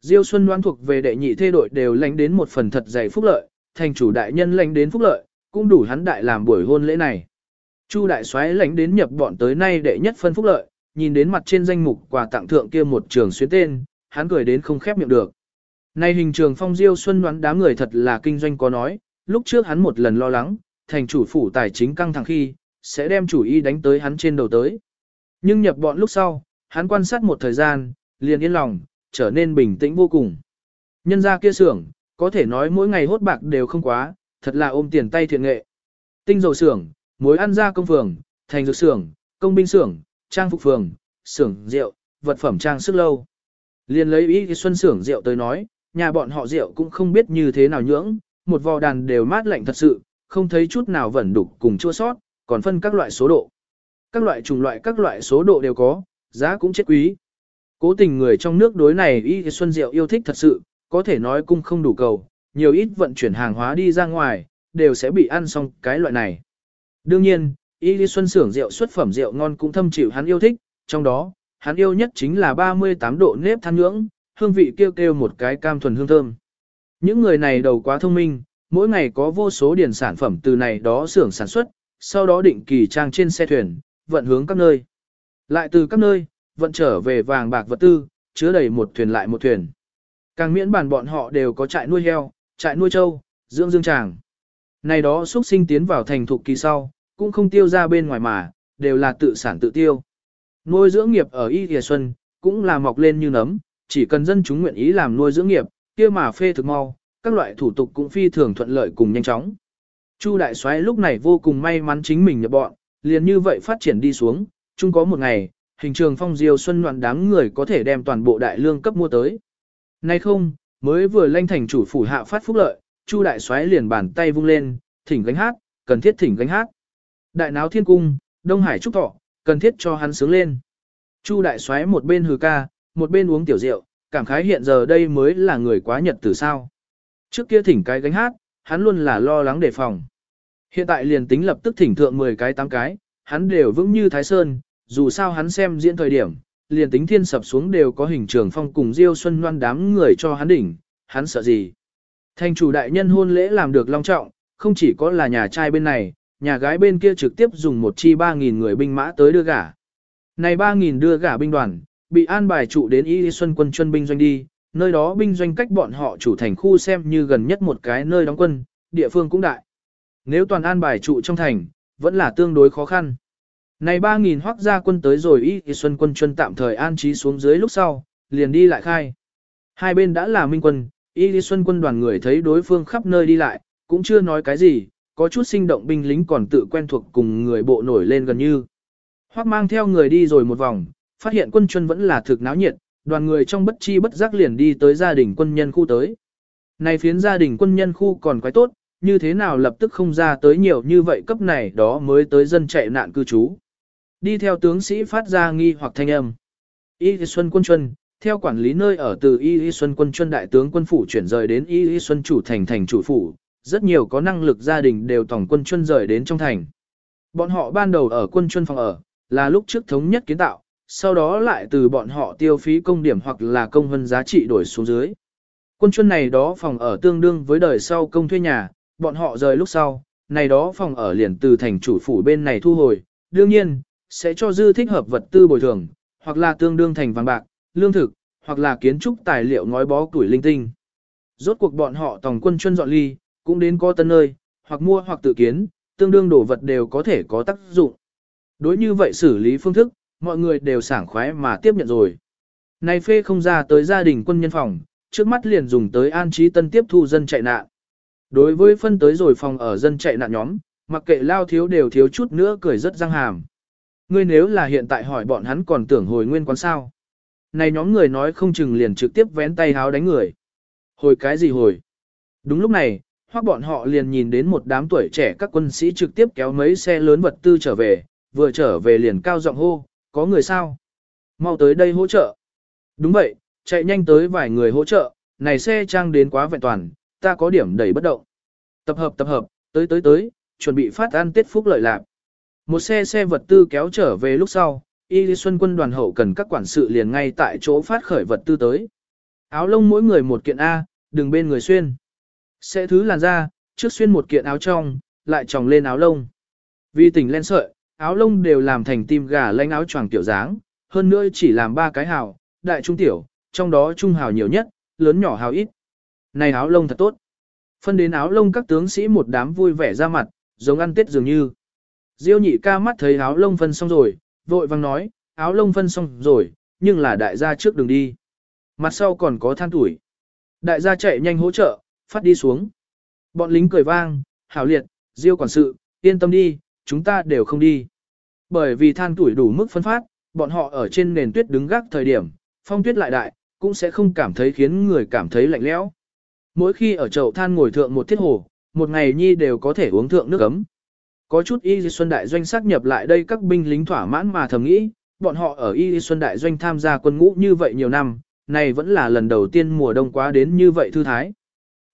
Diêu Xuân Đoán thuộc về đệ nhị thế đội đều lãnh đến một phần thật dày phúc lợi, thành chủ đại nhân lãnh đến phúc lợi, cũng đủ hắn đại làm buổi hôn lễ này. Chu đại soái lãnh đến nhập bọn tới nay đệ nhất phân phúc lợi, nhìn đến mặt trên danh mục quà tặng thượng kia một trường xuyến tên, hắn cười đến không khép miệng được. Nay hình trường phong diêu xuân đoán đám người thật là kinh doanh có nói, lúc trước hắn một lần lo lắng, thành chủ phủ tài chính căng thẳng khi, sẽ đem chủ ý đánh tới hắn trên đầu tới. Nhưng nhập bọn lúc sau, hắn quan sát một thời gian, liền yên lòng, trở nên bình tĩnh vô cùng. Nhân ra kia xưởng, có thể nói mỗi ngày hốt bạc đều không quá, thật là ôm tiền tay thiện nghệ. Tinh dầu xưởng, mối ăn ra công phường, thành dược xưởng, công binh xưởng, trang phục phường, xưởng rượu, vật phẩm trang sức lâu. Liền lấy ý xuân xưởng rượu tới nói, nhà bọn họ rượu cũng không biết như thế nào nhưỡng, một vò đàn đều mát lạnh thật sự, không thấy chút nào vẩn đục cùng chua sót, còn phân các loại số độ. Các loại chủng loại các loại số độ đều có, giá cũng chết quý. Cố tình người trong nước đối này y xuân rượu yêu thích thật sự, có thể nói cung không đủ cầu, nhiều ít vận chuyển hàng hóa đi ra ngoài, đều sẽ bị ăn xong cái loại này. Đương nhiên, y xuân xưởng rượu xuất phẩm rượu ngon cũng thâm chịu hắn yêu thích, trong đó, hắn yêu nhất chính là 38 độ nếp than nhưỡng, hương vị kêu kêu một cái cam thuần hương thơm. Những người này đầu quá thông minh, mỗi ngày có vô số điển sản phẩm từ này đó xưởng sản xuất, sau đó định kỳ trang trên xe thuyền, vận hướng các nơi. Lại từ các nơi, vận trở về vàng bạc vật tư, chứa đầy một thuyền lại một thuyền. Càng miễn bản bọn họ đều có trại nuôi heo, trại nuôi trâu, dưỡng dương tràng. Này đó xuất sinh tiến vào thành thục kỳ sau, cũng không tiêu ra bên ngoài mà, đều là tự sản tự tiêu. Nuôi dưỡng nghiệp ở Y Thìa Xuân, cũng là mọc lên như nấm, chỉ cần dân chúng nguyện ý làm nuôi dưỡng nghiệp, kia mà phê thực mau, các loại thủ tục cũng phi thường thuận lợi cùng nhanh chóng. Chu đại soái lúc này vô cùng may mắn chính mình nhập bọn, liền như vậy phát triển đi xuống, chung có một ngày, hình trường phong diêu xuân loạn đám người có thể đem toàn bộ đại lương cấp mua tới. Nay không, mới vừa lanh thành chủ phủ hạ phát phúc lợi, Chu đại soái liền bàn tay vung lên, thỉnh gánh hát, cần thiết thỉnh gánh hát. Đại náo thiên cung, Đông Hải trúc thọ, cần thiết cho hắn sướng lên. Chu đại soái một bên hừ ca, một bên uống tiểu rượu, cảm khái hiện giờ đây mới là người quá nhật từ sao. Trước kia thỉnh cái gánh hát, hắn luôn là lo lắng đề phòng. Hiện tại liền tính lập tức thỉnh thượng 10 cái 8 cái, hắn đều vững như Thái Sơn, dù sao hắn xem diễn thời điểm, liền tính thiên sập xuống đều có hình trường phong cùng Diêu Xuân Loan đám người cho hắn đỉnh, hắn sợ gì. Thành chủ đại nhân hôn lễ làm được long trọng, không chỉ có là nhà trai bên này, nhà gái bên kia trực tiếp dùng một chi 3.000 người binh mã tới đưa gả. Này 3.000 đưa gả binh đoàn, bị an bài trụ đến Y Xuân quân chuân binh doanh đi, nơi đó binh doanh cách bọn họ chủ thành khu xem như gần nhất một cái nơi đóng quân, địa phương cũng đại. Nếu toàn an bài trụ trong thành, vẫn là tương đối khó khăn. Này 3.000 hoác gia quân tới rồi Y Xuân quân chuân tạm thời an trí xuống dưới lúc sau, liền đi lại khai. Hai bên đã là minh quân, Y Xuân quân đoàn người thấy đối phương khắp nơi đi lại, cũng chưa nói cái gì, có chút sinh động binh lính còn tự quen thuộc cùng người bộ nổi lên gần như. Hoắc mang theo người đi rồi một vòng, phát hiện quân chuân vẫn là thực náo nhiệt, đoàn người trong bất chi bất giác liền đi tới gia đình quân nhân khu tới. Này phiến gia đình quân nhân khu còn quái tốt, như thế nào lập tức không ra tới nhiều như vậy cấp này đó mới tới dân chạy nạn cư trú. Đi theo tướng sĩ phát ra nghi hoặc thanh âm. Y Xuân quân chuân, theo quản lý nơi ở từ Y Y Xuân quân chuyên đại tướng quân phủ chuyển rời đến Y Y Xuân chủ thành thành chủ phủ, rất nhiều có năng lực gia đình đều tổng quân chuyên rời đến trong thành. Bọn họ ban đầu ở quân chuyên phòng ở, là lúc trước thống nhất kiến tạo, sau đó lại từ bọn họ tiêu phí công điểm hoặc là công vân giá trị đổi xuống dưới. Quân chuyên này đó phòng ở tương đương với đời sau công thuê nhà, bọn họ rời lúc sau, này đó phòng ở liền từ thành chủ phủ bên này thu hồi, đương nhiên, sẽ cho dư thích hợp vật tư bồi thường, hoặc là tương đương thành vàng bạc, lương thực, hoặc là kiến trúc tài liệu ngói bó tuổi linh tinh. Rốt cuộc bọn họ tổng quân chuyên dọn ly, cũng đến có tân nơi, hoặc mua hoặc tự kiến, tương đương đồ vật đều có thể có tác dụng. Đối như vậy xử lý phương thức, mọi người đều sảng khoái mà tiếp nhận rồi. Này phê không ra tới gia đình quân nhân phòng, trước mắt liền dùng tới an trí tân tiếp thu dân chạy nạn. Đối với phân tới rồi phòng ở dân chạy nạn nhóm, mặc kệ lao thiếu đều thiếu chút nữa cười rất răng hàm. Ngươi nếu là hiện tại hỏi bọn hắn còn tưởng hồi nguyên quán sao. Này nhóm người nói không chừng liền trực tiếp vén tay háo đánh người. Hồi cái gì hồi? Đúng lúc này, hoặc bọn họ liền nhìn đến một đám tuổi trẻ các quân sĩ trực tiếp kéo mấy xe lớn vật tư trở về, vừa trở về liền cao giọng hô, có người sao? Mau tới đây hỗ trợ. Đúng vậy, chạy nhanh tới vài người hỗ trợ, này xe trang đến quá vẹn toàn, ta có điểm đẩy bất động. Tập hợp tập hợp, tới tới tới, chuẩn bị phát ăn Tết Phúc lợi lạc. Một xe xe vật tư kéo trở về lúc sau, Y Lý Xuân quân đoàn hậu cần các quản sự liền ngay tại chỗ phát khởi vật tư tới. Áo lông mỗi người một kiện A, đừng bên người xuyên. Sẽ thứ làn ra, trước xuyên một kiện áo trong, lại tròng lên áo lông. Vì tỉnh len sợi, áo lông đều làm thành tim gà lanh áo choàng tiểu dáng, hơn nữa chỉ làm ba cái hào, đại trung tiểu, trong đó trung hào nhiều nhất, lớn nhỏ hào ít. Này áo lông thật tốt. Phân đến áo lông các tướng sĩ một đám vui vẻ ra mặt, giống ăn tết dường như. Diêu nhị ca mắt thấy áo lông phân xong rồi, vội vang nói, áo lông phân xong rồi, nhưng là đại gia trước đường đi. Mặt sau còn có than tuổi. Đại gia chạy nhanh hỗ trợ, phát đi xuống. Bọn lính cười vang, hảo liệt, diêu quản sự, yên tâm đi, chúng ta đều không đi. Bởi vì than tuổi đủ mức phân phát, bọn họ ở trên nền tuyết đứng gác thời điểm, phong tuyết lại đại, cũng sẽ không cảm thấy khiến người cảm thấy lạnh lẽo. Mỗi khi ở chậu than ngồi thượng một thiết hồ, một ngày nhi đều có thể uống thượng nước ấm. Có chút Y Xuân Đại Doanh xác nhập lại đây các binh lính thỏa mãn mà thầm nghĩ, bọn họ ở Y Xuân Đại Doanh tham gia quân ngũ như vậy nhiều năm, này vẫn là lần đầu tiên mùa đông quá đến như vậy thư thái.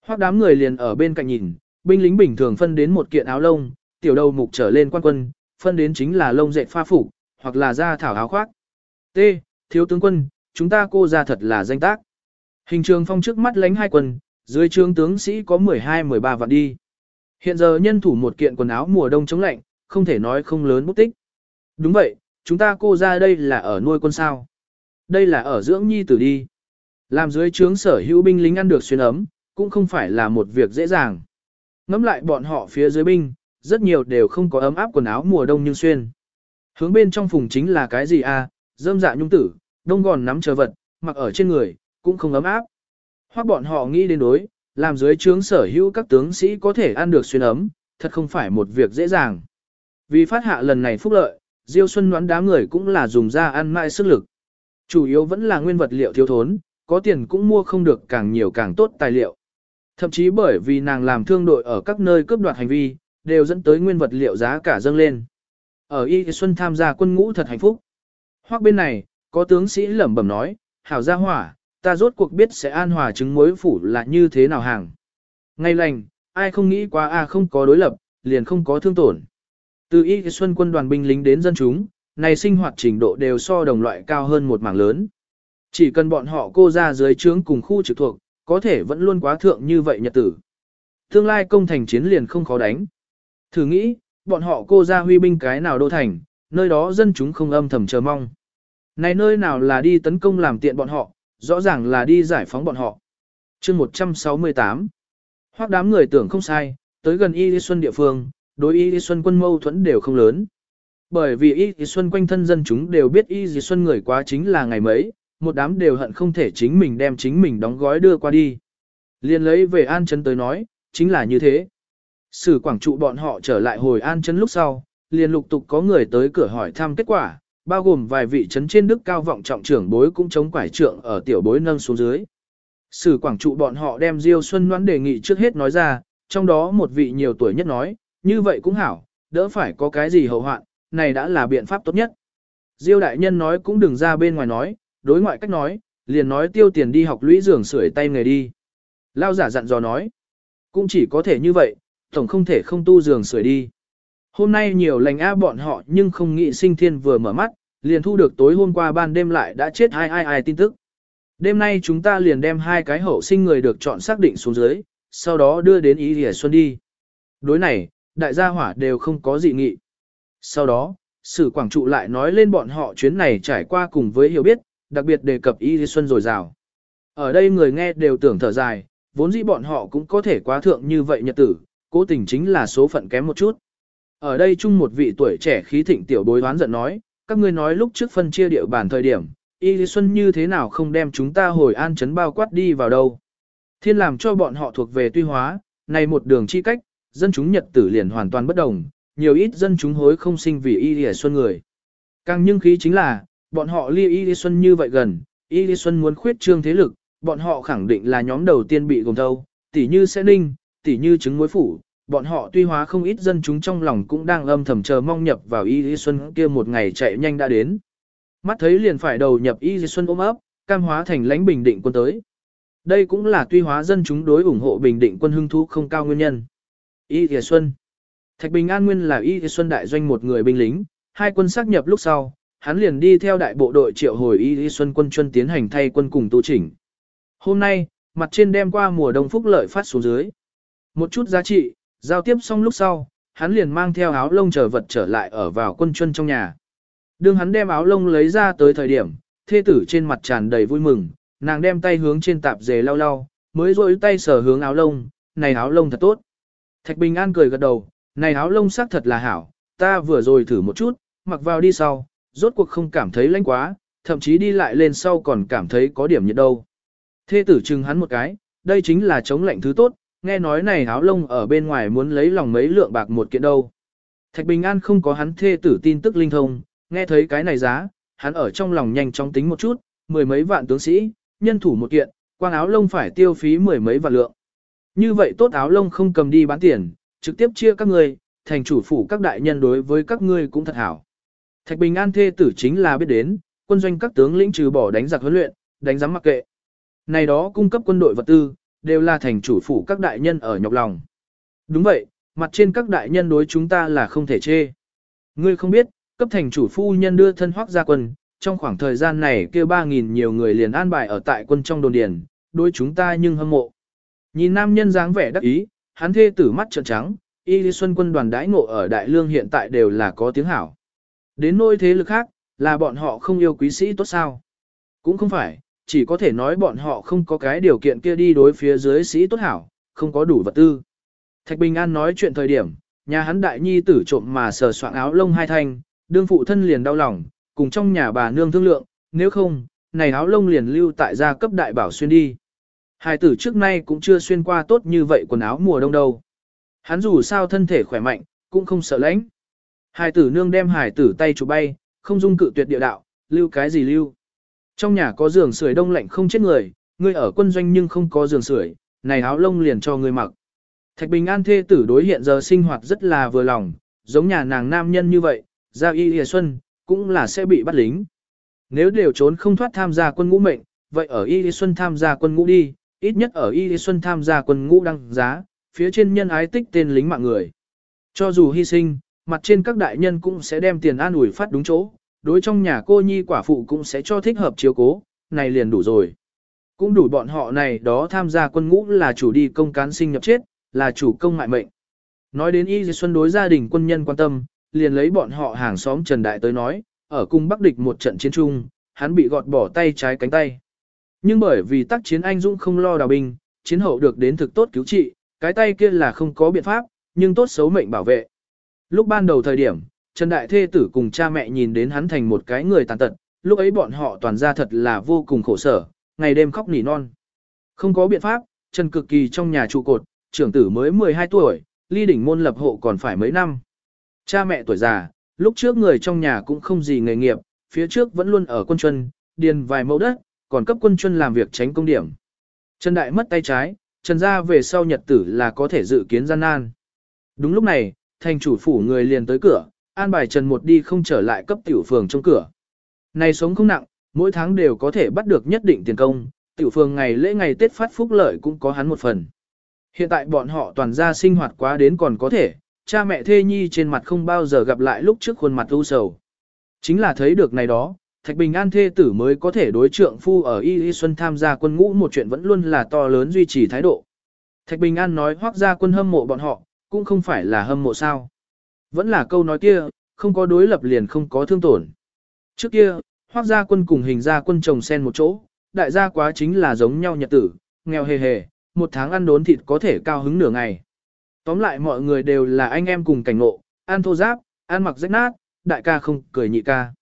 Hoác đám người liền ở bên cạnh nhìn, binh lính bình thường phân đến một kiện áo lông, tiểu đầu mục trở lên quan quân, phân đến chính là lông dệt pha phủ, hoặc là da thảo áo khoác. T. Thiếu tướng quân, chúng ta cô ra thật là danh tác. Hình trường phong trước mắt lánh hai quân, dưới trướng tướng sĩ có 12-13 vạn đi. Hiện giờ nhân thủ một kiện quần áo mùa đông chống lạnh, không thể nói không lớn bút tích. Đúng vậy, chúng ta cô ra đây là ở nuôi quân sao. Đây là ở dưỡng nhi tử đi. Làm dưới trướng sở hữu binh lính ăn được xuyên ấm, cũng không phải là một việc dễ dàng. Ngắm lại bọn họ phía dưới binh, rất nhiều đều không có ấm áp quần áo mùa đông nhưng xuyên. Hướng bên trong phùng chính là cái gì a? À? dơm dạ nhung tử, đông gòn nắm chờ vật, mặc ở trên người, cũng không ấm áp. Hoặc bọn họ nghĩ đến đối, làm dưới trướng sở hữu các tướng sĩ có thể ăn được xuyên ấm, thật không phải một việc dễ dàng. Vì phát hạ lần này phúc lợi, Diêu Xuân đoán đám người cũng là dùng ra ăn mãi sức lực. Chủ yếu vẫn là nguyên vật liệu thiếu thốn, có tiền cũng mua không được càng nhiều càng tốt tài liệu. Thậm chí bởi vì nàng làm thương đội ở các nơi cướp đoạt hành vi, đều dẫn tới nguyên vật liệu giá cả dâng lên. Ở Y Xuân tham gia quân ngũ thật hạnh phúc. Hoặc bên này, có tướng sĩ lẩm bẩm nói, hảo gia hỏa, ta rốt cuộc biết sẽ an hòa trứng muối phủ là như thế nào hàng. Ngay lành, ai không nghĩ quá a không có đối lập, liền không có thương tổn. Từ Y Xuân quân đoàn binh lính đến dân chúng, này sinh hoạt trình độ đều so đồng loại cao hơn một mảng lớn. Chỉ cần bọn họ cô ra dưới trướng cùng khu trực thuộc, có thể vẫn luôn quá thượng như vậy nhật tử. Tương lai công thành chiến liền không khó đánh. Thử nghĩ, bọn họ cô ra huy binh cái nào đô thành, nơi đó dân chúng không âm thầm chờ mong. Này nơi nào là đi tấn công làm tiện bọn họ, rõ ràng là đi giải phóng bọn họ. chương 168 Hoặc đám người tưởng không sai, tới gần Y Lý Xuân địa phương, đối Y Lý Xuân quân mâu thuẫn đều không lớn. Bởi vì Y Lý Xuân quanh thân dân chúng đều biết Y Lý Xuân người quá chính là ngày mấy, một đám đều hận không thể chính mình đem chính mình đóng gói đưa qua đi. Liên lấy về An Trấn tới nói, chính là như thế. Sử quảng trụ bọn họ trở lại hồi An Trấn lúc sau, liền lục tục có người tới cửa hỏi thăm kết quả, bao gồm vài vị trấn trên đức cao vọng trọng trưởng bối cũng chống quải trượng ở tiểu bối nâng xuống dưới. Sử quảng trụ bọn họ đem Diêu Xuân Ngoãn đề nghị trước hết nói ra, trong đó một vị nhiều tuổi nhất nói, như vậy cũng hảo, đỡ phải có cái gì hậu hoạn, này đã là biện pháp tốt nhất. Diêu đại nhân nói cũng đừng ra bên ngoài nói, đối ngoại cách nói, liền nói tiêu tiền đi học lũy giường sưởi tay nghề đi. Lao giả dặn dò nói, cũng chỉ có thể như vậy, tổng không thể không tu giường sưởi đi. Hôm nay nhiều lành a bọn họ nhưng không nghĩ sinh thiên vừa mở mắt, liền thu được tối hôm qua ban đêm lại đã chết ai ai ai tin tức. Đêm nay chúng ta liền đem hai cái hậu sinh người được chọn xác định xuống dưới, sau đó đưa đến ý rỉa xuân đi. Đối này, đại gia hỏa đều không có dị nghị. Sau đó, sử quảng trụ lại nói lên bọn họ chuyến này trải qua cùng với hiểu biết, đặc biệt đề cập y xuân rồi rào. Ở đây người nghe đều tưởng thở dài, vốn dĩ bọn họ cũng có thể quá thượng như vậy nhật tử, cố tình chính là số phận kém một chút. Ở đây chung một vị tuổi trẻ khí thịnh tiểu bối hoán giận nói, các ngươi nói lúc trước phân chia địa bàn thời điểm, Y Xuân như thế nào không đem chúng ta hồi an chấn bao quát đi vào đâu. Thiên làm cho bọn họ thuộc về tuy hóa, này một đường chi cách, dân chúng nhật tử liền hoàn toàn bất đồng, nhiều ít dân chúng hối không sinh vì Y Xuân người. Càng nhưng khí chính là, bọn họ ly Y Xuân như vậy gần, Y Xuân muốn khuyết trương thế lực, bọn họ khẳng định là nhóm đầu tiên bị gồm thâu, tỉ như sẽ ninh, tỉ như chứng muối phủ, bọn họ tuy hóa không ít dân chúng trong lòng cũng đang âm thầm chờ mong nhập vào Y Lý Xuân kia một ngày chạy nhanh đã đến. Mắt thấy liền phải đầu nhập Y Lý Xuân ôm ấp, cam hóa thành lãnh bình định quân tới. Đây cũng là tuy hóa dân chúng đối ủng hộ bình định quân hưng thú không cao nguyên nhân. Y Lý Xuân Thạch Bình An Nguyên là Y Lý Xuân đại doanh một người binh lính, hai quân xác nhập lúc sau, hắn liền đi theo đại bộ đội triệu hồi Y Lý Xuân quân chuân tiến hành thay quân cùng tu chỉnh. Hôm nay, mặt trên đem qua mùa đông phúc lợi phát xuống dưới. Một chút giá trị, Giao tiếp xong lúc sau, hắn liền mang theo áo lông chờ vật trở lại ở vào quân chuân trong nhà. Đương hắn đem áo lông lấy ra tới thời điểm, thê tử trên mặt tràn đầy vui mừng, nàng đem tay hướng trên tạp dề lau lau, mới rôi tay sờ hướng áo lông, này áo lông thật tốt. Thạch Bình An cười gật đầu, này áo lông sắc thật là hảo, ta vừa rồi thử một chút, mặc vào đi sau, rốt cuộc không cảm thấy lạnh quá, thậm chí đi lại lên sau còn cảm thấy có điểm nhiệt đâu. Thê tử chừng hắn một cái, đây chính là chống lạnh thứ tốt, nghe nói này áo lông ở bên ngoài muốn lấy lòng mấy lượng bạc một kiện đâu. Thạch Bình An không có hắn thê tử tin tức linh thông, nghe thấy cái này giá, hắn ở trong lòng nhanh chóng tính một chút, mười mấy vạn tướng sĩ, nhân thủ một kiện, quang áo lông phải tiêu phí mười mấy vạn lượng. Như vậy tốt áo lông không cầm đi bán tiền, trực tiếp chia các người, thành chủ phủ các đại nhân đối với các ngươi cũng thật hảo. Thạch Bình An thê tử chính là biết đến, quân doanh các tướng lĩnh trừ bỏ đánh giặc huấn luyện, đánh giám mặc kệ. Này đó cung cấp quân đội vật tư, đều là thành chủ phủ các đại nhân ở nhọc lòng. Đúng vậy, mặt trên các đại nhân đối chúng ta là không thể chê. Ngươi không biết, cấp thành chủ phu nhân đưa thân hoác ra quân, trong khoảng thời gian này kêu 3.000 nhiều người liền an bài ở tại quân trong đồn điền, đối chúng ta nhưng hâm mộ. Nhìn nam nhân dáng vẻ đắc ý, hắn thê tử mắt trợn trắng, y lý xuân quân đoàn đãi ngộ ở Đại Lương hiện tại đều là có tiếng hảo. Đến nôi thế lực khác, là bọn họ không yêu quý sĩ tốt sao? Cũng không phải, chỉ có thể nói bọn họ không có cái điều kiện kia đi đối phía dưới sĩ tốt hảo, không có đủ vật tư. Thạch Bình An nói chuyện thời điểm, nhà hắn đại nhi tử trộm mà sờ soạn áo lông hai thanh, đương phụ thân liền đau lòng, cùng trong nhà bà nương thương lượng, nếu không, này áo lông liền lưu tại gia cấp đại bảo xuyên đi. Hai tử trước nay cũng chưa xuyên qua tốt như vậy quần áo mùa đông đâu. Hắn dù sao thân thể khỏe mạnh, cũng không sợ lãnh. Hai tử nương đem hải tử tay chụp bay, không dung cự tuyệt địa đạo, lưu cái gì lưu. Trong nhà có giường sưởi đông lạnh không chết người, ngươi ở quân doanh nhưng không có giường sưởi, này áo lông liền cho ngươi mặc. Thạch Bình An thê tử đối hiện giờ sinh hoạt rất là vừa lòng, giống nhà nàng nam nhân như vậy, ra y lìa xuân, cũng là sẽ bị bắt lính. Nếu đều trốn không thoát tham gia quân ngũ mệnh, vậy ở y lìa xuân tham gia quân ngũ đi, ít nhất ở y lìa xuân tham gia quân ngũ đăng giá, phía trên nhân ái tích tên lính mạng người. Cho dù hy sinh, mặt trên các đại nhân cũng sẽ đem tiền an ủi phát đúng chỗ, đối trong nhà cô nhi quả phụ cũng sẽ cho thích hợp chiếu cố, này liền đủ rồi. Cũng đủ bọn họ này đó tham gia quân ngũ là chủ đi công cán sinh nhập chết, là chủ công mại mệnh. Nói đến Y Xuân đối gia đình quân nhân quan tâm, liền lấy bọn họ hàng xóm Trần Đại tới nói, ở cung Bắc địch một trận chiến chung, hắn bị gọt bỏ tay trái cánh tay. Nhưng bởi vì tác chiến anh dũng không lo đào binh, chiến hậu được đến thực tốt cứu trị, cái tay kia là không có biện pháp, nhưng tốt xấu mệnh bảo vệ. Lúc ban đầu thời điểm, Trần Đại Thê tử cùng cha mẹ nhìn đến hắn thành một cái người tàn tật, lúc ấy bọn họ toàn ra thật là vô cùng khổ sở, ngày đêm khóc nỉ non. Không có biện pháp, Trần cực kỳ trong nhà trụ cột, trưởng tử mới 12 tuổi, ly đỉnh môn lập hộ còn phải mấy năm. Cha mẹ tuổi già, lúc trước người trong nhà cũng không gì nghề nghiệp, phía trước vẫn luôn ở quân chuân, điền vài mẫu đất, còn cấp quân chuân làm việc tránh công điểm. Trần Đại mất tay trái, Trần ra về sau nhật tử là có thể dự kiến gian nan. Đúng lúc này, thành chủ phủ người liền tới cửa, an bài Trần một đi không trở lại cấp tiểu phường trong cửa. Này sống không nặng, mỗi tháng đều có thể bắt được nhất định tiền công, tiểu phường ngày lễ ngày Tết phát phúc lợi cũng có hắn một phần. Hiện tại bọn họ toàn ra sinh hoạt quá đến còn có thể, cha mẹ thê nhi trên mặt không bao giờ gặp lại lúc trước khuôn mặt u sầu. Chính là thấy được này đó, Thạch Bình An thê tử mới có thể đối trượng phu ở Y Y Xuân tham gia quân ngũ một chuyện vẫn luôn là to lớn duy trì thái độ. Thạch Bình An nói hoác ra quân hâm mộ bọn họ, cũng không phải là hâm mộ sao. Vẫn là câu nói kia, không có đối lập liền không có thương tổn. Trước kia, hoác gia quân cùng hình gia quân chồng sen một chỗ, đại gia quá chính là giống nhau nhật tử, nghèo hề hề, một tháng ăn đốn thịt có thể cao hứng nửa ngày. Tóm lại mọi người đều là anh em cùng cảnh ngộ, ăn thô giáp, ăn mặc rách nát, đại ca không cười nhị ca.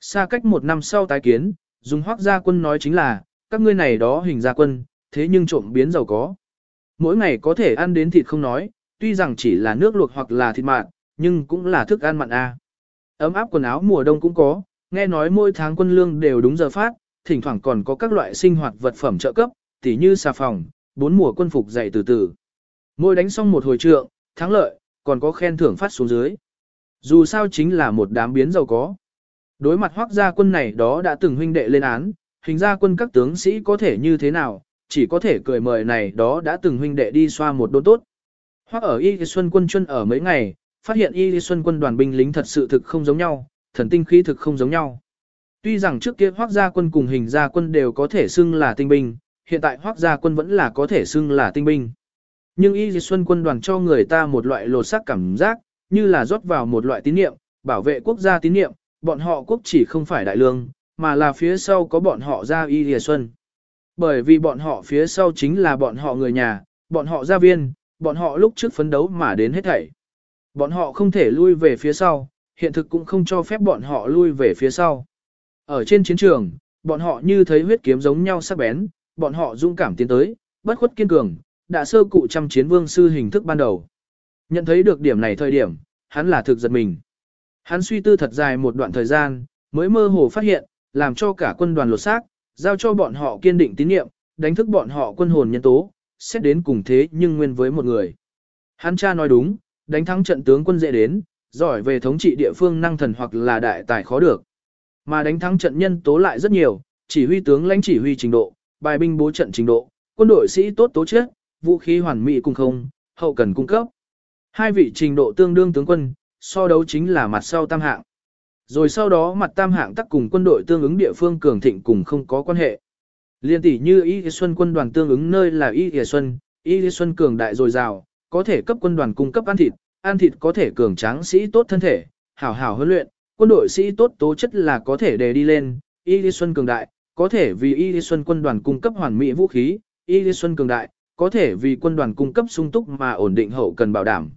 Xa cách một năm sau tái kiến, dùng hoác gia quân nói chính là, các ngươi này đó hình gia quân, thế nhưng trộm biến giàu có. Mỗi ngày có thể ăn đến thịt không nói, tuy rằng chỉ là nước luộc hoặc là thịt mặn, nhưng cũng là thức ăn mặn a. Ấm áp quần áo mùa đông cũng có, nghe nói mỗi tháng quân lương đều đúng giờ phát, thỉnh thoảng còn có các loại sinh hoạt vật phẩm trợ cấp, tỉ như xà phòng, bốn mùa quân phục dày từ từ. Mỗi đánh xong một hồi trượng, thắng lợi, còn có khen thưởng phát xuống dưới. Dù sao chính là một đám biến giàu có. Đối mặt hoác gia quân này đó đã từng huynh đệ lên án, hình gia quân các tướng sĩ có thể như thế nào, chỉ có thể cười mời này đó đã từng huynh đệ đi xoa một đốn tốt. Hoác ở Y Xuân quân chân ở mấy ngày, phát hiện Y Xuân quân đoàn binh lính thật sự thực không giống nhau, thần tinh khí thực không giống nhau. Tuy rằng trước kia Hoắc gia quân cùng hình gia quân đều có thể xưng là tinh binh, hiện tại Hoắc gia quân vẫn là có thể xưng là tinh binh. Nhưng Y Xuân quân đoàn cho người ta một loại lột sắc cảm giác, như là rót vào một loại tín niệm, bảo vệ quốc gia tín niệm, bọn họ quốc chỉ không phải đại lương, mà là phía sau có bọn họ gia Y Xuân. Bởi vì bọn họ phía sau chính là bọn họ người nhà, bọn họ gia viên, bọn họ lúc trước phấn đấu mà đến hết thảy. Bọn họ không thể lui về phía sau, hiện thực cũng không cho phép bọn họ lui về phía sau. Ở trên chiến trường, bọn họ như thấy huyết kiếm giống nhau sắc bén, bọn họ dũng cảm tiến tới, bất khuất kiên cường, đã sơ cụ trăm chiến vương sư hình thức ban đầu. Nhận thấy được điểm này thời điểm, hắn là thực giật mình. Hắn suy tư thật dài một đoạn thời gian, mới mơ hồ phát hiện, làm cho cả quân đoàn lột xác, giao cho bọn họ kiên định tín nhiệm, đánh thức bọn họ quân hồn nhân tố, xét đến cùng thế nhưng nguyên với một người. Hắn cha nói đúng, Đánh thắng trận tướng quân dễ đến, giỏi về thống trị địa phương năng thần hoặc là đại tài khó được. Mà đánh thắng trận nhân tố lại rất nhiều, chỉ huy tướng lãnh chỉ huy trình độ, bài binh bố trận trình độ, quân đội sĩ tốt tố chất, vũ khí hoàn mỹ cùng không, hậu cần cung cấp. Hai vị trình độ tương đương tướng quân, so đấu chính là mặt sau tam hạng. Rồi sau đó mặt tam hạng tắc cùng quân đội tương ứng địa phương cường thịnh cùng không có quan hệ. Liên tỷ như Y Xuân quân đoàn tương ứng nơi là Y Xuân, Y Xuân cường đại dồi dào, có thể cấp quân đoàn cung cấp ăn thịt, ăn thịt có thể cường tráng sĩ tốt thân thể, hảo hảo huấn luyện, quân đội sĩ tốt tố chất là có thể đề đi lên, Y Xuân cường đại, có thể vì Y Xuân quân đoàn cung cấp hoàn mỹ vũ khí, Y Xuân cường đại, có thể vì quân đoàn cung cấp sung túc mà ổn định hậu cần bảo đảm.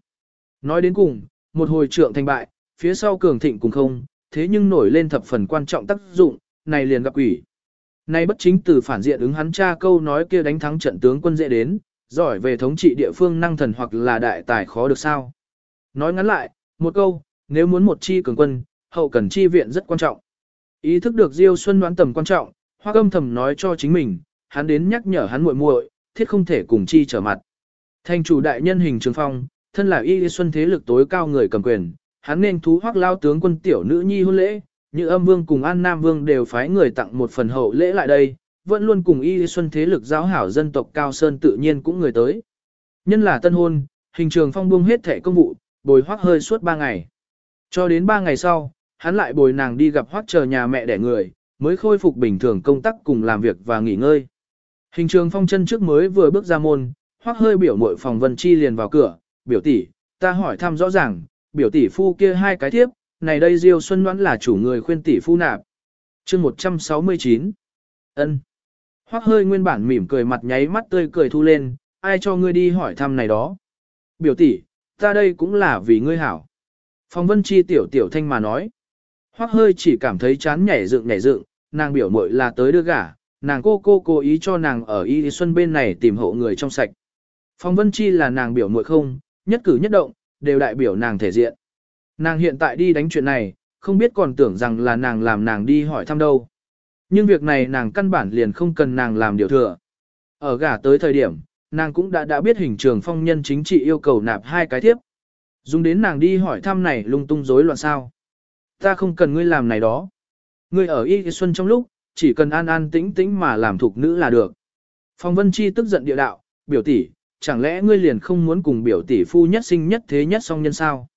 Nói đến cùng, một hồi trượng thành bại, phía sau cường thịnh cùng không, thế nhưng nổi lên thập phần quan trọng tác dụng, này liền gặp quỷ. Này bất chính từ phản diện ứng hắn cha câu nói kia đánh thắng trận tướng quân dễ đến, giỏi về thống trị địa phương năng thần hoặc là đại tài khó được sao. Nói ngắn lại, một câu, nếu muốn một chi cường quân, hậu cần chi viện rất quan trọng. Ý thức được Diêu Xuân đoán tầm quan trọng, Hoa âm thầm nói cho chính mình, hắn đến nhắc nhở hắn muội muội, thiết không thể cùng chi trở mặt. Thành chủ đại nhân hình trường phong, thân là y xuân thế lực tối cao người cầm quyền, hắn nên thú hoắc lao tướng quân tiểu nữ nhi hôn lễ, như âm vương cùng an nam vương đều phái người tặng một phần hậu lễ lại đây, vẫn luôn cùng y xuân thế lực giáo hảo dân tộc cao sơn tự nhiên cũng người tới. Nhân là tân hôn, hình trường phong buông hết thẻ công vụ, bồi hoác hơi suốt ba ngày. Cho đến ba ngày sau, hắn lại bồi nàng đi gặp hoác chờ nhà mẹ đẻ người, mới khôi phục bình thường công tác cùng làm việc và nghỉ ngơi. Hình trường phong chân trước mới vừa bước ra môn, hoác hơi biểu mội phòng Vân Chi liền vào cửa, biểu tỷ, ta hỏi thăm rõ ràng, biểu tỷ phu kia hai cái thiếp, này đây Diêu Xuân Ngoãn là chủ người khuyên tỷ phu nạp. Chương 169. Ân. Hoắc hơi nguyên bản mỉm cười mặt nháy mắt tươi cười thu lên, ai cho ngươi đi hỏi thăm này đó. Biểu tỷ, ta đây cũng là vì ngươi hảo. Phong Vân Chi tiểu tiểu thanh mà nói. Hoắc hơi chỉ cảm thấy chán nhảy dựng nhảy dựng, nàng biểu muội là tới đưa gả, nàng cô cô cố ý cho nàng ở Y Xuân bên này tìm hộ người trong sạch. Phong Vân Chi là nàng biểu muội không, nhất cử nhất động, đều đại biểu nàng thể diện. Nàng hiện tại đi đánh chuyện này, không biết còn tưởng rằng là nàng làm nàng đi hỏi thăm đâu. Nhưng việc này nàng căn bản liền không cần nàng làm điều thừa. Ở gả tới thời điểm, nàng cũng đã đã biết hình trường phong nhân chính trị yêu cầu nạp hai cái thiếp. Dùng đến nàng đi hỏi thăm này lung tung rối loạn sao. Ta không cần ngươi làm này đó. Ngươi ở Y Xuân trong lúc, chỉ cần an an tĩnh tĩnh mà làm thuộc nữ là được. Phong Vân Chi tức giận địa đạo, biểu tỷ, chẳng lẽ ngươi liền không muốn cùng biểu tỷ phu nhất sinh nhất thế nhất song nhân sao?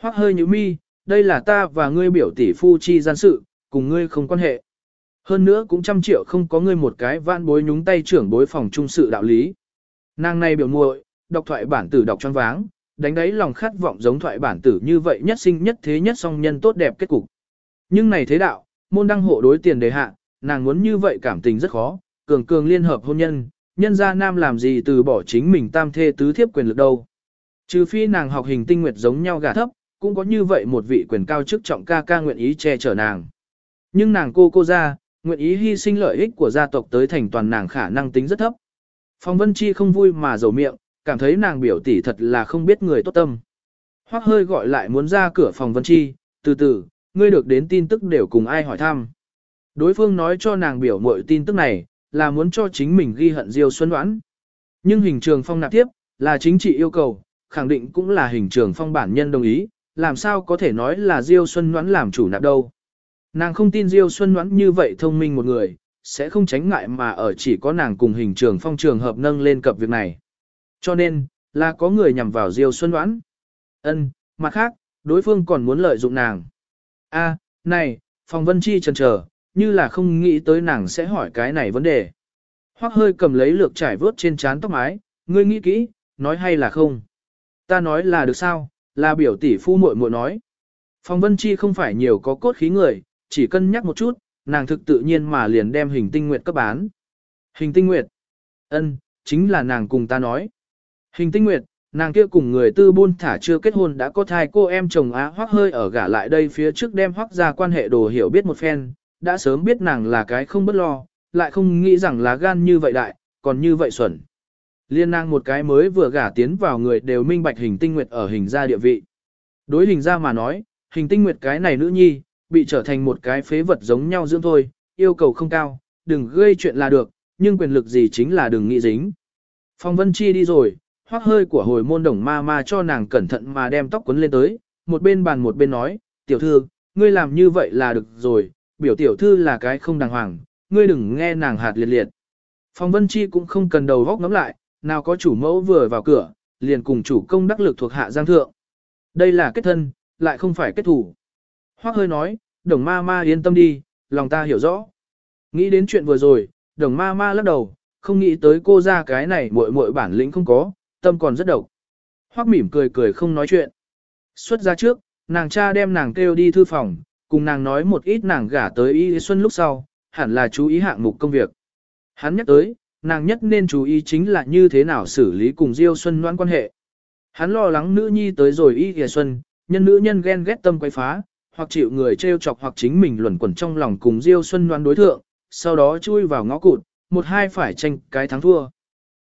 Hoắc hơi như mi, đây là ta và ngươi biểu tỷ phu chi gian sự, cùng ngươi không quan hệ. Hơn nữa cũng trăm triệu không có ngươi một cái vạn bối nhúng tay trưởng bối phòng trung sự đạo lý. Nàng này biểu muội, đọc thoại bản tử đọc choáng váng, đánh đáy lòng khát vọng giống thoại bản tử như vậy nhất sinh nhất thế nhất song nhân tốt đẹp kết cục. Nhưng này thế đạo, môn đăng hộ đối tiền đề hạ, nàng muốn như vậy cảm tình rất khó, cường cường liên hợp hôn nhân, nhân gia nam làm gì từ bỏ chính mình tam thê tứ thiếp quyền lực đâu. Trừ phi nàng học hình tinh nguyệt giống nhau gà thấp, cũng có như vậy một vị quyền cao chức trọng ca ca nguyện ý che chở nàng. Nhưng nàng cô cô ra, nguyện ý hy sinh lợi ích của gia tộc tới thành toàn nàng khả năng tính rất thấp. Phong Vân Chi không vui mà dầu miệng, cảm thấy nàng biểu tỷ thật là không biết người tốt tâm. Hoắc hơi gọi lại muốn ra cửa phòng Vân Chi, từ từ, ngươi được đến tin tức đều cùng ai hỏi thăm. Đối phương nói cho nàng biểu mọi tin tức này, là muốn cho chính mình ghi hận Diêu Xuân Đoán. Nhưng hình trường phong nạp tiếp, là chính trị yêu cầu, khẳng định cũng là hình trường phong bản nhân đồng ý, làm sao có thể nói là Diêu Xuân Đoán làm chủ nạp đâu. Nàng không tin Diêu Xuân Ngoãn như vậy thông minh một người, sẽ không tránh ngại mà ở chỉ có nàng cùng hình trường phong trường hợp nâng lên cập việc này. Cho nên, là có người nhằm vào Diêu Xuân Ngoãn. Ân, mặt khác, đối phương còn muốn lợi dụng nàng. A, này, Phong Vân Chi chần chờ, như là không nghĩ tới nàng sẽ hỏi cái này vấn đề. Hoắc hơi cầm lấy lược trải vớt trên trán tóc mái, ngươi nghĩ kỹ, nói hay là không? Ta nói là được sao, là biểu tỷ phu muội muội nói. Phong Vân Chi không phải nhiều có cốt khí người, chỉ cân nhắc một chút, nàng thực tự nhiên mà liền đem hình tinh nguyệt cấp bán. Hình tinh nguyệt? Ân, chính là nàng cùng ta nói. Hình tinh nguyệt, nàng kia cùng người tư buôn thả chưa kết hôn đã có thai cô em chồng á hoắc hơi ở gả lại đây phía trước đem hoắc ra quan hệ đồ hiểu biết một phen, đã sớm biết nàng là cái không bất lo, lại không nghĩ rằng là gan như vậy đại, còn như vậy xuẩn. Liên nàng một cái mới vừa gả tiến vào người đều minh bạch hình tinh nguyệt ở hình gia địa vị. Đối hình gia mà nói, hình tinh nguyệt cái này nữ nhi, bị trở thành một cái phế vật giống nhau dưỡng thôi, yêu cầu không cao, đừng gây chuyện là được, nhưng quyền lực gì chính là đừng nghĩ dính. Phong Vân Chi đi rồi, hoác hơi của hồi môn đồng ma ma cho nàng cẩn thận mà đem tóc quấn lên tới, một bên bàn một bên nói, tiểu thư, ngươi làm như vậy là được rồi, biểu tiểu thư là cái không đàng hoàng, ngươi đừng nghe nàng hạt liệt liệt. Phong Vân Chi cũng không cần đầu góc ngắm lại, nào có chủ mẫu vừa vào cửa, liền cùng chủ công đắc lực thuộc hạ giang thượng. Đây là kết thân, lại không phải kết thủ. Hoác hơi nói, đồng ma ma yên tâm đi, lòng ta hiểu rõ. Nghĩ đến chuyện vừa rồi, đồng ma ma lắc đầu, không nghĩ tới cô ra cái này muội muội bản lĩnh không có, tâm còn rất độc. Hoác mỉm cười cười không nói chuyện. Xuất ra trước, nàng cha đem nàng kêu đi thư phòng, cùng nàng nói một ít nàng gả tới Y Xuân lúc sau, hẳn là chú ý hạng mục công việc. Hắn nhắc tới, nàng nhất nên chú ý chính là như thế nào xử lý cùng Diêu Xuân noan quan hệ. Hắn lo lắng nữ nhi tới rồi Y Y Xuân, nhân nữ nhân ghen ghét tâm quay phá, hoặc chịu người trêu chọc hoặc chính mình luẩn quẩn trong lòng cùng Diêu Xuân noan đối thượng, sau đó chui vào ngõ cụt, một hai phải tranh cái thắng thua.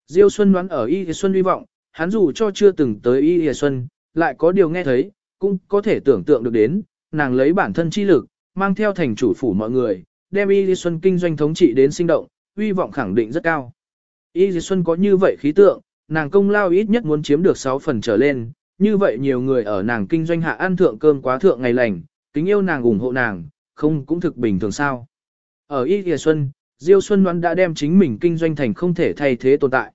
Diêu Xuân đoán ở Y Y Xuân hy vọng, hắn dù cho chưa từng tới Y Y Xuân, lại có điều nghe thấy, cũng có thể tưởng tượng được đến, nàng lấy bản thân chi lực, mang theo thành chủ phủ mọi người, đem Y Y Xuân kinh doanh thống trị đến sinh động, hy vọng khẳng định rất cao. Y Y Xuân có như vậy khí tượng, nàng công lao ít nhất muốn chiếm được 6 phần trở lên, như vậy nhiều người ở nàng kinh doanh hạ ăn thượng cơm quá thượng ngày lành, kính yêu nàng ủng hộ nàng, không cũng thực bình thường sao. Ở Y Y Xuân, Diêu Xuân Ngoãn đã đem chính mình kinh doanh thành không thể thay thế tồn tại.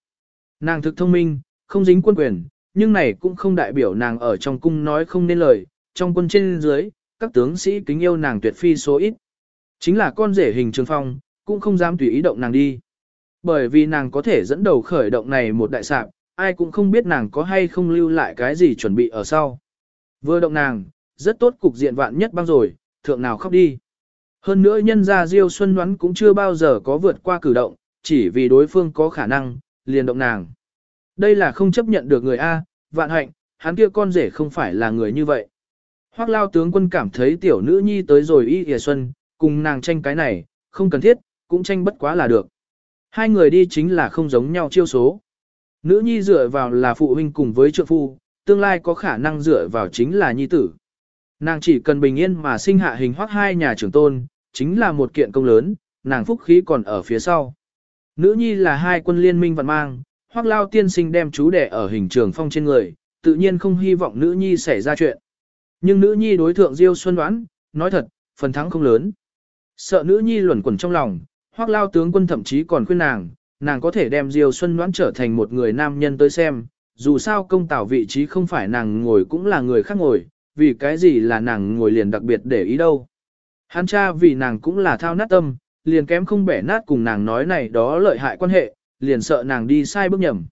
Nàng thực thông minh, không dính quân quyền, nhưng này cũng không đại biểu nàng ở trong cung nói không nên lời, trong quân trên dưới, các tướng sĩ kính yêu nàng tuyệt phi số ít. Chính là con rể hình trường phong, cũng không dám tùy ý động nàng đi. Bởi vì nàng có thể dẫn đầu khởi động này một đại sạp, ai cũng không biết nàng có hay không lưu lại cái gì chuẩn bị ở sau. Vừa động nàng, rất tốt cục diện vạn nhất băng rồi, thượng nào khóc đi. Hơn nữa nhân gia Diêu Xuân Ngoãn cũng chưa bao giờ có vượt qua cử động, chỉ vì đối phương có khả năng, liền động nàng. Đây là không chấp nhận được người A, vạn hạnh, hắn kia con rể không phải là người như vậy. Hoác lao tướng quân cảm thấy tiểu nữ nhi tới rồi y kìa xuân, cùng nàng tranh cái này, không cần thiết, cũng tranh bất quá là được. Hai người đi chính là không giống nhau chiêu số. Nữ nhi dựa vào là phụ huynh cùng với trượng phu, tương lai có khả năng dựa vào chính là nhi tử. Nàng chỉ cần bình yên mà sinh hạ hình hoác hai nhà trưởng tôn, chính là một kiện công lớn, nàng phúc khí còn ở phía sau. Nữ nhi là hai quân liên minh vận mang, hoác lao tiên sinh đem chú đẻ ở hình trường phong trên người, tự nhiên không hy vọng nữ nhi xảy ra chuyện. Nhưng nữ nhi đối thượng Diêu Xuân đoán, nói thật, phần thắng không lớn. Sợ nữ nhi luẩn quẩn trong lòng, hoác lao tướng quân thậm chí còn khuyên nàng, nàng có thể đem Diêu Xuân đoán trở thành một người nam nhân tới xem, dù sao công tảo vị trí không phải nàng ngồi cũng là người khác ngồi, vì cái gì là nàng ngồi liền đặc biệt để ý đâu. Hắn cha vì nàng cũng là thao nát tâm, liền kém không bẻ nát cùng nàng nói này đó lợi hại quan hệ, liền sợ nàng đi sai bước nhầm.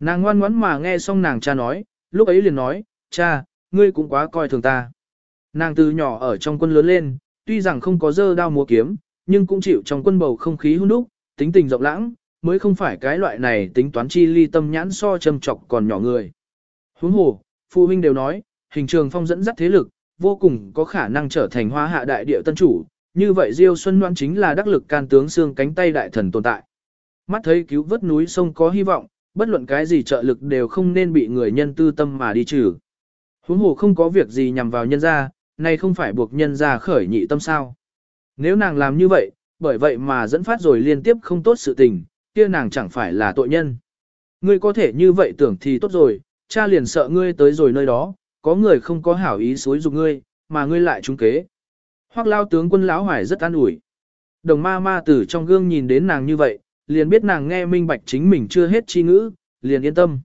Nàng ngoan ngoãn mà nghe xong nàng cha nói, lúc ấy liền nói, cha, ngươi cũng quá coi thường ta. Nàng từ nhỏ ở trong quân lớn lên, tuy rằng không có dơ đao múa kiếm, nhưng cũng chịu trong quân bầu không khí hôn đúc, tính tình rộng lãng, mới không phải cái loại này tính toán chi ly tâm nhãn so châm chọc còn nhỏ người. Huống hồ, phụ huynh đều nói, hình trường phong dẫn dắt thế lực, vô cùng có khả năng trở thành hoa hạ đại địa tân chủ, như vậy Diêu Xuân Loan chính là đắc lực can tướng xương cánh tay đại thần tồn tại. Mắt thấy cứu vớt núi sông có hy vọng, bất luận cái gì trợ lực đều không nên bị người nhân tư tâm mà đi trừ. Huống hồ không có việc gì nhằm vào nhân gia, này không phải buộc nhân gia khởi nhị tâm sao. Nếu nàng làm như vậy, bởi vậy mà dẫn phát rồi liên tiếp không tốt sự tình, kia nàng chẳng phải là tội nhân. Ngươi có thể như vậy tưởng thì tốt rồi, cha liền sợ ngươi tới rồi nơi đó, có người không có hảo ý xối dục ngươi, mà ngươi lại trúng kế. Hoắc lao tướng quân lão hoài rất an ủi. Đồng ma ma từ trong gương nhìn đến nàng như vậy, liền biết nàng nghe minh bạch chính mình chưa hết chi ngữ, liền yên tâm.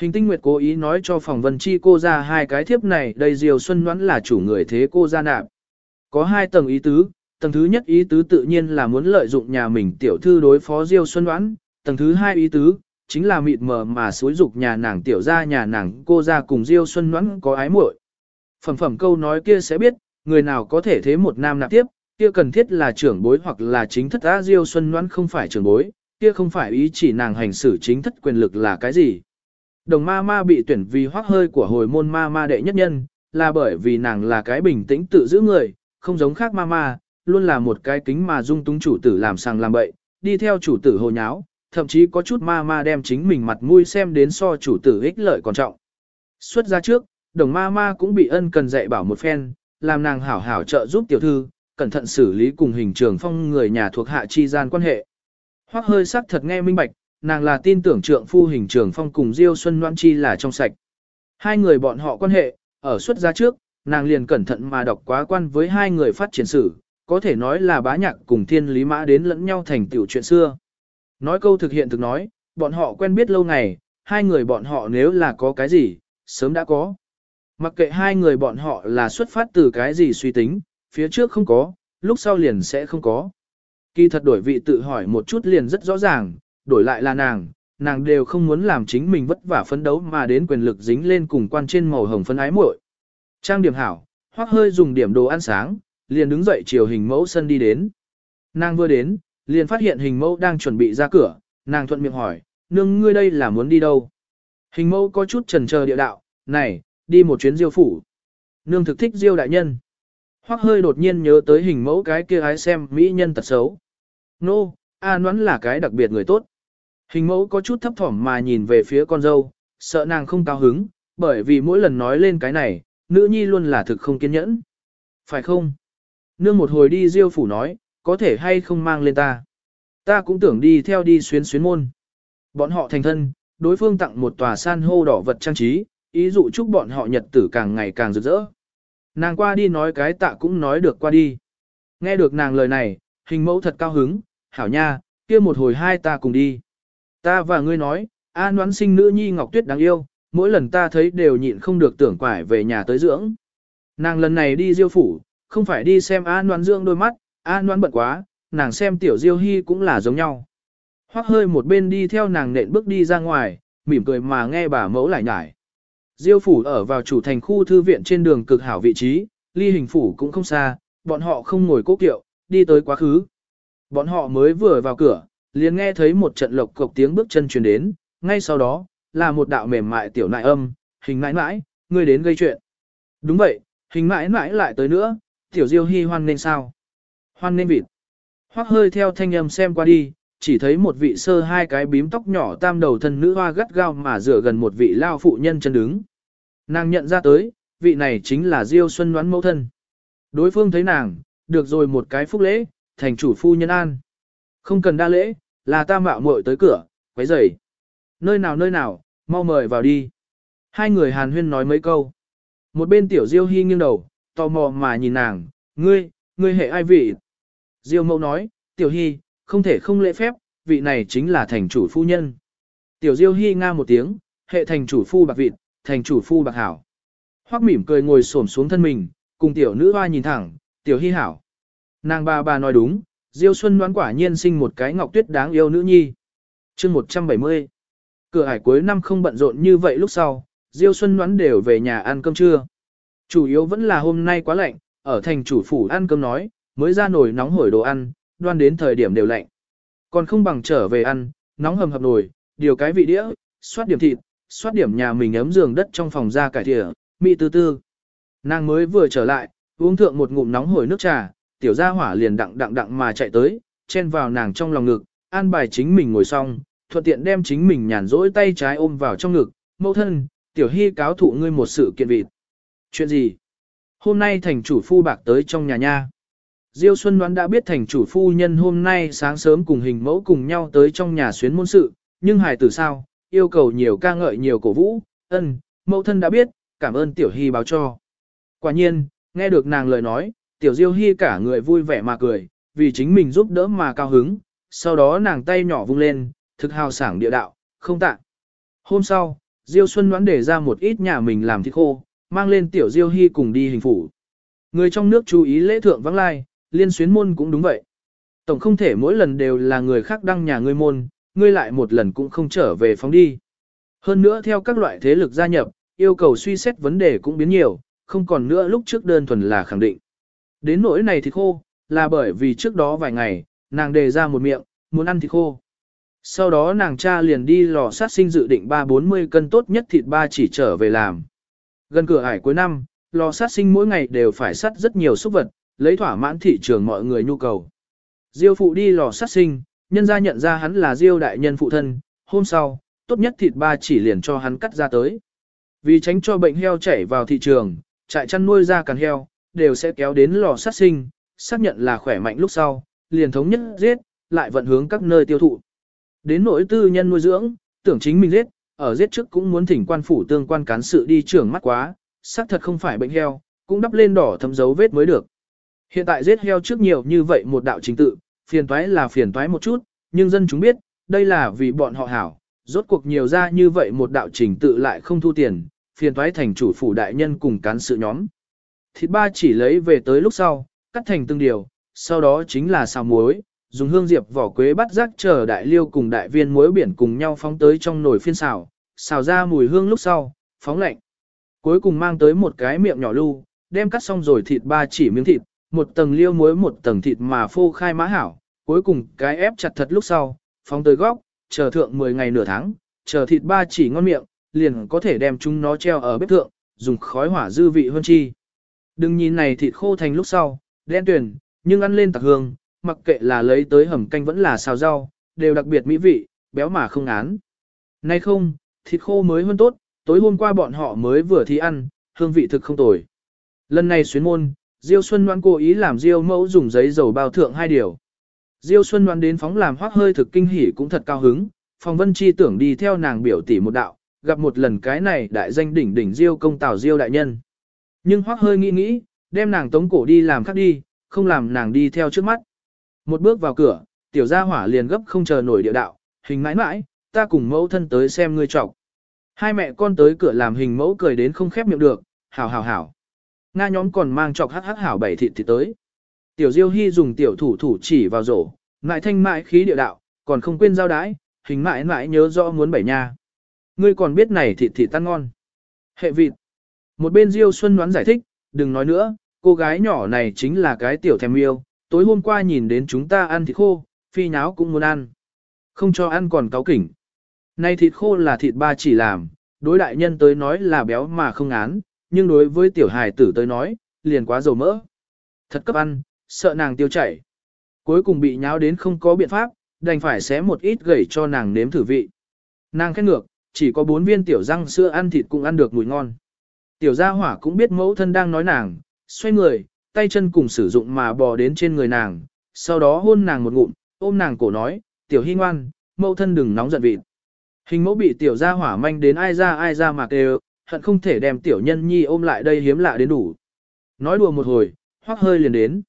Hình tinh nguyệt cố ý nói cho phòng vân chi cô ra hai cái thiếp này đầy diều xuân đoán là chủ người thế cô ra nạp. Có hai tầng ý tứ, tầng thứ nhất ý tứ tự nhiên là muốn lợi dụng nhà mình tiểu thư đối phó diêu xuân đoán, tầng thứ hai ý tứ, chính là mịt mờ mà xối dục nhà nàng tiểu ra nhà nàng cô ra cùng diêu xuân Ngoãn có ái muội. Phẩm phẩm câu nói kia sẽ biết, người nào có thể thế một nam nạp tiếp, kia cần thiết là trưởng bối hoặc là chính thất á diêu xuân Ngoãn không phải trưởng bối, kia không phải ý chỉ nàng hành xử chính thất quyền lực là cái gì. Đồng ma ma bị tuyển vì hoác hơi của hồi môn ma ma đệ nhất nhân, là bởi vì nàng là cái bình tĩnh tự giữ người, không giống khác ma ma, luôn là một cái kính mà dung túng chủ tử làm sàng làm bậy, đi theo chủ tử hồ nháo, thậm chí có chút ma ma đem chính mình mặt mũi xem đến so chủ tử ích lợi còn trọng. Xuất ra trước, đồng ma ma cũng bị ân cần dạy bảo một phen, làm nàng hảo hảo trợ giúp tiểu thư, cẩn thận xử lý cùng hình trường phong người nhà thuộc hạ chi gian quan hệ. Hoắc hơi sắc thật nghe minh bạch, nàng là tin tưởng trượng phu hình trường phong cùng Diêu Xuân Noan Chi là trong sạch. Hai người bọn họ quan hệ, ở xuất gia trước, nàng liền cẩn thận mà đọc quá quan với hai người phát triển sử, có thể nói là bá nhạc cùng thiên lý mã đến lẫn nhau thành tiểu chuyện xưa. Nói câu thực hiện thực nói, bọn họ quen biết lâu ngày, hai người bọn họ nếu là có cái gì, sớm đã có. Mặc kệ hai người bọn họ là xuất phát từ cái gì suy tính, phía trước không có, lúc sau liền sẽ không có. Kỳ thật đổi vị tự hỏi một chút liền rất rõ ràng, đổi lại là nàng, nàng đều không muốn làm chính mình vất vả phấn đấu mà đến quyền lực dính lên cùng quan trên màu hồng phân ái muội. Trang điểm hảo, hoắc hơi dùng điểm đồ ăn sáng, liền đứng dậy chiều hình mẫu sân đi đến. Nàng vừa đến, liền phát hiện hình mẫu đang chuẩn bị ra cửa, nàng thuận miệng hỏi, nương ngươi đây là muốn đi đâu? Hình mẫu có chút trần chờ địa đạo, này, đi một chuyến diêu phủ. Nương thực thích diêu đại nhân. Hoặc hơi đột nhiên nhớ tới hình mẫu cái kia ái xem mỹ nhân tật xấu. Nô, no, A Ngoãn là cái đặc biệt người tốt. Hình mẫu có chút thấp thỏm mà nhìn về phía con dâu, sợ nàng không cao hứng, bởi vì mỗi lần nói lên cái này, nữ nhi luôn là thực không kiên nhẫn. Phải không? Nương một hồi đi diêu phủ nói, có thể hay không mang lên ta. Ta cũng tưởng đi theo đi xuyến xuyến môn. Bọn họ thành thân, đối phương tặng một tòa san hô đỏ vật trang trí, ý dụ chúc bọn họ nhật tử càng ngày càng rực rỡ. Nàng qua đi nói cái tạ cũng nói được qua đi. Nghe được nàng lời này, hình mẫu thật cao hứng, hảo nha, kia một hồi hai ta cùng đi. Ta và ngươi nói, an đoán sinh nữ nhi Ngọc Tuyết đáng yêu, mỗi lần ta thấy đều nhịn không được tưởng quải về nhà tới dưỡng. Nàng lần này đi diêu phủ, không phải đi xem an đoán dưỡng đôi mắt, an đoán bận quá, nàng xem tiểu diêu hy cũng là giống nhau. Hoắc hơi một bên đi theo nàng nện bước đi ra ngoài, mỉm cười mà nghe bà mẫu lại nhải. Diêu phủ ở vào chủ thành khu thư viện trên đường cực hảo vị trí, ly hình phủ cũng không xa, bọn họ không ngồi cố kiệu, đi tới quá khứ. Bọn họ mới vừa vào cửa, liền nghe thấy một trận lộc cộc tiếng bước chân truyền đến, ngay sau đó, là một đạo mềm mại tiểu nại âm, hình mãi mãi, ngươi đến gây chuyện. Đúng vậy, hình mãi mãi lại tới nữa, tiểu diêu hy hoan nên sao? Hoan nên vịt. Hoác hơi theo thanh âm xem qua đi, chỉ thấy một vị sơ hai cái bím tóc nhỏ tam đầu thân nữ hoa gắt gao mà dựa gần một vị lao phụ nhân chân đứng. Nàng nhận ra tới, vị này chính là Diêu Xuân đoán mẫu thân. Đối phương thấy nàng, được rồi một cái phúc lễ, thành chủ phu nhân an. Không cần đa lễ, là ta mạo muội tới cửa, quấy rầy. Nơi nào nơi nào, mau mời vào đi. Hai người hàn huyên nói mấy câu. Một bên tiểu Diêu Hy nghiêng đầu, tò mò mà nhìn nàng, ngươi, ngươi hệ ai vị? Diêu mẫu nói, tiểu Hy, không thể không lễ phép, vị này chính là thành chủ phu nhân. Tiểu Diêu Hi nga một tiếng, hệ thành chủ phu bạc vịt, thành chủ phu bạc hảo. Hoắc mỉm cười ngồi xổm xuống thân mình, cùng tiểu nữ hoa nhìn thẳng, tiểu Hi hảo. Nàng ba bà nói đúng, Diêu Xuân đoán quả nhiên sinh một cái ngọc tuyết đáng yêu nữ nhi. Chương 170 Cửa hải cuối năm không bận rộn như vậy lúc sau, Diêu Xuân đoán đều về nhà ăn cơm trưa. Chủ yếu vẫn là hôm nay quá lạnh, ở thành chủ phủ ăn cơm nói, mới ra nồi nóng hổi đồ ăn, đoan đến thời điểm đều lạnh. Còn không bằng trở về ăn, nóng hầm hập nồi, điều cái vị đĩa, xoát điểm thịt, xoát điểm nhà mình ấm giường đất trong phòng ra cải thịa, mị tư tư. Nàng mới vừa trở lại, uống thượng một ngụm nóng hổi nước trà, tiểu gia hỏa liền đặng đặng đặng mà chạy tới, chen vào nàng trong lòng ngực, an bài chính mình ngồi xong, thuận tiện đem chính mình nhàn rỗi tay trái ôm vào trong ngực, mẫu thân, tiểu hy cáo thụ ngươi một sự kiện vịt. Chuyện gì? Hôm nay thành chủ phu bạc tới trong nhà nha. Diêu Xuân đoán đã biết thành chủ phu nhân hôm nay sáng sớm cùng hình mẫu cùng nhau tới trong nhà xuyến môn sự, nhưng hài tử sao, yêu cầu nhiều ca ngợi nhiều cổ vũ, ân, mẫu thân đã biết, cảm ơn tiểu hy báo cho. Quả nhiên, nghe được nàng lời nói, tiểu diêu hy cả người vui vẻ mà cười, vì chính mình giúp đỡ mà cao hứng, sau đó nàng tay nhỏ vung lên, thực hào sảng địa đạo, không tạ. Hôm sau, Diêu Xuân đoán để ra một ít nhà mình làm thịt khô, mang lên tiểu diêu hy cùng đi hình phủ. Người trong nước chú ý lễ thượng vắng lai, liên xuyến môn cũng đúng vậy. Tổng không thể mỗi lần đều là người khác đăng nhà ngươi môn, ngươi lại một lần cũng không trở về phóng đi. Hơn nữa theo các loại thế lực gia nhập, yêu cầu suy xét vấn đề cũng biến nhiều, không còn nữa lúc trước đơn thuần là khẳng định. Đến nỗi này thì khô, là bởi vì trước đó vài ngày, nàng đề ra một miệng, muốn ăn thịt khô. Sau đó nàng cha liền đi lò sát sinh dự định 3-40 cân tốt nhất thịt ba chỉ trở về làm. Gần cửa ải cuối năm, lò sát sinh mỗi ngày đều phải sát rất nhiều súc vật, lấy thỏa mãn thị trường mọi người nhu cầu. Diêu phụ đi lò sát sinh, nhân gia nhận ra hắn là Diêu đại nhân phụ thân, hôm sau, tốt nhất thịt ba chỉ liền cho hắn cắt ra tới. Vì tránh cho bệnh heo chảy vào thị trường, trại chăn nuôi ra càn heo, đều sẽ kéo đến lò sát sinh, xác nhận là khỏe mạnh lúc sau, liền thống nhất giết, lại vận hướng các nơi tiêu thụ. Đến nỗi tư nhân nuôi dưỡng, tưởng chính mình giết, ở giết trước cũng muốn thỉnh quan phủ tương quan cán sự đi trưởng mắt quá, xác thật không phải bệnh heo, cũng đắp lên đỏ thấm dấu vết mới được. Hiện tại giết heo trước nhiều như vậy một đạo chính tự, phiền toái là phiền toái một chút, nhưng dân chúng biết, đây là vì bọn họ hảo, rốt cuộc nhiều ra như vậy một đạo trình tự lại không thu tiền, phiền toái thành chủ phủ đại nhân cùng cán sự nhóm. Thịt ba chỉ lấy về tới lúc sau, cắt thành từng điều, sau đó chính là xào muối, dùng hương diệp vỏ quế bắt rác chờ đại liêu cùng đại viên muối biển cùng nhau phóng tới trong nồi phiên xào, xào ra mùi hương lúc sau, phóng lạnh. Cuối cùng mang tới một cái miệng nhỏ lưu, đem cắt xong rồi thịt ba chỉ miếng thịt, một tầng liêu muối một tầng thịt mà phô khai mã hảo, cuối cùng cái ép chặt thật lúc sau, phóng tới góc, chờ thượng 10 ngày nửa tháng, chờ thịt ba chỉ ngon miệng, liền có thể đem chúng nó treo ở bếp thượng, dùng khói hỏa dư vị hơn chi. Đừng nhìn này thịt khô thành lúc sau, đen tuyển, nhưng ăn lên tạc hương, mặc kệ là lấy tới hầm canh vẫn là xào rau, đều đặc biệt mỹ vị, béo mà không án. Nay không, thịt khô mới hơn tốt, tối hôm qua bọn họ mới vừa thi ăn, hương vị thực không tồi. Lần này xuyến môn, Diêu Xuân Loan cố ý làm Diêu mẫu dùng giấy dầu bao thượng hai điều. Diêu Xuân Loan đến phóng làm hoác hơi thực kinh hỉ cũng thật cao hứng, Phong Vân Chi tưởng đi theo nàng biểu tỷ một đạo, gặp một lần cái này đại danh đỉnh đỉnh Diêu công tào Diêu đại nhân. Nhưng hoác hơi nghĩ nghĩ, đem nàng tống cổ đi làm khác đi, không làm nàng đi theo trước mắt. Một bước vào cửa, tiểu gia hỏa liền gấp không chờ nổi địa đạo, hình mãi mãi, ta cùng mẫu thân tới xem ngươi trọc. Hai mẹ con tới cửa làm hình mẫu cười đến không khép miệng được, hảo hảo hảo. Nga nhóm còn mang chọc hắc hắc hảo bảy thịt thì tới. Tiểu Diêu Hy dùng tiểu thủ thủ chỉ vào rổ, ngại thanh mãi khí địa đạo, còn không quên giao đái, hình mãi mãi nhớ rõ muốn bảy nha. Ngươi còn biết này thịt thịt tan ngon. Hệ vịt. Một bên Diêu Xuân đoán giải thích, đừng nói nữa, cô gái nhỏ này chính là cái tiểu thèm yêu, tối hôm qua nhìn đến chúng ta ăn thịt khô, phi nháo cũng muốn ăn. Không cho ăn còn cáo kỉnh. Này thịt khô là thịt ba chỉ làm, đối đại nhân tới nói là béo mà không án, nhưng đối với tiểu hài tử tới nói, liền quá dầu mỡ. Thật cấp ăn, sợ nàng tiêu chảy. Cuối cùng bị nháo đến không có biện pháp, đành phải xé một ít gẩy cho nàng nếm thử vị. Nàng khét ngược, chỉ có bốn viên tiểu răng sữa ăn thịt cũng ăn được mùi ngon. Tiểu gia hỏa cũng biết mẫu thân đang nói nàng, xoay người, tay chân cùng sử dụng mà bò đến trên người nàng, sau đó hôn nàng một ngụm, ôm nàng cổ nói, tiểu hy ngoan, mẫu thân đừng nóng giận vịt. Hình mẫu bị tiểu gia hỏa manh đến ai ra ai ra mà kêu, hận không thể đem tiểu nhân nhi ôm lại đây hiếm lạ đến đủ. Nói đùa một hồi, hoắc hơi liền đến.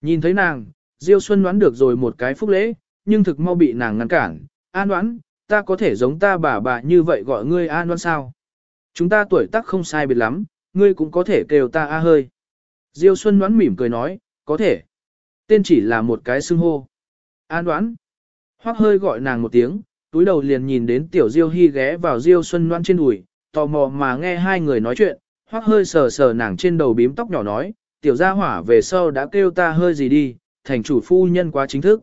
Nhìn thấy nàng, Diêu Xuân đoán được rồi một cái phúc lễ, nhưng thực mau bị nàng ngăn cản. An đoán, ta có thể giống ta bà bà như vậy gọi ngươi an đoán sao? Chúng ta tuổi tác không sai biệt lắm, ngươi cũng có thể kêu ta a hơi. Diêu Xuân đoán mỉm cười nói, có thể. Tên chỉ là một cái xưng hô. An đoán. Hoắc hơi gọi nàng một tiếng, túi đầu liền nhìn đến tiểu Diêu Hy ghé vào Diêu Xuân đoán trên đùi, tò mò mà nghe hai người nói chuyện, Hoắc hơi sờ sờ nàng trên đầu bím tóc nhỏ nói, tiểu gia hỏa về sau đã kêu ta hơi gì đi, thành chủ phu nhân quá chính thức.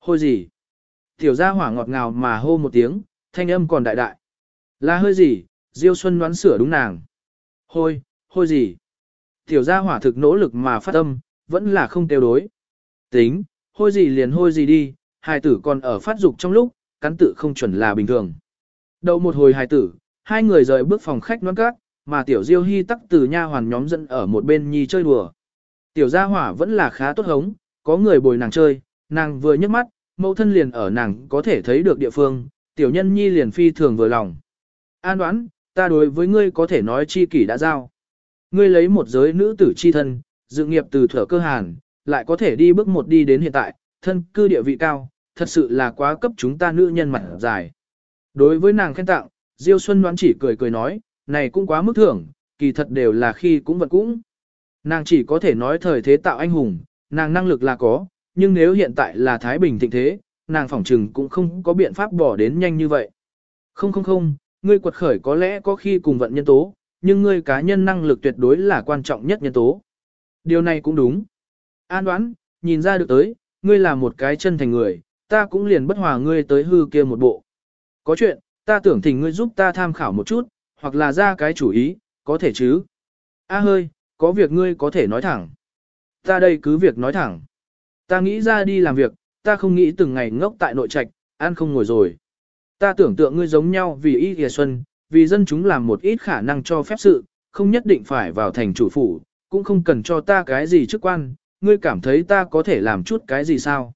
Hôi gì? Tiểu gia hỏa ngọt ngào mà hô một tiếng, thanh âm còn đại đại. Là hơi gì? Diêu Xuân đoán sửa đúng nàng. Hôi, hôi gì? Tiểu gia hỏa thực nỗ lực mà phát âm, vẫn là không tiêu đối. Tính, hôi gì liền hôi gì đi, hài tử còn ở phát dục trong lúc, cắn tự không chuẩn là bình thường. Đầu một hồi hài tử, hai người rời bước phòng khách nón cát, mà tiểu diêu hy tắc từ nha hoàn nhóm dẫn ở một bên nhi chơi đùa. Tiểu gia hỏa vẫn là khá tốt hống, có người bồi nàng chơi, nàng vừa nhấc mắt, mẫu thân liền ở nàng có thể thấy được địa phương, tiểu nhân nhi liền phi thường vừa lòng. An đoán, ta đối với ngươi có thể nói chi kỷ đã giao. Ngươi lấy một giới nữ tử chi thân, dự nghiệp từ thở cơ hàn, lại có thể đi bước một đi đến hiện tại, thân cư địa vị cao, thật sự là quá cấp chúng ta nữ nhân mặt dài. Đối với nàng khen tặng, Diêu Xuân đoán chỉ cười cười nói, này cũng quá mức thưởng, kỳ thật đều là khi cũng vật cũng. Nàng chỉ có thể nói thời thế tạo anh hùng, nàng năng lực là có, nhưng nếu hiện tại là Thái Bình thịnh thế, nàng phỏng trừng cũng không có biện pháp bỏ đến nhanh như vậy. Không không không, ngươi quật khởi có lẽ có khi cùng vận nhân tố, nhưng ngươi cá nhân năng lực tuyệt đối là quan trọng nhất nhân tố. Điều này cũng đúng. An đoán, nhìn ra được tới, ngươi là một cái chân thành người, ta cũng liền bất hòa ngươi tới hư kia một bộ. Có chuyện, ta tưởng thỉnh ngươi giúp ta tham khảo một chút, hoặc là ra cái chủ ý, có thể chứ. A hơi, có việc ngươi có thể nói thẳng. Ta đây cứ việc nói thẳng. Ta nghĩ ra đi làm việc, ta không nghĩ từng ngày ngốc tại nội trạch, ăn không ngồi rồi. Ta tưởng tượng ngươi giống nhau vì Y kìa xuân, vì dân chúng làm một ít khả năng cho phép sự, không nhất định phải vào thành chủ phủ, cũng không cần cho ta cái gì chức quan, ngươi cảm thấy ta có thể làm chút cái gì sao.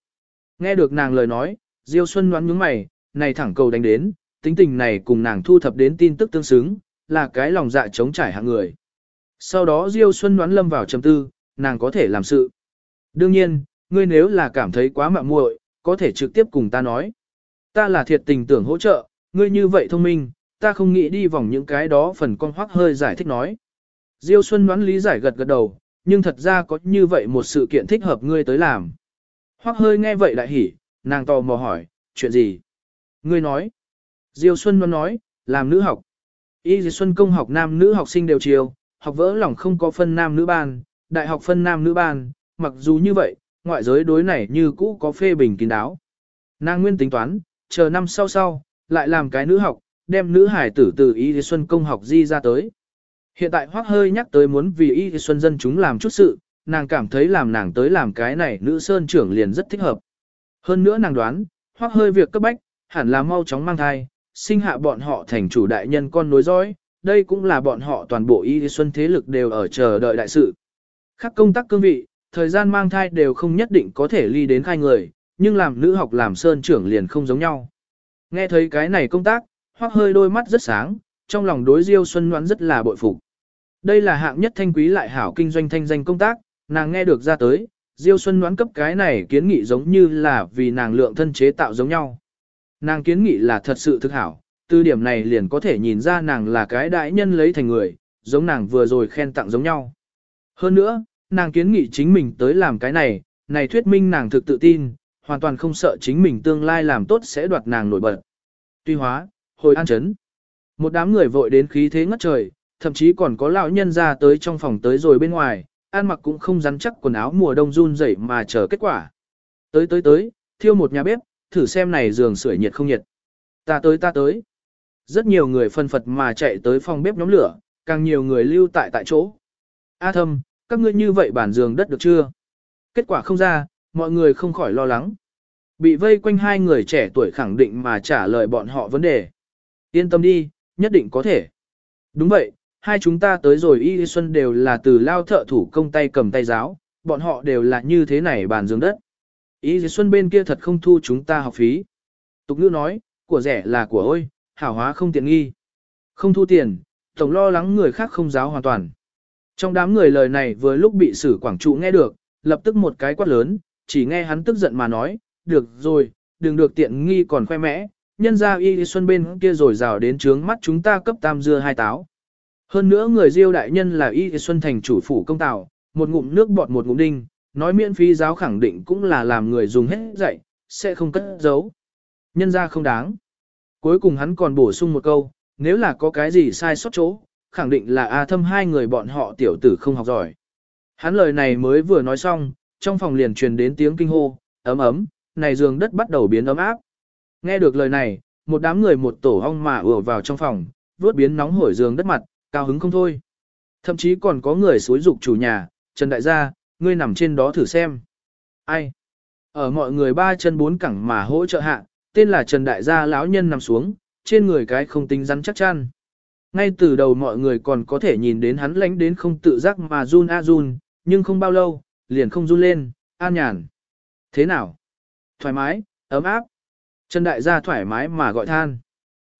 Nghe được nàng lời nói, Diêu Xuân đoán nhướng mày, này thẳng cầu đánh đến, tính tình này cùng nàng thu thập đến tin tức tương xứng, là cái lòng dạ chống trải hạng người. Sau đó Diêu Xuân đoán lâm vào trầm tư, nàng có thể làm sự. Đương nhiên, ngươi nếu là cảm thấy quá mạo muội, có thể trực tiếp cùng ta nói. Ta là thiệt tình tưởng hỗ trợ, ngươi như vậy thông minh, ta không nghĩ đi vòng những cái đó phần con hoác hơi giải thích nói. Diêu Xuân đoán lý giải gật gật đầu, nhưng thật ra có như vậy một sự kiện thích hợp ngươi tới làm. Hoác hơi nghe vậy lại hỉ, nàng tò mò hỏi, chuyện gì? Ngươi nói. Diêu Xuân đoán nói, làm nữ học. Y Diêu Xuân công học nam nữ học sinh đều chiều, học vỡ lòng không có phân nam nữ ban, đại học phân nam nữ ban, mặc dù như vậy, ngoại giới đối này như cũ có phê bình kín đáo. Nàng nguyên tính toán, chờ năm sau sau, lại làm cái nữ học, đem nữ hải tử từ Y Diêu Xuân công học di ra tới. Hiện tại hoác hơi nhắc tới muốn vì Y Diêu Xuân dân chúng làm chút sự, nàng cảm thấy làm nàng tới làm cái này nữ sơn trưởng liền rất thích hợp. Hơn nữa nàng đoán, hoác hơi việc cấp bách, hẳn là mau chóng mang thai, sinh hạ bọn họ thành chủ đại nhân con nối dõi, đây cũng là bọn họ toàn bộ Y Xuân thế lực đều ở chờ đợi đại sự. Khác công tác cương vị, thời gian mang thai đều không nhất định có thể ly đến khai người, nhưng làm nữ học làm sơn trưởng liền không giống nhau. Nghe thấy cái này công tác, hoắc hơi đôi mắt rất sáng, trong lòng đối Diêu Xuân Ngoãn rất là bội phục. Đây là hạng nhất thanh quý lại hảo kinh doanh thanh danh công tác, nàng nghe được ra tới, Diêu Xuân Ngoãn cấp cái này kiến nghị giống như là vì nàng lượng thân chế tạo giống nhau. Nàng kiến nghị là thật sự thực hảo, từ điểm này liền có thể nhìn ra nàng là cái đại nhân lấy thành người, giống nàng vừa rồi khen tặng giống nhau. Hơn nữa, nàng kiến nghị chính mình tới làm cái này, này thuyết minh nàng thực tự tin, hoàn toàn không sợ chính mình tương lai làm tốt sẽ đoạt nàng nổi bật. Tuy hóa, hồi an chấn. Một đám người vội đến khí thế ngất trời, thậm chí còn có lão nhân ra tới trong phòng tới rồi bên ngoài, ăn mặc cũng không rắn chắc quần áo mùa đông run rẩy mà chờ kết quả. Tới tới tới, thiêu một nhà bếp, thử xem này giường sưởi nhiệt không nhiệt. Ta tới ta tới. Rất nhiều người phân phật mà chạy tới phòng bếp nhóm lửa, càng nhiều người lưu tại tại chỗ. A thâm, các ngươi như vậy bản giường đất được chưa? Kết quả không ra, mọi người không khỏi lo lắng. Bị vây quanh hai người trẻ tuổi khẳng định mà trả lời bọn họ vấn đề. Yên tâm đi, nhất định có thể. Đúng vậy, hai chúng ta tới rồi Y Xuân đều là từ lao thợ thủ công tay cầm tay giáo, bọn họ đều là như thế này bàn giường đất. Ý Y Xuân bên kia thật không thu chúng ta học phí. Tục ngữ nói, của rẻ là của ôi, hảo hóa không tiện nghi. Không thu tiền, tổng lo lắng người khác không giáo hoàn toàn. Trong đám người lời này vừa lúc bị sử quảng trụ nghe được, lập tức một cái quát lớn, chỉ nghe hắn tức giận mà nói, được rồi, đừng được tiện nghi còn khoe mẽ, nhân ra y xuân bên kia rồi rào đến trướng mắt chúng ta cấp tam dưa hai táo. Hơn nữa người diêu đại nhân là y xuân thành chủ phủ công tào, một ngụm nước bọt một ngụm đinh, nói miễn phí giáo khẳng định cũng là làm người dùng hết dạy, sẽ không cất giấu. Nhân ra không đáng. Cuối cùng hắn còn bổ sung một câu, nếu là có cái gì sai sót chỗ, khẳng định là A thâm hai người bọn họ tiểu tử không học giỏi. Hắn lời này mới vừa nói xong, trong phòng liền truyền đến tiếng kinh hô, ấm ấm, này giường đất bắt đầu biến ấm áp. Nghe được lời này, một đám người một tổ ong mà ùa vào trong phòng, vuốt biến nóng hổi giường đất mặt, cao hứng không thôi. Thậm chí còn có người xúi dục chủ nhà, Trần Đại gia, ngươi nằm trên đó thử xem. Ai? Ở mọi người ba chân bốn cẳng mà hỗ trợ hạ, tên là Trần Đại gia lão nhân nằm xuống, trên người cái không tính rắn chắc chắn. Ngay từ đầu mọi người còn có thể nhìn đến hắn lánh đến không tự giác mà run a run, nhưng không bao lâu, liền không run lên, an nhàn. Thế nào? Thoải mái, ấm áp. Trần Đại gia thoải mái mà gọi than.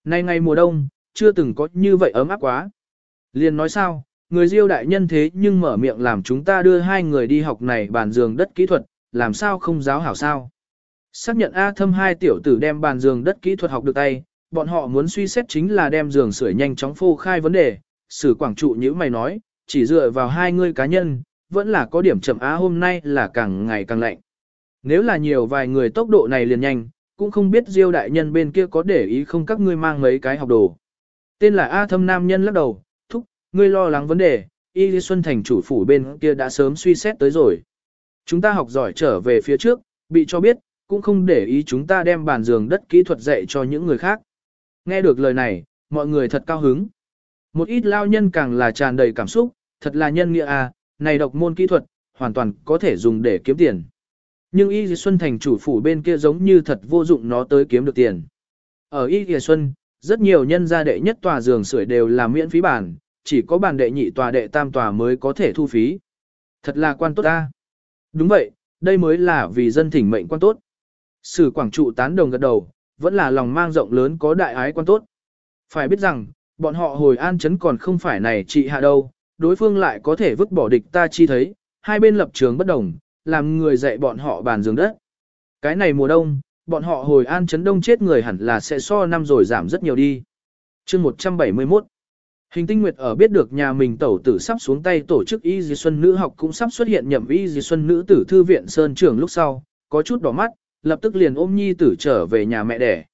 Nay ngày mùa đông, chưa từng có như vậy ấm áp quá. Liền nói sao, người diêu đại nhân thế nhưng mở miệng làm chúng ta đưa hai người đi học này bàn giường đất kỹ thuật, làm sao không giáo hảo sao. Xác nhận A thâm hai tiểu tử đem bàn giường đất kỹ thuật học được tay, bọn họ muốn suy xét chính là đem giường sưởi nhanh chóng phô khai vấn đề. Sử quảng trụ như mày nói, chỉ dựa vào hai người cá nhân, vẫn là có điểm chậm á hôm nay là càng ngày càng lạnh. Nếu là nhiều vài người tốc độ này liền nhanh, cũng không biết diêu đại nhân bên kia có để ý không các ngươi mang mấy cái học đồ. Tên là A thâm nam nhân lắc đầu, ngươi lo lắng vấn đề, Y Lý Xuân Thành chủ phủ bên kia đã sớm suy xét tới rồi. Chúng ta học giỏi trở về phía trước, bị cho biết, cũng không để ý chúng ta đem bàn giường đất kỹ thuật dạy cho những người khác. Nghe được lời này, mọi người thật cao hứng. Một ít lao nhân càng là tràn đầy cảm xúc, thật là nhân nghĩa à, này độc môn kỹ thuật, hoàn toàn có thể dùng để kiếm tiền. Nhưng Y Dì Xuân thành chủ phủ bên kia giống như thật vô dụng nó tới kiếm được tiền. Ở Y Dì Xuân, rất nhiều nhân gia đệ nhất tòa giường sưởi đều là miễn phí bản, chỉ có bàn đệ nhị tòa đệ tam tòa mới có thể thu phí. Thật là quan tốt ta. Đúng vậy, đây mới là vì dân thỉnh mệnh quan tốt. Sử quảng trụ tán đồng gật đầu, vẫn là lòng mang rộng lớn có đại ái quan tốt. Phải biết rằng, bọn họ hồi an chấn còn không phải này trị hạ đâu, đối phương lại có thể vứt bỏ địch ta chi thấy, hai bên lập trường bất đồng, làm người dạy bọn họ bàn giường đất. Cái này mùa đông, bọn họ hồi an chấn đông chết người hẳn là sẽ so năm rồi giảm rất nhiều đi. chương 171 Hình tinh nguyệt ở biết được nhà mình tẩu tử sắp xuống tay tổ chức y dì xuân nữ học cũng sắp xuất hiện nhậm y dì xuân nữ tử thư viện Sơn Trường lúc sau, có chút đỏ mắt, lập tức liền ôm nhi tử trở về nhà mẹ đẻ.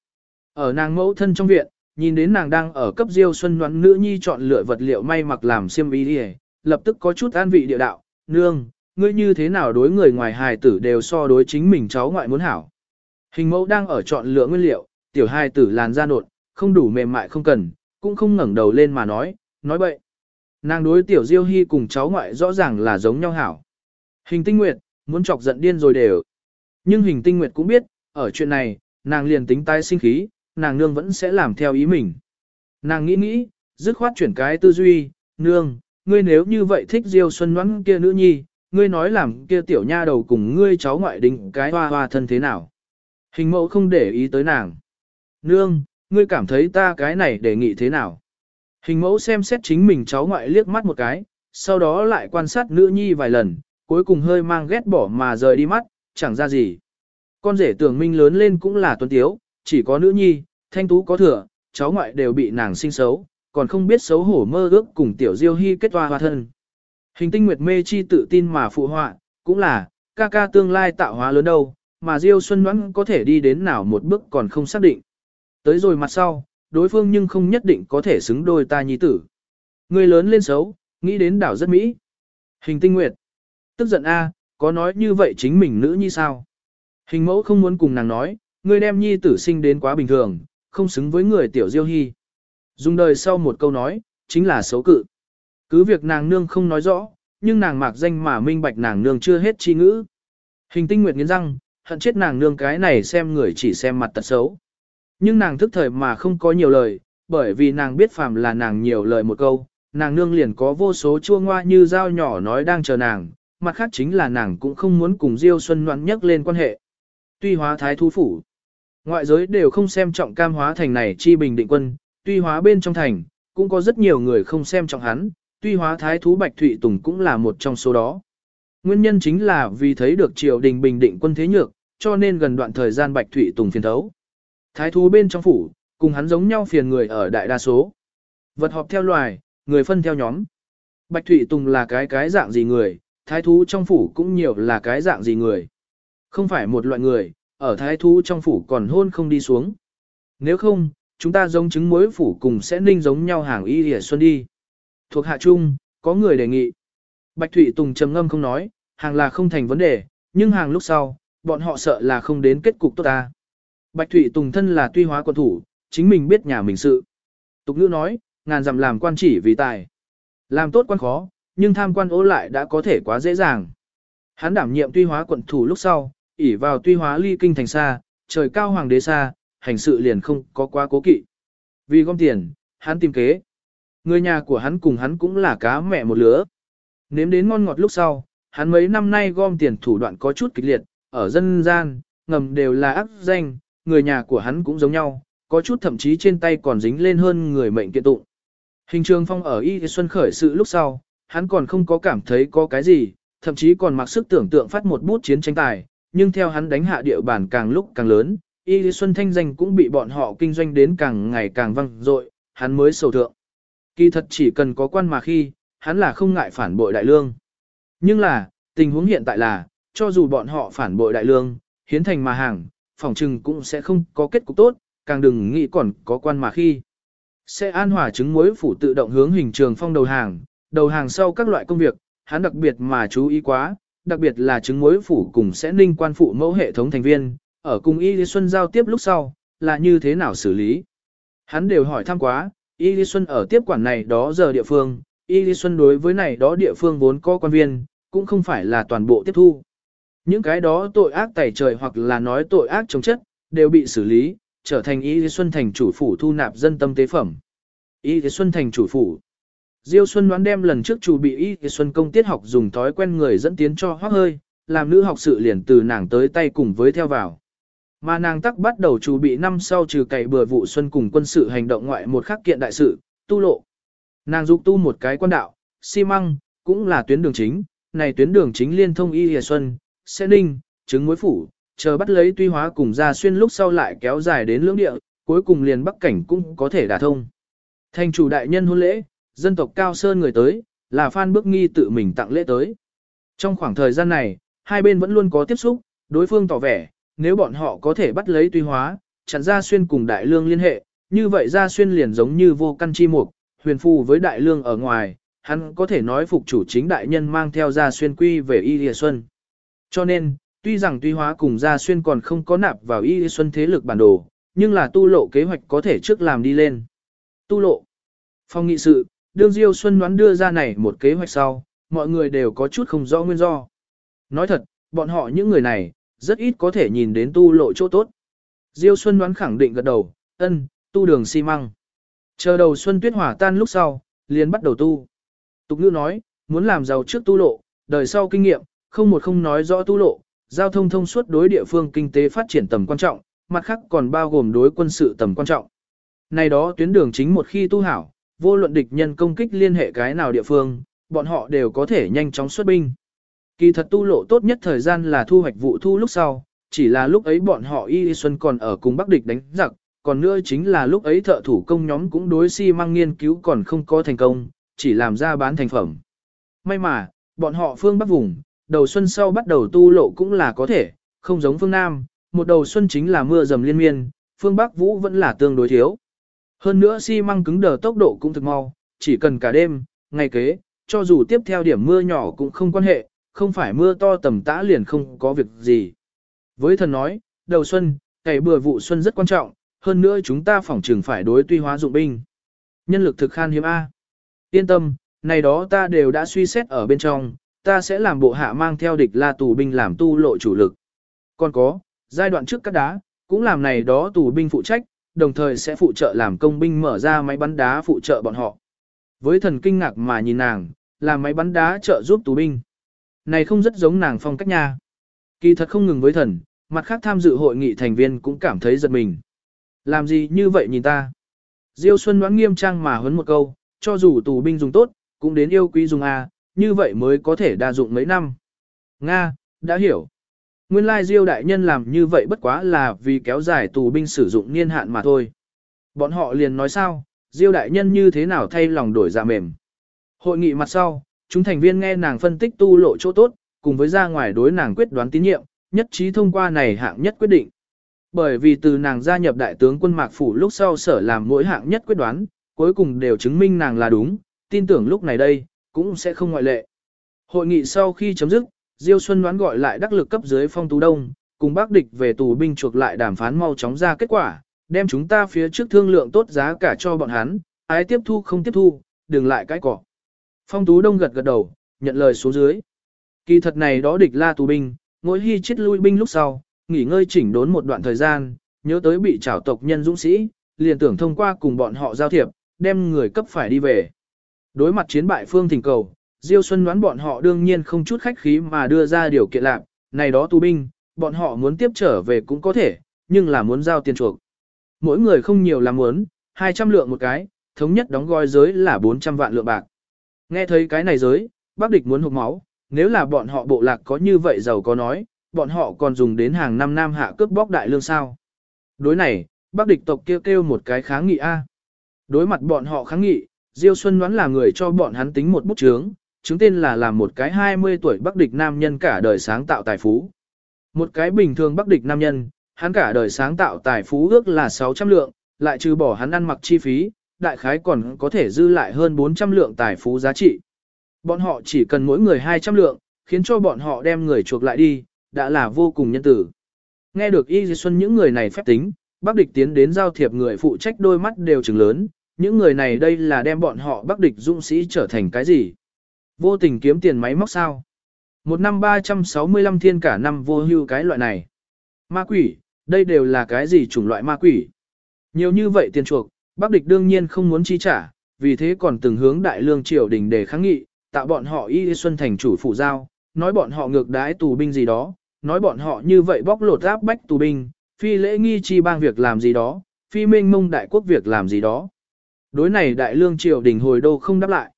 Ở nàng mẫu thân trong viện, nhìn đến nàng đang ở cấp diêu xuân đoán nữ nhi chọn lựa vật liệu may mặc làm xiêm y đi lập tức có chút an vị địa đạo, nương, ngươi như thế nào đối người ngoài hài tử đều so đối chính mình cháu ngoại muốn hảo. Hình mẫu đang ở chọn lựa nguyên liệu, tiểu hài tử làn da nột, không đủ mềm mại không cần, cũng không ngẩng đầu lên mà nói, nói bậy. Nàng đối tiểu diêu hy cùng cháu ngoại rõ ràng là giống nhau hảo. Hình tinh nguyệt, muốn chọc giận điên rồi đều. Nhưng hình tinh nguyệt cũng biết, ở chuyện này, nàng liền tính tái sinh khí, nàng nương vẫn sẽ làm theo ý mình. Nàng nghĩ nghĩ, dứt khoát chuyển cái tư duy, nương, ngươi nếu như vậy thích Diêu Xuân Ngoãn kia nữ nhi, ngươi nói làm kia tiểu nha đầu cùng ngươi cháu ngoại đình cái hoa hoa thân thế nào. Hình mẫu không để ý tới nàng. Nương, ngươi cảm thấy ta cái này đề nghị thế nào? Hình mẫu xem xét chính mình cháu ngoại liếc mắt một cái, sau đó lại quan sát nữ nhi vài lần, cuối cùng hơi mang ghét bỏ mà rời đi mắt, chẳng ra gì. Con rể tưởng minh lớn lên cũng là tuấn tiếu, chỉ có nữ nhi, thanh tú có thừa, cháu ngoại đều bị nàng sinh xấu, còn không biết xấu hổ mơ ước cùng tiểu diêu hy kết toa hoa thân. Hình tinh nguyệt mê chi tự tin mà phụ họa, cũng là, ca ca tương lai tạo hóa lớn đâu, mà diêu xuân đoán có thể đi đến nào một bước còn không xác định. Tới rồi mặt sau, đối phương nhưng không nhất định có thể xứng đôi ta nhi tử. Người lớn lên xấu, nghĩ đến đảo rất mỹ. Hình tinh nguyệt. Tức giận a, có nói như vậy chính mình nữ nhi sao? Hình mẫu không muốn cùng nàng nói, người đem nhi tử sinh đến quá bình thường, không xứng với người tiểu diêu hy. Dùng đời sau một câu nói, chính là xấu cự. Cứ việc nàng nương không nói rõ, nhưng nàng mạc danh mà minh bạch nàng nương chưa hết chi ngữ. Hình tinh nguyệt nghiến răng, hận chết nàng nương cái này xem người chỉ xem mặt tật xấu. Nhưng nàng thức thời mà không có nhiều lời, bởi vì nàng biết phàm là nàng nhiều lời một câu, nàng nương liền có vô số chua ngoa như dao nhỏ nói đang chờ nàng, mặt khác chính là nàng cũng không muốn cùng Diêu Xuân Ngoãn nhắc lên quan hệ. Tuy hóa thái thú phủ, ngoại giới đều không xem trọng cam hóa thành này chi bình định quân, tuy hóa bên trong thành, cũng có rất nhiều người không xem trọng hắn, tuy hóa thái thú Bạch Thụy Tùng cũng là một trong số đó. Nguyên nhân chính là vì thấy được triều đình bình định quân thế nhược, cho nên gần đoạn thời gian Bạch Thụy Tùng phiền thấu. Thái thú bên trong phủ, cùng hắn giống nhau phiền người ở đại đa số. Vật họp theo loài, người phân theo nhóm. Bạch Thụy Tùng là cái cái dạng gì người, thái thú trong phủ cũng nhiều là cái dạng gì người. Không phải một loại người, ở thái thú trong phủ còn hôn không đi xuống. Nếu không, chúng ta giống chứng mối phủ cùng sẽ ninh giống nhau hàng y hỉa xuân đi. Thuộc hạ trung, có người đề nghị. Bạch Thụy Tùng trầm ngâm không nói, hàng là không thành vấn đề, nhưng hàng lúc sau, bọn họ sợ là không đến kết cục tốt ta. Bạch Thụy Tùng thân là tuy hóa quân thủ, chính mình biết nhà mình sự. Tục ngữ nói, ngàn dặm làm quan chỉ vì tài. Làm tốt quan khó, nhưng tham quan ố lại đã có thể quá dễ dàng. Hắn đảm nhiệm tuy hóa quận thủ lúc sau, ỉ vào tuy hóa ly kinh thành xa, trời cao hoàng đế xa, hành sự liền không có quá cố kỵ. Vì gom tiền, hắn tìm kế. Người nhà của hắn cùng hắn cũng là cá mẹ một lứa. Nếm đến ngon ngọt lúc sau, hắn mấy năm nay gom tiền thủ đoạn có chút kịch liệt, ở dân gian, ngầm đều là ác danh, người nhà của hắn cũng giống nhau, có chút thậm chí trên tay còn dính lên hơn người mệnh kiện tụng. Hình trường phong ở Y Xuân khởi sự lúc sau, hắn còn không có cảm thấy có cái gì, thậm chí còn mặc sức tưởng tượng phát một bút chiến tranh tài, nhưng theo hắn đánh hạ địa bàn càng lúc càng lớn, Y Xuân thanh danh cũng bị bọn họ kinh doanh đến càng ngày càng văng dội, hắn mới sầu thượng. Kỳ thật chỉ cần có quan mà khi, hắn là không ngại phản bội đại lương. Nhưng là, tình huống hiện tại là, cho dù bọn họ phản bội đại lương, hiến thành mà hàng, phòng trừng cũng sẽ không có kết cục tốt, càng đừng nghĩ còn có quan mà khi. Sẽ an hòa chứng mối phủ tự động hướng hình trường phong đầu hàng, đầu hàng sau các loại công việc, hắn đặc biệt mà chú ý quá, đặc biệt là chứng mối phủ cùng sẽ ninh quan phụ mẫu hệ thống thành viên, ở cùng Y Lý Xuân giao tiếp lúc sau, là như thế nào xử lý. Hắn đều hỏi thăm quá, Y Lý Xuân ở tiếp quản này đó giờ địa phương, Y Lý Xuân đối với này đó địa phương vốn có quan viên, cũng không phải là toàn bộ tiếp thu. Những cái đó tội ác tẩy trời hoặc là nói tội ác chống chất, đều bị xử lý, trở thành Y Xuân thành chủ phủ thu nạp dân tâm tế phẩm. Y Xuân thành chủ phủ. Diêu Xuân đoán đem lần trước chủ bị Y Xuân công tiết học dùng thói quen người dẫn tiến cho hoác hơi, làm nữ học sự liền từ nàng tới tay cùng với theo vào. Mà nàng tắc bắt đầu chủ bị năm sau trừ cày bừa vụ xuân cùng quân sự hành động ngoại một khắc kiện đại sự, tu lộ. Nàng dục tu một cái quan đạo, xi măng, cũng là tuyến đường chính, này tuyến đường chính liên thông y hề xuân, sẽ ninh, trứng muối phủ, chờ bắt lấy tuy hóa cùng ra xuyên lúc sau lại kéo dài đến lưỡng địa, cuối cùng liền bắc cảnh cũng có thể đả thông. Thành chủ đại nhân hôn lễ, dân tộc cao sơn người tới, là Phan Bước Nghi tự mình tặng lễ tới. Trong khoảng thời gian này, hai bên vẫn luôn có tiếp xúc, đối phương tỏ vẻ, nếu bọn họ có thể bắt lấy tuy hóa, chặn ra xuyên cùng đại lương liên hệ, như vậy ra xuyên liền giống như vô căn chi mục, huyền phù với đại lương ở ngoài, hắn có thể nói phục chủ chính đại nhân mang theo ra xuyên quy về Y Lìa Xuân. Cho nên, tuy rằng tuy hóa cùng gia xuyên còn không có nạp vào Y Xuân thế lực bản đồ, nhưng là tu lộ kế hoạch có thể trước làm đi lên. Tu lộ. Phong nghị sự, đương Diêu Xuân đoán đưa ra này một kế hoạch sau, mọi người đều có chút không rõ nguyên do. Nói thật, bọn họ những người này, rất ít có thể nhìn đến tu lộ chỗ tốt. Diêu Xuân đoán khẳng định gật đầu, ân, tu đường xi măng. Chờ đầu xuân tuyết hỏa tan lúc sau, liền bắt đầu tu. Tục ngữ nói, muốn làm giàu trước tu lộ, đời sau kinh nghiệm, không một không nói rõ tu lộ, giao thông thông suốt đối địa phương kinh tế phát triển tầm quan trọng, mặt khác còn bao gồm đối quân sự tầm quan trọng. Này đó tuyến đường chính một khi tu hảo, vô luận địch nhân công kích liên hệ cái nào địa phương, bọn họ đều có thể nhanh chóng xuất binh. Kỳ thật tu lộ tốt nhất thời gian là thu hoạch vụ thu lúc sau, chỉ là lúc ấy bọn họ y xuân còn ở cùng bắc địch đánh giặc, còn nữa chính là lúc ấy thợ thủ công nhóm cũng đối xi si măng nghiên cứu còn không có thành công, chỉ làm ra bán thành phẩm. May mà, bọn họ phương bắc vùng, đầu xuân sau bắt đầu tu lộ cũng là có thể, không giống phương Nam, một đầu xuân chính là mưa dầm liên miên, phương Bắc Vũ vẫn là tương đối thiếu. Hơn nữa xi măng cứng đờ tốc độ cũng thực mau, chỉ cần cả đêm, ngày kế, cho dù tiếp theo điểm mưa nhỏ cũng không quan hệ, không phải mưa to tầm tã liền không có việc gì. Với thần nói, đầu xuân, cày bừa vụ xuân rất quan trọng, hơn nữa chúng ta phỏng trường phải đối tuy hóa dụng binh. Nhân lực thực khan hiếm A. Yên tâm, này đó ta đều đã suy xét ở bên trong, ta sẽ làm bộ hạ mang theo địch la tù binh làm tu lộ chủ lực. Còn có, giai đoạn trước cắt đá, cũng làm này đó tù binh phụ trách, đồng thời sẽ phụ trợ làm công binh mở ra máy bắn đá phụ trợ bọn họ. Với thần kinh ngạc mà nhìn nàng, làm máy bắn đá trợ giúp tù binh. Này không rất giống nàng phong cách nha. Kỳ thật không ngừng với thần, mặt khác tham dự hội nghị thành viên cũng cảm thấy giật mình. Làm gì như vậy nhìn ta? Diêu Xuân đoán nghiêm trang mà huấn một câu, cho dù tù binh dùng tốt, cũng đến yêu quý dùng A, như vậy mới có thể đa dụng mấy năm. Nga, đã hiểu. Nguyên lai Diêu đại nhân làm như vậy bất quá là vì kéo dài tù binh sử dụng niên hạn mà thôi. Bọn họ liền nói sao, Diêu đại nhân như thế nào thay lòng đổi dạ mềm. Hội nghị mặt sau, chúng thành viên nghe nàng phân tích tu lộ chỗ tốt, cùng với ra ngoài đối nàng quyết đoán tín nhiệm, nhất trí thông qua này hạng nhất quyết định. Bởi vì từ nàng gia nhập đại tướng quân Mạc Phủ lúc sau sở làm mỗi hạng nhất quyết đoán, cuối cùng đều chứng minh nàng là đúng, tin tưởng lúc này đây, cũng sẽ không ngoại lệ. Hội nghị sau khi chấm dứt, Diêu Xuân đoán gọi lại đắc lực cấp dưới phong tú đông, cùng bác địch về tù binh chuộc lại đàm phán mau chóng ra kết quả, đem chúng ta phía trước thương lượng tốt giá cả cho bọn hắn, ai tiếp thu không tiếp thu, đừng lại cái cỏ. Phong tú đông gật gật đầu, nhận lời xuống dưới. Kỳ thật này đó địch la tù binh, ngỗi hy chết lui binh lúc sau, nghỉ ngơi chỉnh đốn một đoạn thời gian, nhớ tới bị trảo tộc nhân dũng sĩ, liền tưởng thông qua cùng bọn họ giao thiệp, đem người cấp phải đi về. Đối mặt chiến bại phương thỉnh cầu, Diêu Xuân đoán bọn họ đương nhiên không chút khách khí mà đưa ra điều kiện lạc, này đó tù binh, bọn họ muốn tiếp trở về cũng có thể, nhưng là muốn giao tiền chuộc. Mỗi người không nhiều là muốn, 200 lượng một cái, thống nhất đóng gói giới là 400 vạn lượng bạc. Nghe thấy cái này giới, bác địch muốn hụt máu, nếu là bọn họ bộ lạc có như vậy giàu có nói, bọn họ còn dùng đến hàng năm nam hạ cướp bóc đại lương sao. Đối này, bác địch tộc kêu kêu một cái kháng nghị A. Đối mặt bọn họ kháng nghị, Diêu Xuân đoán là người cho bọn hắn tính một bút chướng, chứng tên là làm một cái 20 tuổi bắc địch nam nhân cả đời sáng tạo tài phú. Một cái bình thường bắc địch nam nhân, hắn cả đời sáng tạo tài phú ước là 600 lượng, lại trừ bỏ hắn ăn mặc chi phí, đại khái còn có thể dư lại hơn 400 lượng tài phú giá trị. Bọn họ chỉ cần mỗi người 200 lượng, khiến cho bọn họ đem người chuộc lại đi, đã là vô cùng nhân tử. Nghe được Y Di Xuân những người này phép tính, Bắc địch tiến đến giao thiệp người phụ trách đôi mắt đều trừng lớn, những người này đây là đem bọn họ Bắc địch dũng sĩ trở thành cái gì? Vô tình kiếm tiền máy móc sao? Một năm 365 thiên cả năm vô hưu cái loại này. Ma quỷ, đây đều là cái gì chủng loại ma quỷ? Nhiều như vậy tiền chuộc, Bắc địch đương nhiên không muốn chi trả, vì thế còn từng hướng đại lương triều đình để kháng nghị, tạo bọn họ y xuân thành chủ phụ giao, nói bọn họ ngược đái tù binh gì đó, nói bọn họ như vậy bóc lột áp bách tù binh, phi lễ nghi chi bang việc làm gì đó, phi minh mông đại quốc việc làm gì đó. Đối này đại lương triều đình hồi đô không đáp lại.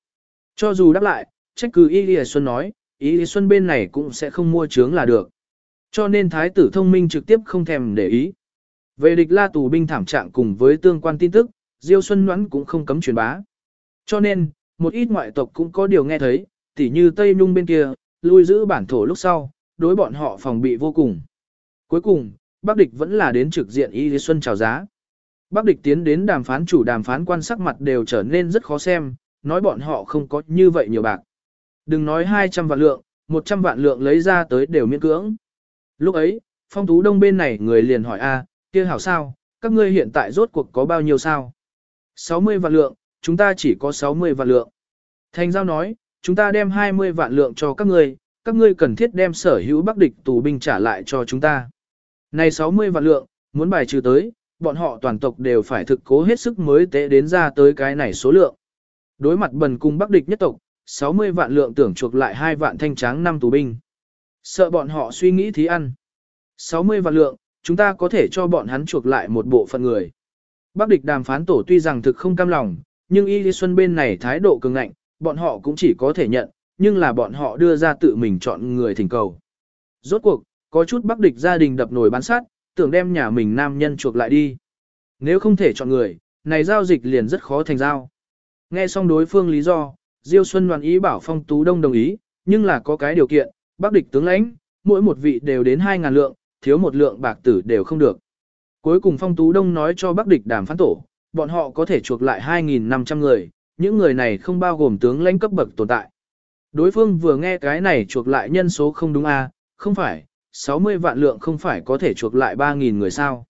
Cho dù đáp lại, trách cứ Y Lìa Xuân nói, Y Lìa Xuân bên này cũng sẽ không mua trướng là được. Cho nên thái tử thông minh trực tiếp không thèm để ý. Về địch la tù binh thảm trạng cùng với tương quan tin tức, Diêu Xuân Ngoãn cũng không cấm truyền bá. Cho nên, một ít ngoại tộc cũng có điều nghe thấy, tỉ như Tây Nhung bên kia, lui giữ bản thổ lúc sau, đối bọn họ phòng bị vô cùng. Cuối cùng, Bắc địch vẫn là đến trực diện Y Lý Xuân chào giá. Bắc địch tiến đến đàm phán chủ đàm phán quan sắc mặt đều trở nên rất khó xem, nói bọn họ không có như vậy nhiều bạc. Đừng nói 200 vạn lượng, 100 vạn lượng lấy ra tới đều miễn cưỡng. Lúc ấy, phong tú đông bên này người liền hỏi a kia hảo sao, các ngươi hiện tại rốt cuộc có bao nhiêu sao? 60 vạn lượng, chúng ta chỉ có 60 vạn lượng. Thành giao nói, chúng ta đem 20 vạn lượng cho các ngươi, các ngươi cần thiết đem sở hữu bắc địch tù binh trả lại cho chúng ta. Này 60 vạn lượng, muốn bài trừ tới, bọn họ toàn tộc đều phải thực cố hết sức mới tế đến ra tới cái này số lượng. Đối mặt bần cung bắc địch nhất tộc, 60 vạn lượng tưởng chuộc lại hai vạn thanh tráng năm tù binh. Sợ bọn họ suy nghĩ thí ăn. 60 vạn lượng, chúng ta có thể cho bọn hắn chuộc lại một bộ phận người. Bắc địch đàm phán tổ tuy rằng thực không cam lòng, nhưng Y Lý Xuân bên này thái độ cường ngạnh, bọn họ cũng chỉ có thể nhận, nhưng là bọn họ đưa ra tự mình chọn người thỉnh cầu. Rốt cuộc, có chút Bắc địch gia đình đập nổi bán sát, tưởng đem nhà mình nam nhân chuộc lại đi. Nếu không thể chọn người, này giao dịch liền rất khó thành giao. Nghe xong đối phương lý do, Diêu Xuân đoàn ý bảo Phong Tú Đông đồng ý, nhưng là có cái điều kiện, Bắc địch tướng lãnh, mỗi một vị đều đến 2.000 lượng, thiếu một lượng bạc tử đều không được. Cuối cùng Phong Tú Đông nói cho Bắc địch đàm phán tổ, bọn họ có thể chuộc lại 2.500 người, những người này không bao gồm tướng lãnh cấp bậc tồn tại. Đối phương vừa nghe cái này chuộc lại nhân số không đúng a, à, không phải, 60 vạn lượng không phải có thể chuộc lại 3.000 người sao.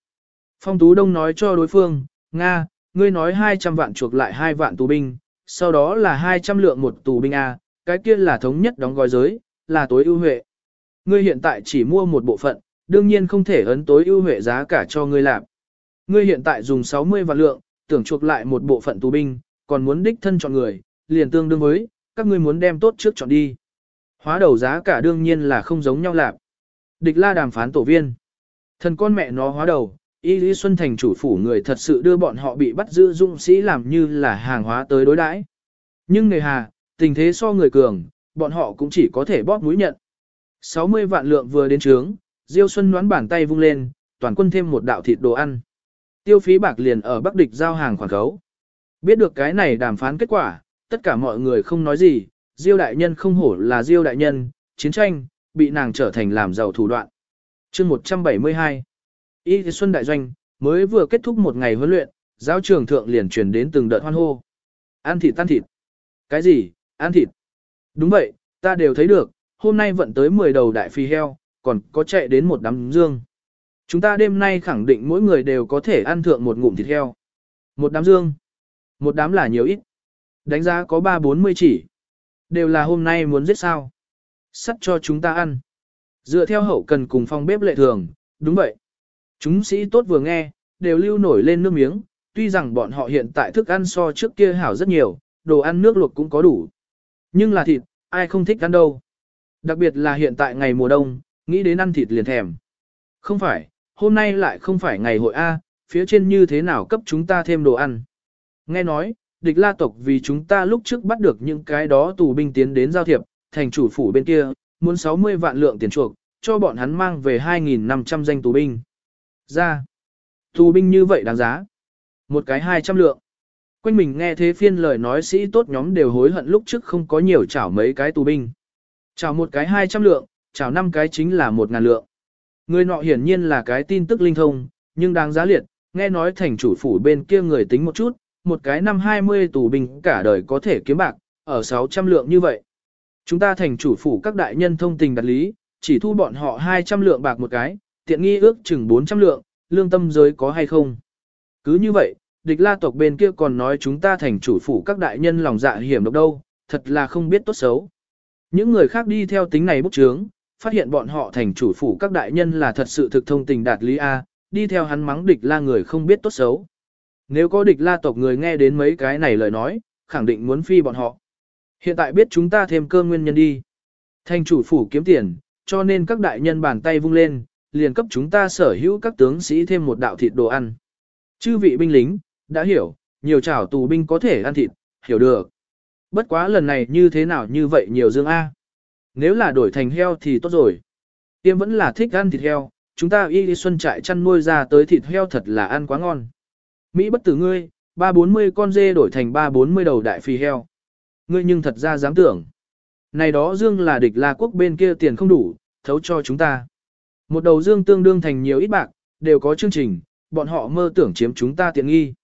Phong Tú Đông nói cho đối phương, Nga, ngươi nói 200 vạn chuộc lại 2 vạn tù binh, sau đó là 200 lượng một tù binh A, cái kia là thống nhất đóng gói giới, là tối ưu huệ. Ngươi hiện tại chỉ mua một bộ phận, đương nhiên không thể ấn tối ưu huệ giá cả cho ngươi làm. Ngươi hiện tại dùng 60 vạn lượng, tưởng chuộc lại một bộ phận tù binh, còn muốn đích thân chọn người, liền tương đương với, các ngươi muốn đem tốt trước chọn đi. Hóa đầu giá cả đương nhiên là không giống nhau lạc. Địch la đàm phán tổ viên. Thần con mẹ nó hóa đầu, Y Lý Xuân Thành chủ phủ người thật sự đưa bọn họ bị bắt giữ dũng sĩ làm như là hàng hóa tới đối đãi. Nhưng nề hà, tình thế so người cường, bọn họ cũng chỉ có thể bóp mũi nhận. 60 vạn lượng vừa đến trướng, Diêu Xuân đoán bàn tay vung lên, toàn quân thêm một đạo thịt đồ ăn. Tiêu phí bạc liền ở Bắc Địch giao hàng khoản khấu. Biết được cái này đàm phán kết quả, tất cả mọi người không nói gì, Diêu đại nhân không hổ là Diêu đại nhân, chiến tranh, bị nàng trở thành làm giàu thủ đoạn. chương 172 Y Xuân Đại Doanh, mới vừa kết thúc một ngày huấn luyện, giáo trường thượng liền truyền đến từng đợt hoan hô. Ăn thịt tan thịt. Cái gì, ăn thịt? Đúng vậy, ta đều thấy được, hôm nay vận tới 10 đầu đại phi heo, còn có chạy đến một đám dương. Chúng ta đêm nay khẳng định mỗi người đều có thể ăn thượng một ngụm thịt heo. Một đám dương. Một đám là nhiều ít. Đánh giá có 3-40 chỉ. Đều là hôm nay muốn giết sao. Sắt cho chúng ta ăn. Dựa theo hậu cần cùng phòng bếp lệ thường, đúng vậy. Chúng sĩ tốt vừa nghe, đều lưu nổi lên nước miếng, tuy rằng bọn họ hiện tại thức ăn so trước kia hảo rất nhiều, đồ ăn nước luộc cũng có đủ. Nhưng là thịt, ai không thích ăn đâu. Đặc biệt là hiện tại ngày mùa đông, nghĩ đến ăn thịt liền thèm. Không phải, hôm nay lại không phải ngày hội A, phía trên như thế nào cấp chúng ta thêm đồ ăn. Nghe nói, địch la tộc vì chúng ta lúc trước bắt được những cái đó tù binh tiến đến giao thiệp, thành chủ phủ bên kia, muốn 60 vạn lượng tiền chuộc, cho bọn hắn mang về 2.500 danh tù binh. Ra, tù binh như vậy đáng giá. Một cái 200 lượng. Quanh mình nghe thế phiên lời nói sĩ tốt nhóm đều hối hận lúc trước không có nhiều chảo mấy cái tù binh. Chảo một cái 200 lượng, chảo năm cái chính là một ngàn lượng. Người nọ hiển nhiên là cái tin tức linh thông, nhưng đáng giá liệt, nghe nói thành chủ phủ bên kia người tính một chút, một cái năm 20 tù binh cả đời có thể kiếm bạc, ở 600 lượng như vậy. Chúng ta thành chủ phủ các đại nhân thông tình đặt lý, chỉ thu bọn họ 200 lượng bạc một cái, tiện nghi ước chừng 400 lượng, lương tâm giới có hay không. Cứ như vậy, địch la tộc bên kia còn nói chúng ta thành chủ phủ các đại nhân lòng dạ hiểm độc đâu, thật là không biết tốt xấu. Những người khác đi theo tính này bốc trướng, phát hiện bọn họ thành chủ phủ các đại nhân là thật sự thực thông tình đạt lý A, đi theo hắn mắng địch la người không biết tốt xấu. Nếu có địch la tộc người nghe đến mấy cái này lời nói, khẳng định muốn phi bọn họ. Hiện tại biết chúng ta thêm cơ nguyên nhân đi. Thành chủ phủ kiếm tiền, cho nên các đại nhân bàn tay vung lên, liền cấp chúng ta sở hữu các tướng sĩ thêm một đạo thịt đồ ăn. Chư vị binh lính, đã hiểu, nhiều chảo tù binh có thể ăn thịt, hiểu được. Bất quá lần này như thế nào như vậy nhiều dương A. Nếu là đổi thành heo thì tốt rồi. Tiêm vẫn là thích ăn thịt heo, chúng ta y đi xuân trại chăn nuôi ra tới thịt heo thật là ăn quá ngon. Mỹ bất tử ngươi, ba bốn mươi con dê đổi thành ba bốn mươi đầu đại phi heo. Ngươi nhưng thật ra dám tưởng. Này đó dương là địch la quốc bên kia tiền không đủ, thấu cho chúng ta. Một đầu dương tương đương thành nhiều ít bạc, đều có chương trình, bọn họ mơ tưởng chiếm chúng ta tiện nghi.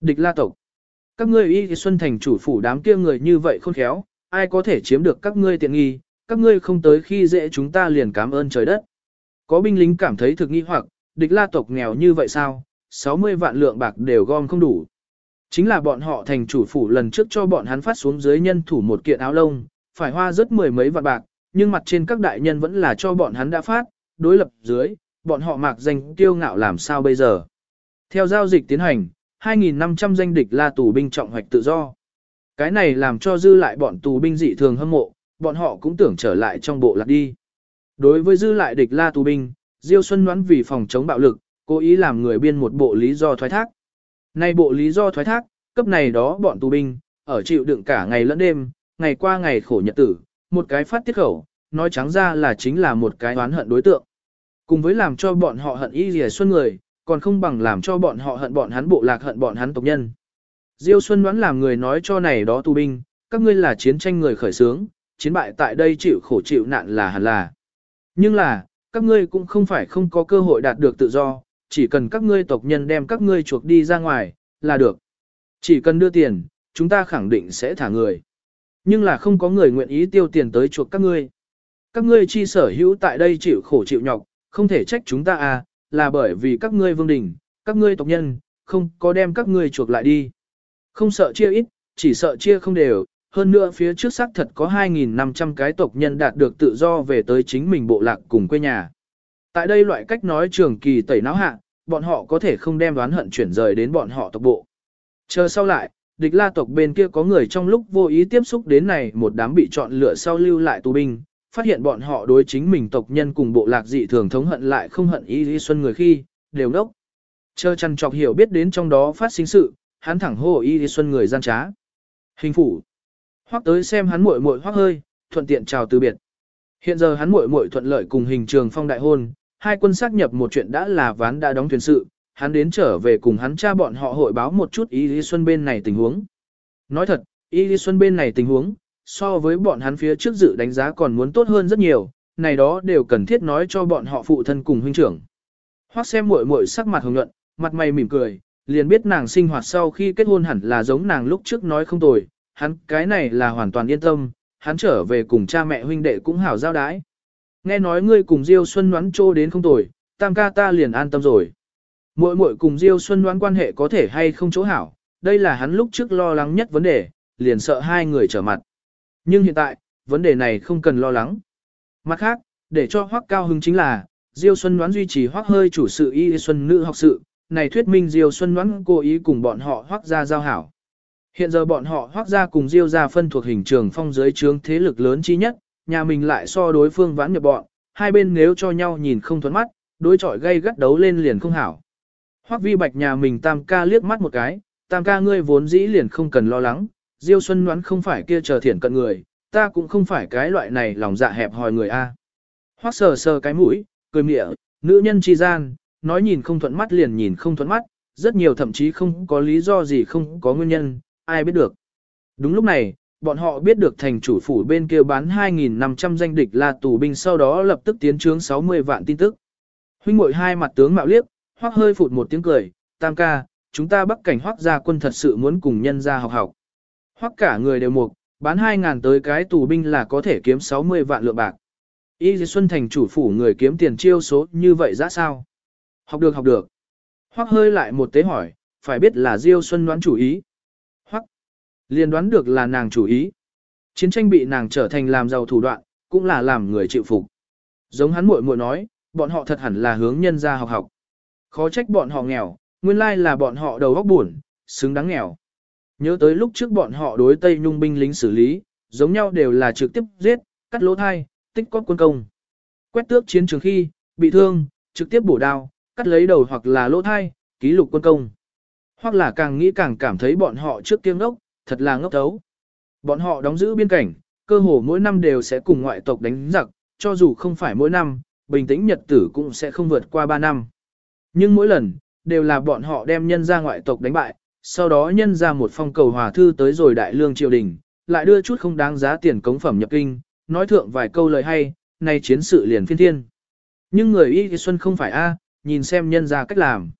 Địch la tộc. Các ngươi y xuân thành chủ phủ đám kia người như vậy khôn khéo, ai có thể chiếm được các ngươi tiện nghi, các ngươi không tới khi dễ chúng ta liền cảm ơn trời đất. Có binh lính cảm thấy thực nghi hoặc, địch la tộc nghèo như vậy sao, 60 vạn lượng bạc đều gom không đủ. Chính là bọn họ thành chủ phủ lần trước cho bọn hắn phát xuống dưới nhân thủ một kiện áo lông, phải hoa rất mười mấy vạn bạc, nhưng mặt trên các đại nhân vẫn là cho bọn hắn đã phát, đối lập dưới, bọn họ mạc danh tiêu ngạo làm sao bây giờ. Theo giao dịch tiến hành, 2.500 danh địch la tù binh trọng hoạch tự do. Cái này làm cho dư lại bọn tù binh dị thường hâm mộ, bọn họ cũng tưởng trở lại trong bộ lạc đi. Đối với dư lại địch la tù binh, Diêu Xuân đoán vì phòng chống bạo lực, cố ý làm người biên một bộ lý do thoái thác. Nay bộ lý do thoái thác, cấp này đó bọn tù binh, ở chịu đựng cả ngày lẫn đêm, ngày qua ngày khổ nhật tử, một cái phát tiết khẩu, nói trắng ra là chính là một cái oán hận đối tượng. Cùng với làm cho bọn họ hận y rìa xuân người, còn không bằng làm cho bọn họ hận bọn hắn bộ lạc hận bọn hắn tộc nhân. Diêu Xuân đoán làm người nói cho này đó tù binh, các ngươi là chiến tranh người khởi sướng, chiến bại tại đây chịu khổ chịu nạn là hẳn là. Nhưng là, các ngươi cũng không phải không có cơ hội đạt được tự do, chỉ cần các ngươi tộc nhân đem các ngươi chuộc đi ra ngoài, là được. Chỉ cần đưa tiền, chúng ta khẳng định sẽ thả người. Nhưng là không có người nguyện ý tiêu tiền tới chuộc các ngươi. Các ngươi chi sở hữu tại đây chịu khổ chịu nhọc, không thể trách chúng ta à, là bởi vì các ngươi vương đình, các ngươi tộc nhân, không có đem các ngươi chuộc lại đi. Không sợ chia ít, chỉ sợ chia không đều, hơn nữa phía trước xác thật có 2.500 cái tộc nhân đạt được tự do về tới chính mình bộ lạc cùng quê nhà. Tại đây loại cách nói trường kỳ tẩy não hạ, bọn họ có thể không đem đoán hận chuyển rời đến bọn họ tộc bộ. Chờ sau lại, địch la tộc bên kia có người trong lúc vô ý tiếp xúc đến này một đám bị chọn lựa sau lưu lại tù binh, phát hiện bọn họ đối chính mình tộc nhân cùng bộ lạc dị thường thống hận lại không hận ý lý xuân người khi, đều đốc. Chờ chăn chọc hiểu biết đến trong đó phát sinh sự, hắn thẳng hô ý lý xuân người gian trá. Hình phủ. Hoắc tới xem hắn muội muội hoắc hơi, thuận tiện chào từ biệt. Hiện giờ hắn muội muội thuận lợi cùng hình trường phong đại hôn, hai quân xác nhập một chuyện đã là ván đã đóng thuyền sự, hắn đến trở về cùng hắn cha bọn họ hội báo một chút ý lý xuân bên này tình huống. Nói thật, ý lý xuân bên này tình huống, so với bọn hắn phía trước dự đánh giá còn muốn tốt hơn rất nhiều, này đó đều cần thiết nói cho bọn họ phụ thân cùng huynh trưởng. Hoắc xem muội muội sắc mặt hồng nhuận, mặt mày mỉm cười, liền biết nàng sinh hoạt sau khi kết hôn hẳn là giống nàng lúc trước nói không tồi, hắn cái này là hoàn toàn yên tâm, hắn trở về cùng cha mẹ huynh đệ cũng hảo giao đái. Nghe nói ngươi cùng Diêu Xuân đoán trô đến không tồi, tam ca ta liền an tâm rồi. Muội muội cùng Diêu Xuân đoán quan hệ có thể hay không chỗ hảo, đây là hắn lúc trước lo lắng nhất vấn đề, liền sợ hai người trở mặt. Nhưng hiện tại, vấn đề này không cần lo lắng. Mặt khác, để cho Hoắc cao hứng chính là, Diêu Xuân đoán duy trì Hoắc hơi chủ sự y Xuân nữ học sự, này thuyết minh Diêu Xuân đoán cố ý cùng bọn họ Hoắc gia giao hảo. Hiện giờ bọn họ Hoắc gia cùng Diêu gia phân thuộc hình trường phong giới trướng thế lực lớn chi nhất, nhà mình lại so đối phương vãn nhập bọn, hai bên nếu cho nhau nhìn không thuẫn mắt, đối chọi gây gắt đấu lên liền không hảo. Hoắc vi bạch nhà mình tam ca liếc mắt một cái, tam ca ngươi vốn dĩ liền không cần lo lắng, Diêu Xuân đoán không phải kia chờ thiển cận người, ta cũng không phải cái loại này lòng dạ hẹp hòi người a. Hoắc sờ sờ cái mũi, cười mỉa, nữ nhân chi gian, nói nhìn không thuận mắt liền nhìn không thuận mắt, rất nhiều thậm chí không có lý do gì không có nguyên nhân, ai biết được. Đúng lúc này, bọn họ biết được thành chủ phủ bên kia bán 2.500 danh địch là tù binh sau đó lập tức tiến trướng 60 vạn tin tức. Huynh muội hai mặt tướng mạo liếc, hoắc hơi phụt một tiếng cười, tam ca, chúng ta bắc cảnh hoắc gia quân thật sự muốn cùng nhân gia học học. Hoắc cả người đều mục, bán 2.000 tới cái tù binh là có thể kiếm 60 vạn lượng bạc. Y Xuân Thành chủ phủ người kiếm tiền chiêu số như vậy ra sao? Học được học được. Hoắc hơi lại một tế hỏi, phải biết là Diêu Xuân đoán chủ ý. Liền đoán được là nàng chủ ý. Chiến tranh bị nàng trở thành làm giàu thủ đoạn, cũng là làm người chịu phục. Giống hắn muội muội nói, bọn họ thật hẳn là hướng nhân ra học học. Khó trách bọn họ nghèo, nguyên lai là bọn họ đầu óc buồn, xứng đáng nghèo. Nhớ tới lúc trước bọn họ đối Tây Nhung binh lính xử lý, giống nhau đều là trực tiếp giết, cắt lỗ thai, tích cóp quân công. Quét tước chiến trường khi, bị thương, trực tiếp bổ đao, cắt lấy đầu hoặc là lỗ thai, ký lục quân công. Hoặc là càng nghĩ càng cảm thấy bọn họ trước kiêng đốc thật là ngốc thấu. Bọn họ đóng giữ biên cảnh, cơ hồ mỗi năm đều sẽ cùng ngoại tộc đánh giặc, cho dù không phải mỗi năm, bình tĩnh nhật tử cũng sẽ không vượt qua 3 năm. Nhưng mỗi lần, đều là bọn họ đem nhân ra ngoại tộc đánh bại, sau đó nhân ra một phong cầu hòa thư tới rồi đại lương triều đình, lại đưa chút không đáng giá tiền cống phẩm nhập kinh, nói thượng vài câu lời hay, nay chiến sự liền phiên thiên. Nhưng người Y Xuân không phải A, nhìn xem nhân ra cách làm.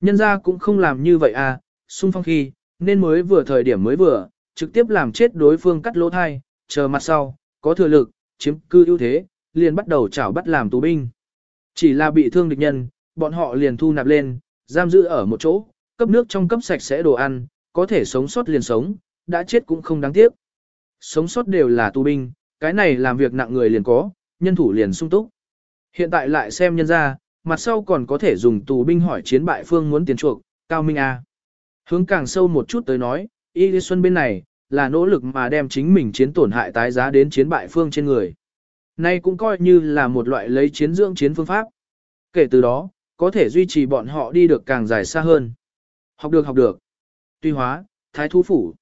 Nhân ra cũng không làm như vậy A, xung phong khi, nên mới vừa thời điểm mới vừa, trực tiếp làm chết đối phương cắt lỗ thai, chờ mặt sau, có thừa lực, chiếm cư ưu thế, liền bắt đầu chảo bắt làm tù binh. Chỉ là bị thương địch nhân, bọn họ liền thu nạp lên, giam giữ ở một chỗ, cấp nước trong cấp sạch sẽ đồ ăn, có thể sống sót liền sống, đã chết cũng không đáng tiếc. Sống sót đều là tù binh, cái này làm việc nặng người liền có, nhân thủ liền sung túc. Hiện tại lại xem nhân ra, mặt sau còn có thể dùng tù binh hỏi chiến bại phương muốn tiền chuộc, cao minh A. Hướng càng sâu một chút tới nói, Y Lý Xuân bên này, là nỗ lực mà đem chính mình chiến tổn hại tái giá đến chiến bại phương trên người. Nay cũng coi như là một loại lấy chiến dưỡng chiến phương pháp. Kể từ đó, có thể duy trì bọn họ đi được càng dài xa hơn. Học được học được. Tuy hóa, thái thú phủ.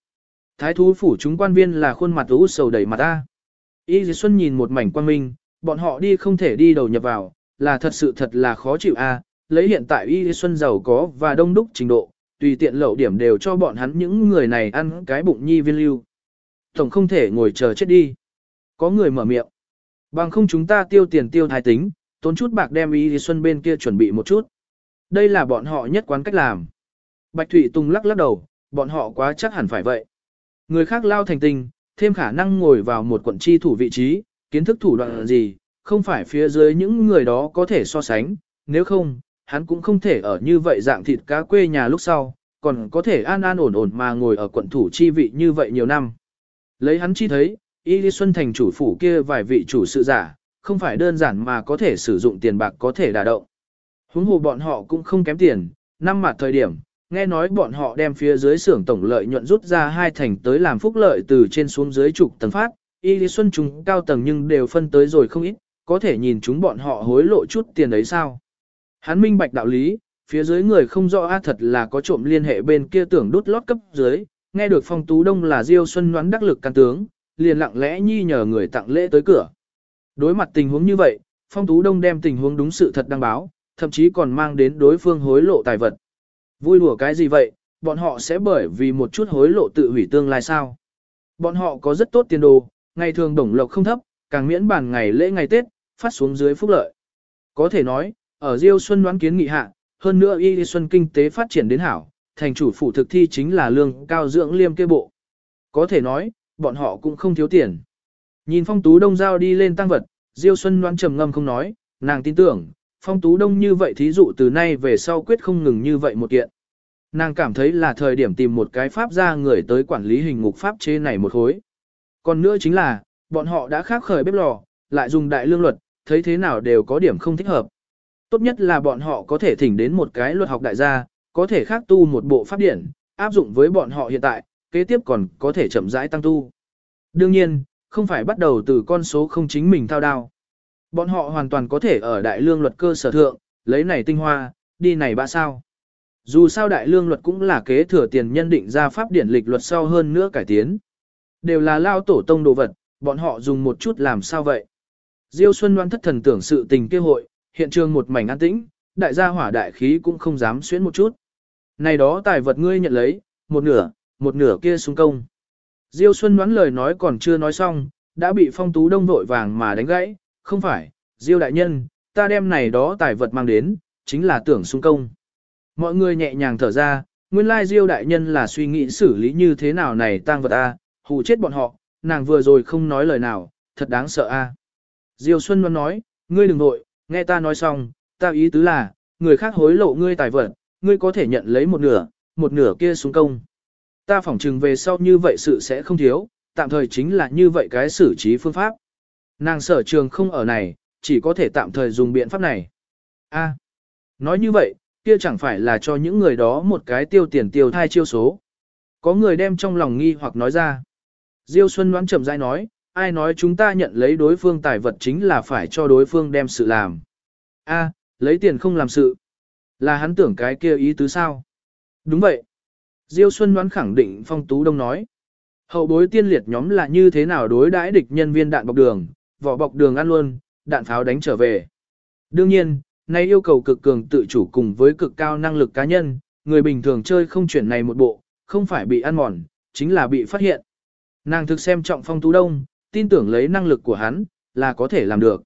Thái thú phủ chúng quan viên là khuôn mặt ú sầu đầy mặt ta. Y Dì Xuân nhìn một mảnh quan minh, bọn họ đi không thể đi đầu nhập vào, là thật sự thật là khó chịu a. lấy hiện tại Y Dì Xuân giàu có và đông đúc trình độ, tùy tiện lậu điểm đều cho bọn hắn những người này ăn cái bụng nhi viên lưu. Tổng không thể ngồi chờ chết đi. Có người mở miệng. Bằng không chúng ta tiêu tiền tiêu thái tính, tốn chút bạc đem ý thì Xuân bên kia chuẩn bị một chút. Đây là bọn họ nhất quán cách làm. Bạch Thụy Tùng lắc lắc đầu, bọn họ quá chắc hẳn phải vậy. Người khác lao thành tình, thêm khả năng ngồi vào một quận chi thủ vị trí, kiến thức thủ đoạn gì, không phải phía dưới những người đó có thể so sánh, nếu không, hắn cũng không thể ở như vậy dạng thịt cá quê nhà lúc sau, còn có thể an an ổn ổn mà ngồi ở quận thủ chi vị như vậy nhiều năm. Lấy hắn chi thấy, Y Lý Xuân thành chủ phủ kia vài vị chủ sự giả, không phải đơn giản mà có thể sử dụng tiền bạc có thể đả động. Huống hồ bọn họ cũng không kém tiền, năm mặt thời điểm, nghe nói bọn họ đem phía dưới xưởng tổng lợi nhuận rút ra hai thành tới làm phúc lợi từ trên xuống dưới trục tầng phát, y lý xuân chúng cao tầng nhưng đều phân tới rồi không ít, có thể nhìn chúng bọn họ hối lộ chút tiền đấy sao. Hắn minh bạch đạo lý, phía dưới người không rõ a thật là có trộm liên hệ bên kia tưởng đốt lót cấp dưới, nghe được phong tú đông là diêu xuân đoán đắc lực can tướng, liền lặng lẽ nhi nhờ người tặng lễ tới cửa. Đối mặt tình huống như vậy, phong tú đông đem tình huống đúng sự thật đăng báo, thậm chí còn mang đến đối phương hối lộ tài vật. Vui đùa cái gì vậy, bọn họ sẽ bởi vì một chút hối lộ tự hủy tương lai sao. Bọn họ có rất tốt tiền đồ, ngày thường đồng lộc không thấp, càng miễn bàn ngày lễ ngày Tết, phát xuống dưới phúc lợi. Có thể nói, ở Diêu Xuân đoán kiến nghị hạ, hơn nữa y xuân kinh tế phát triển đến hảo, thành chủ phủ thực thi chính là lương cao dưỡng liêm kê bộ. Có thể nói, bọn họ cũng không thiếu tiền. Nhìn phong tú đông giao đi lên tăng vật, Diêu Xuân đoán trầm ngâm không nói, nàng tin tưởng, phong tú đông như vậy thí dụ từ nay về sau quyết không ngừng như vậy một kiện. Nàng cảm thấy là thời điểm tìm một cái pháp ra người tới quản lý hình ngục pháp chế này một khối. Còn nữa chính là, bọn họ đã khác khởi bếp lò, lại dùng đại lương luật, thấy thế nào đều có điểm không thích hợp. Tốt nhất là bọn họ có thể thỉnh đến một cái luật học đại gia, có thể khác tu một bộ pháp điển, áp dụng với bọn họ hiện tại, kế tiếp còn có thể chậm rãi tăng tu. Đương nhiên, không phải bắt đầu từ con số không chính mình thao đao. Bọn họ hoàn toàn có thể ở đại lương luật cơ sở thượng, lấy này tinh hoa, đi này ba sao. Dù sao đại lương luật cũng là kế thừa tiền nhân định ra pháp điển lịch luật sau hơn nữa cải tiến. Đều là lao tổ tông đồ vật, bọn họ dùng một chút làm sao vậy. Diêu Xuân Loan thất thần tưởng sự tình kêu hội, hiện trường một mảnh an tĩnh, đại gia hỏa đại khí cũng không dám xuyến một chút. Này đó tài vật ngươi nhận lấy, một nửa, một nửa kia xuống công. Diêu Xuân đoán lời nói còn chưa nói xong, đã bị phong tú đông vội vàng mà đánh gãy, không phải, Diêu đại nhân, ta đem này đó tài vật mang đến, chính là tưởng xung công. Mọi người nhẹ nhàng thở ra, nguyên lai Diêu đại nhân là suy nghĩ xử lý như thế nào này tang vật a, hù chết bọn họ, nàng vừa rồi không nói lời nào, thật đáng sợ a. Diêu Xuân Loan nói, ngươi đừng nội, nghe ta nói xong, ta ý tứ là, người khác hối lộ ngươi tài vật, ngươi có thể nhận lấy một nửa, một nửa kia xuống công. Ta phỏng trừng về sau như vậy sự sẽ không thiếu, tạm thời chính là như vậy cái xử trí phương pháp. Nàng sở trường không ở này, chỉ có thể tạm thời dùng biện pháp này. A, nói như vậy, kia chẳng phải là cho những người đó một cái tiêu tiền tiêu thai chiêu số. Có người đem trong lòng nghi hoặc nói ra. Diêu Xuân đoán chậm rãi nói, ai nói chúng ta nhận lấy đối phương tài vật chính là phải cho đối phương đem sự làm. A, lấy tiền không làm sự. Là hắn tưởng cái kia ý tứ sao? Đúng vậy. Diêu Xuân đoán khẳng định Phong Tú Đông nói. Hậu bối tiên liệt nhóm là như thế nào đối đãi địch nhân viên đạn bọc đường, vỏ bọc đường ăn luôn, đạn pháo đánh trở về. Đương nhiên, nay yêu cầu cực cường tự chủ cùng với cực cao năng lực cá nhân, người bình thường chơi không chuyển này một bộ, không phải bị ăn mòn, chính là bị phát hiện. Nàng thực xem trọng Phong Tú Đông, tin tưởng lấy năng lực của hắn, là có thể làm được.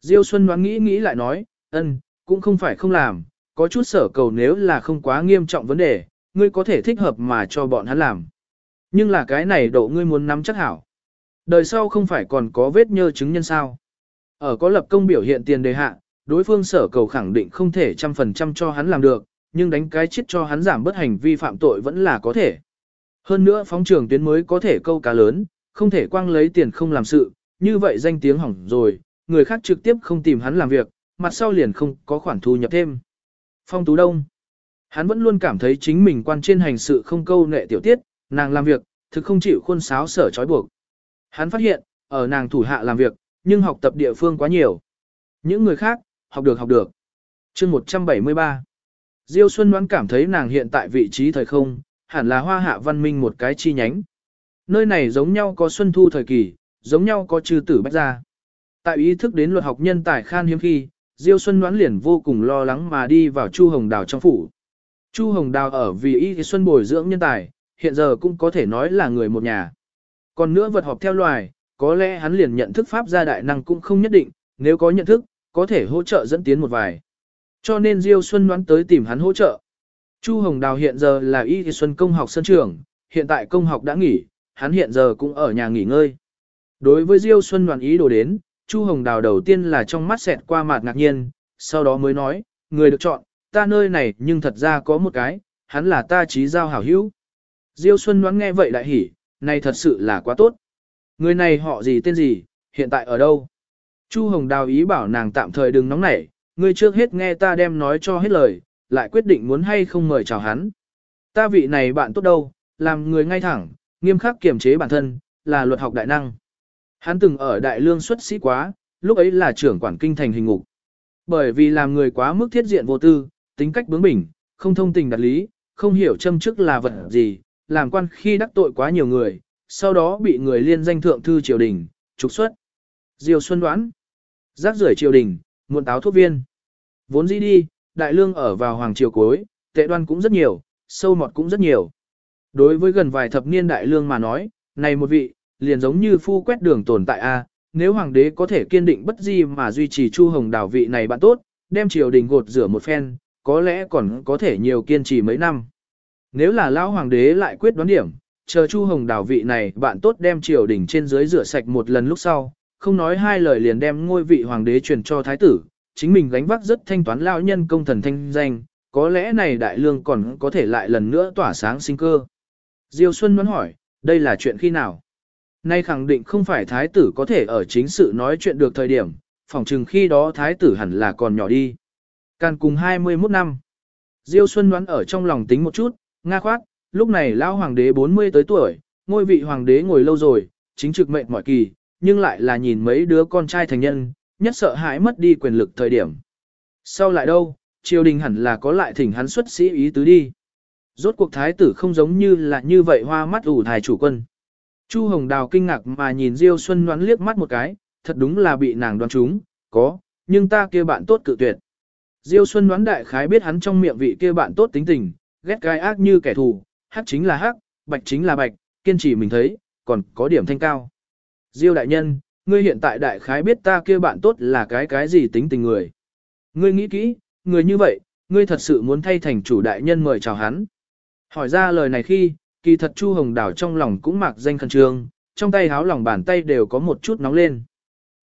Diêu Xuân đoán nghĩ nghĩ lại nói, ân, cũng không phải không làm, có chút sở cầu nếu là không quá nghiêm trọng vấn đề, ngươi có thể thích hợp mà cho bọn hắn làm. Nhưng là cái này độ ngươi muốn nắm chắc hảo. Đời sau không phải còn có vết nhơ chứng nhân sao. Ở có lập công biểu hiện tiền đề hạ, đối phương sở cầu khẳng định không thể trăm phần trăm cho hắn làm được, nhưng đánh cái chết cho hắn giảm bất hành vi phạm tội vẫn là có thể. Hơn nữa phóng trường tuyến mới có thể câu cá lớn, không thể quang lấy tiền không làm sự, như vậy danh tiếng hỏng rồi, người khác trực tiếp không tìm hắn làm việc, mặt sau liền không có khoản thu nhập thêm. Phong Tú Đông Hắn vẫn luôn cảm thấy chính mình quan trên hành sự không câu nệ tiểu tiết, nàng làm việc, thực không chịu khuôn sáo sở trói buộc. Hắn phát hiện, ở nàng thủ hạ làm việc, nhưng học tập địa phương quá nhiều. Những người khác, học được học được. chương 173 Diêu Xuân đoán cảm thấy nàng hiện tại vị trí thời không, hẳn là hoa hạ văn minh một cái chi nhánh. Nơi này giống nhau có xuân thu thời kỳ, giống nhau có trừ tử bách gia. Tại ý thức đến luật học nhân tài khan hiếm khi, Diêu Xuân đoán liền vô cùng lo lắng mà đi vào Chu Hồng Đào trong phủ. Chu Hồng Đào ở vì y xuân bồi dưỡng nhân tài, hiện giờ cũng có thể nói là người một nhà. Còn nữa vật họp theo loài, có lẽ hắn liền nhận thức pháp gia đại năng cũng không nhất định, nếu có nhận thức, có thể hỗ trợ dẫn tiến một vài. Cho nên Diêu Xuân đoán tới tìm hắn hỗ trợ. Chu Hồng Đào hiện giờ là y xuân công học sân trường, hiện tại công học đã nghỉ, hắn hiện giờ cũng ở nhà nghỉ ngơi. Đối với Diêu Xuân đoàn ý đồ đến, Chu Hồng Đào đầu tiên là trong mắt xẹt qua mặt ngạc nhiên, sau đó mới nói, người được chọn, ta nơi này nhưng thật ra có một cái, hắn là ta trí giao hảo hữu. Diêu Xuân đoán nghe vậy đại hỉ, này thật sự là quá tốt. Người này họ gì tên gì, hiện tại ở đâu? Chu Hồng Đào ý bảo nàng tạm thời đừng nóng nảy, người trước hết nghe ta đem nói cho hết lời, lại quyết định muốn hay không mời chào hắn. Ta vị này bạn tốt đâu, làm người ngay thẳng, nghiêm khắc kiềm chế bản thân, là luật học đại năng. Hắn từng ở đại lương xuất sĩ quá, lúc ấy là trưởng quản kinh thành hình ngục. Bởi vì làm người quá mức thiết diện vô tư, tính cách bướng bỉnh, không thông tình đặt lý, không hiểu châm chức là vật gì, làm quan khi đắc tội quá nhiều người, sau đó bị người liên danh thượng thư triều đình, trục xuất. Diều Xuân đoán, rác rưởi triều đình, muộn táo thuốc viên. Vốn dĩ đi, đại lương ở vào hoàng triều cuối, tệ đoan cũng rất nhiều, sâu mọt cũng rất nhiều. Đối với gần vài thập niên đại lương mà nói, này một vị, liền giống như phu quét đường tồn tại a. nếu hoàng đế có thể kiên định bất di mà duy trì Chu Hồng Đào vị này bạn tốt, đem triều đình gột rửa một phen, có lẽ còn có thể nhiều kiên trì mấy năm. Nếu là lão hoàng đế lại quyết đoán điểm, chờ Chu Hồng Đào vị này bạn tốt đem triều đình trên dưới rửa sạch một lần lúc sau, không nói hai lời liền đem ngôi vị hoàng đế truyền cho thái tử, chính mình gánh vác rất thanh toán lão nhân công thần thanh danh, có lẽ này đại lương còn có thể lại lần nữa tỏa sáng sinh cơ. Diêu Xuân muốn hỏi, đây là chuyện khi nào? Nay khẳng định không phải thái tử có thể ở chính sự nói chuyện được thời điểm, phỏng chừng khi đó thái tử hẳn là còn nhỏ đi. Càng cùng 21 năm. Diêu Xuân đoán ở trong lòng tính một chút, nga khoát, lúc này lão hoàng đế 40 tới tuổi, ngôi vị hoàng đế ngồi lâu rồi, chính trực mệnh mọi kỳ, nhưng lại là nhìn mấy đứa con trai thành nhân, nhất sợ hãi mất đi quyền lực thời điểm. Sau lại đâu, triều đình hẳn là có lại thỉnh hắn xuất sĩ ý tứ đi. Rốt cuộc thái tử không giống như là như vậy hoa mắt ủ thải chủ quân. Chu Hồng Đào kinh ngạc mà nhìn Diêu Xuân đoán liếc mắt một cái, thật đúng là bị nàng đoán trúng, có, nhưng ta kia bạn tốt cự tuyệt. Diêu Xuân đoán đại khái biết hắn trong miệng vị kia bạn tốt tính tình, ghét gai ác như kẻ thù, hắc chính là hắc, bạch chính là bạch, kiên trì mình thấy, còn có điểm thanh cao. Diêu đại nhân, ngươi hiện tại đại khái biết ta kia bạn tốt là cái cái gì tính tình người. Ngươi nghĩ kỹ, người như vậy, ngươi thật sự muốn thay thành chủ đại nhân mời chào hắn. Hỏi ra lời này khi, kỳ thật Chu Hồng Đào trong lòng cũng mặc danh khẩn trương, trong tay háo lòng bàn tay đều có một chút nóng lên.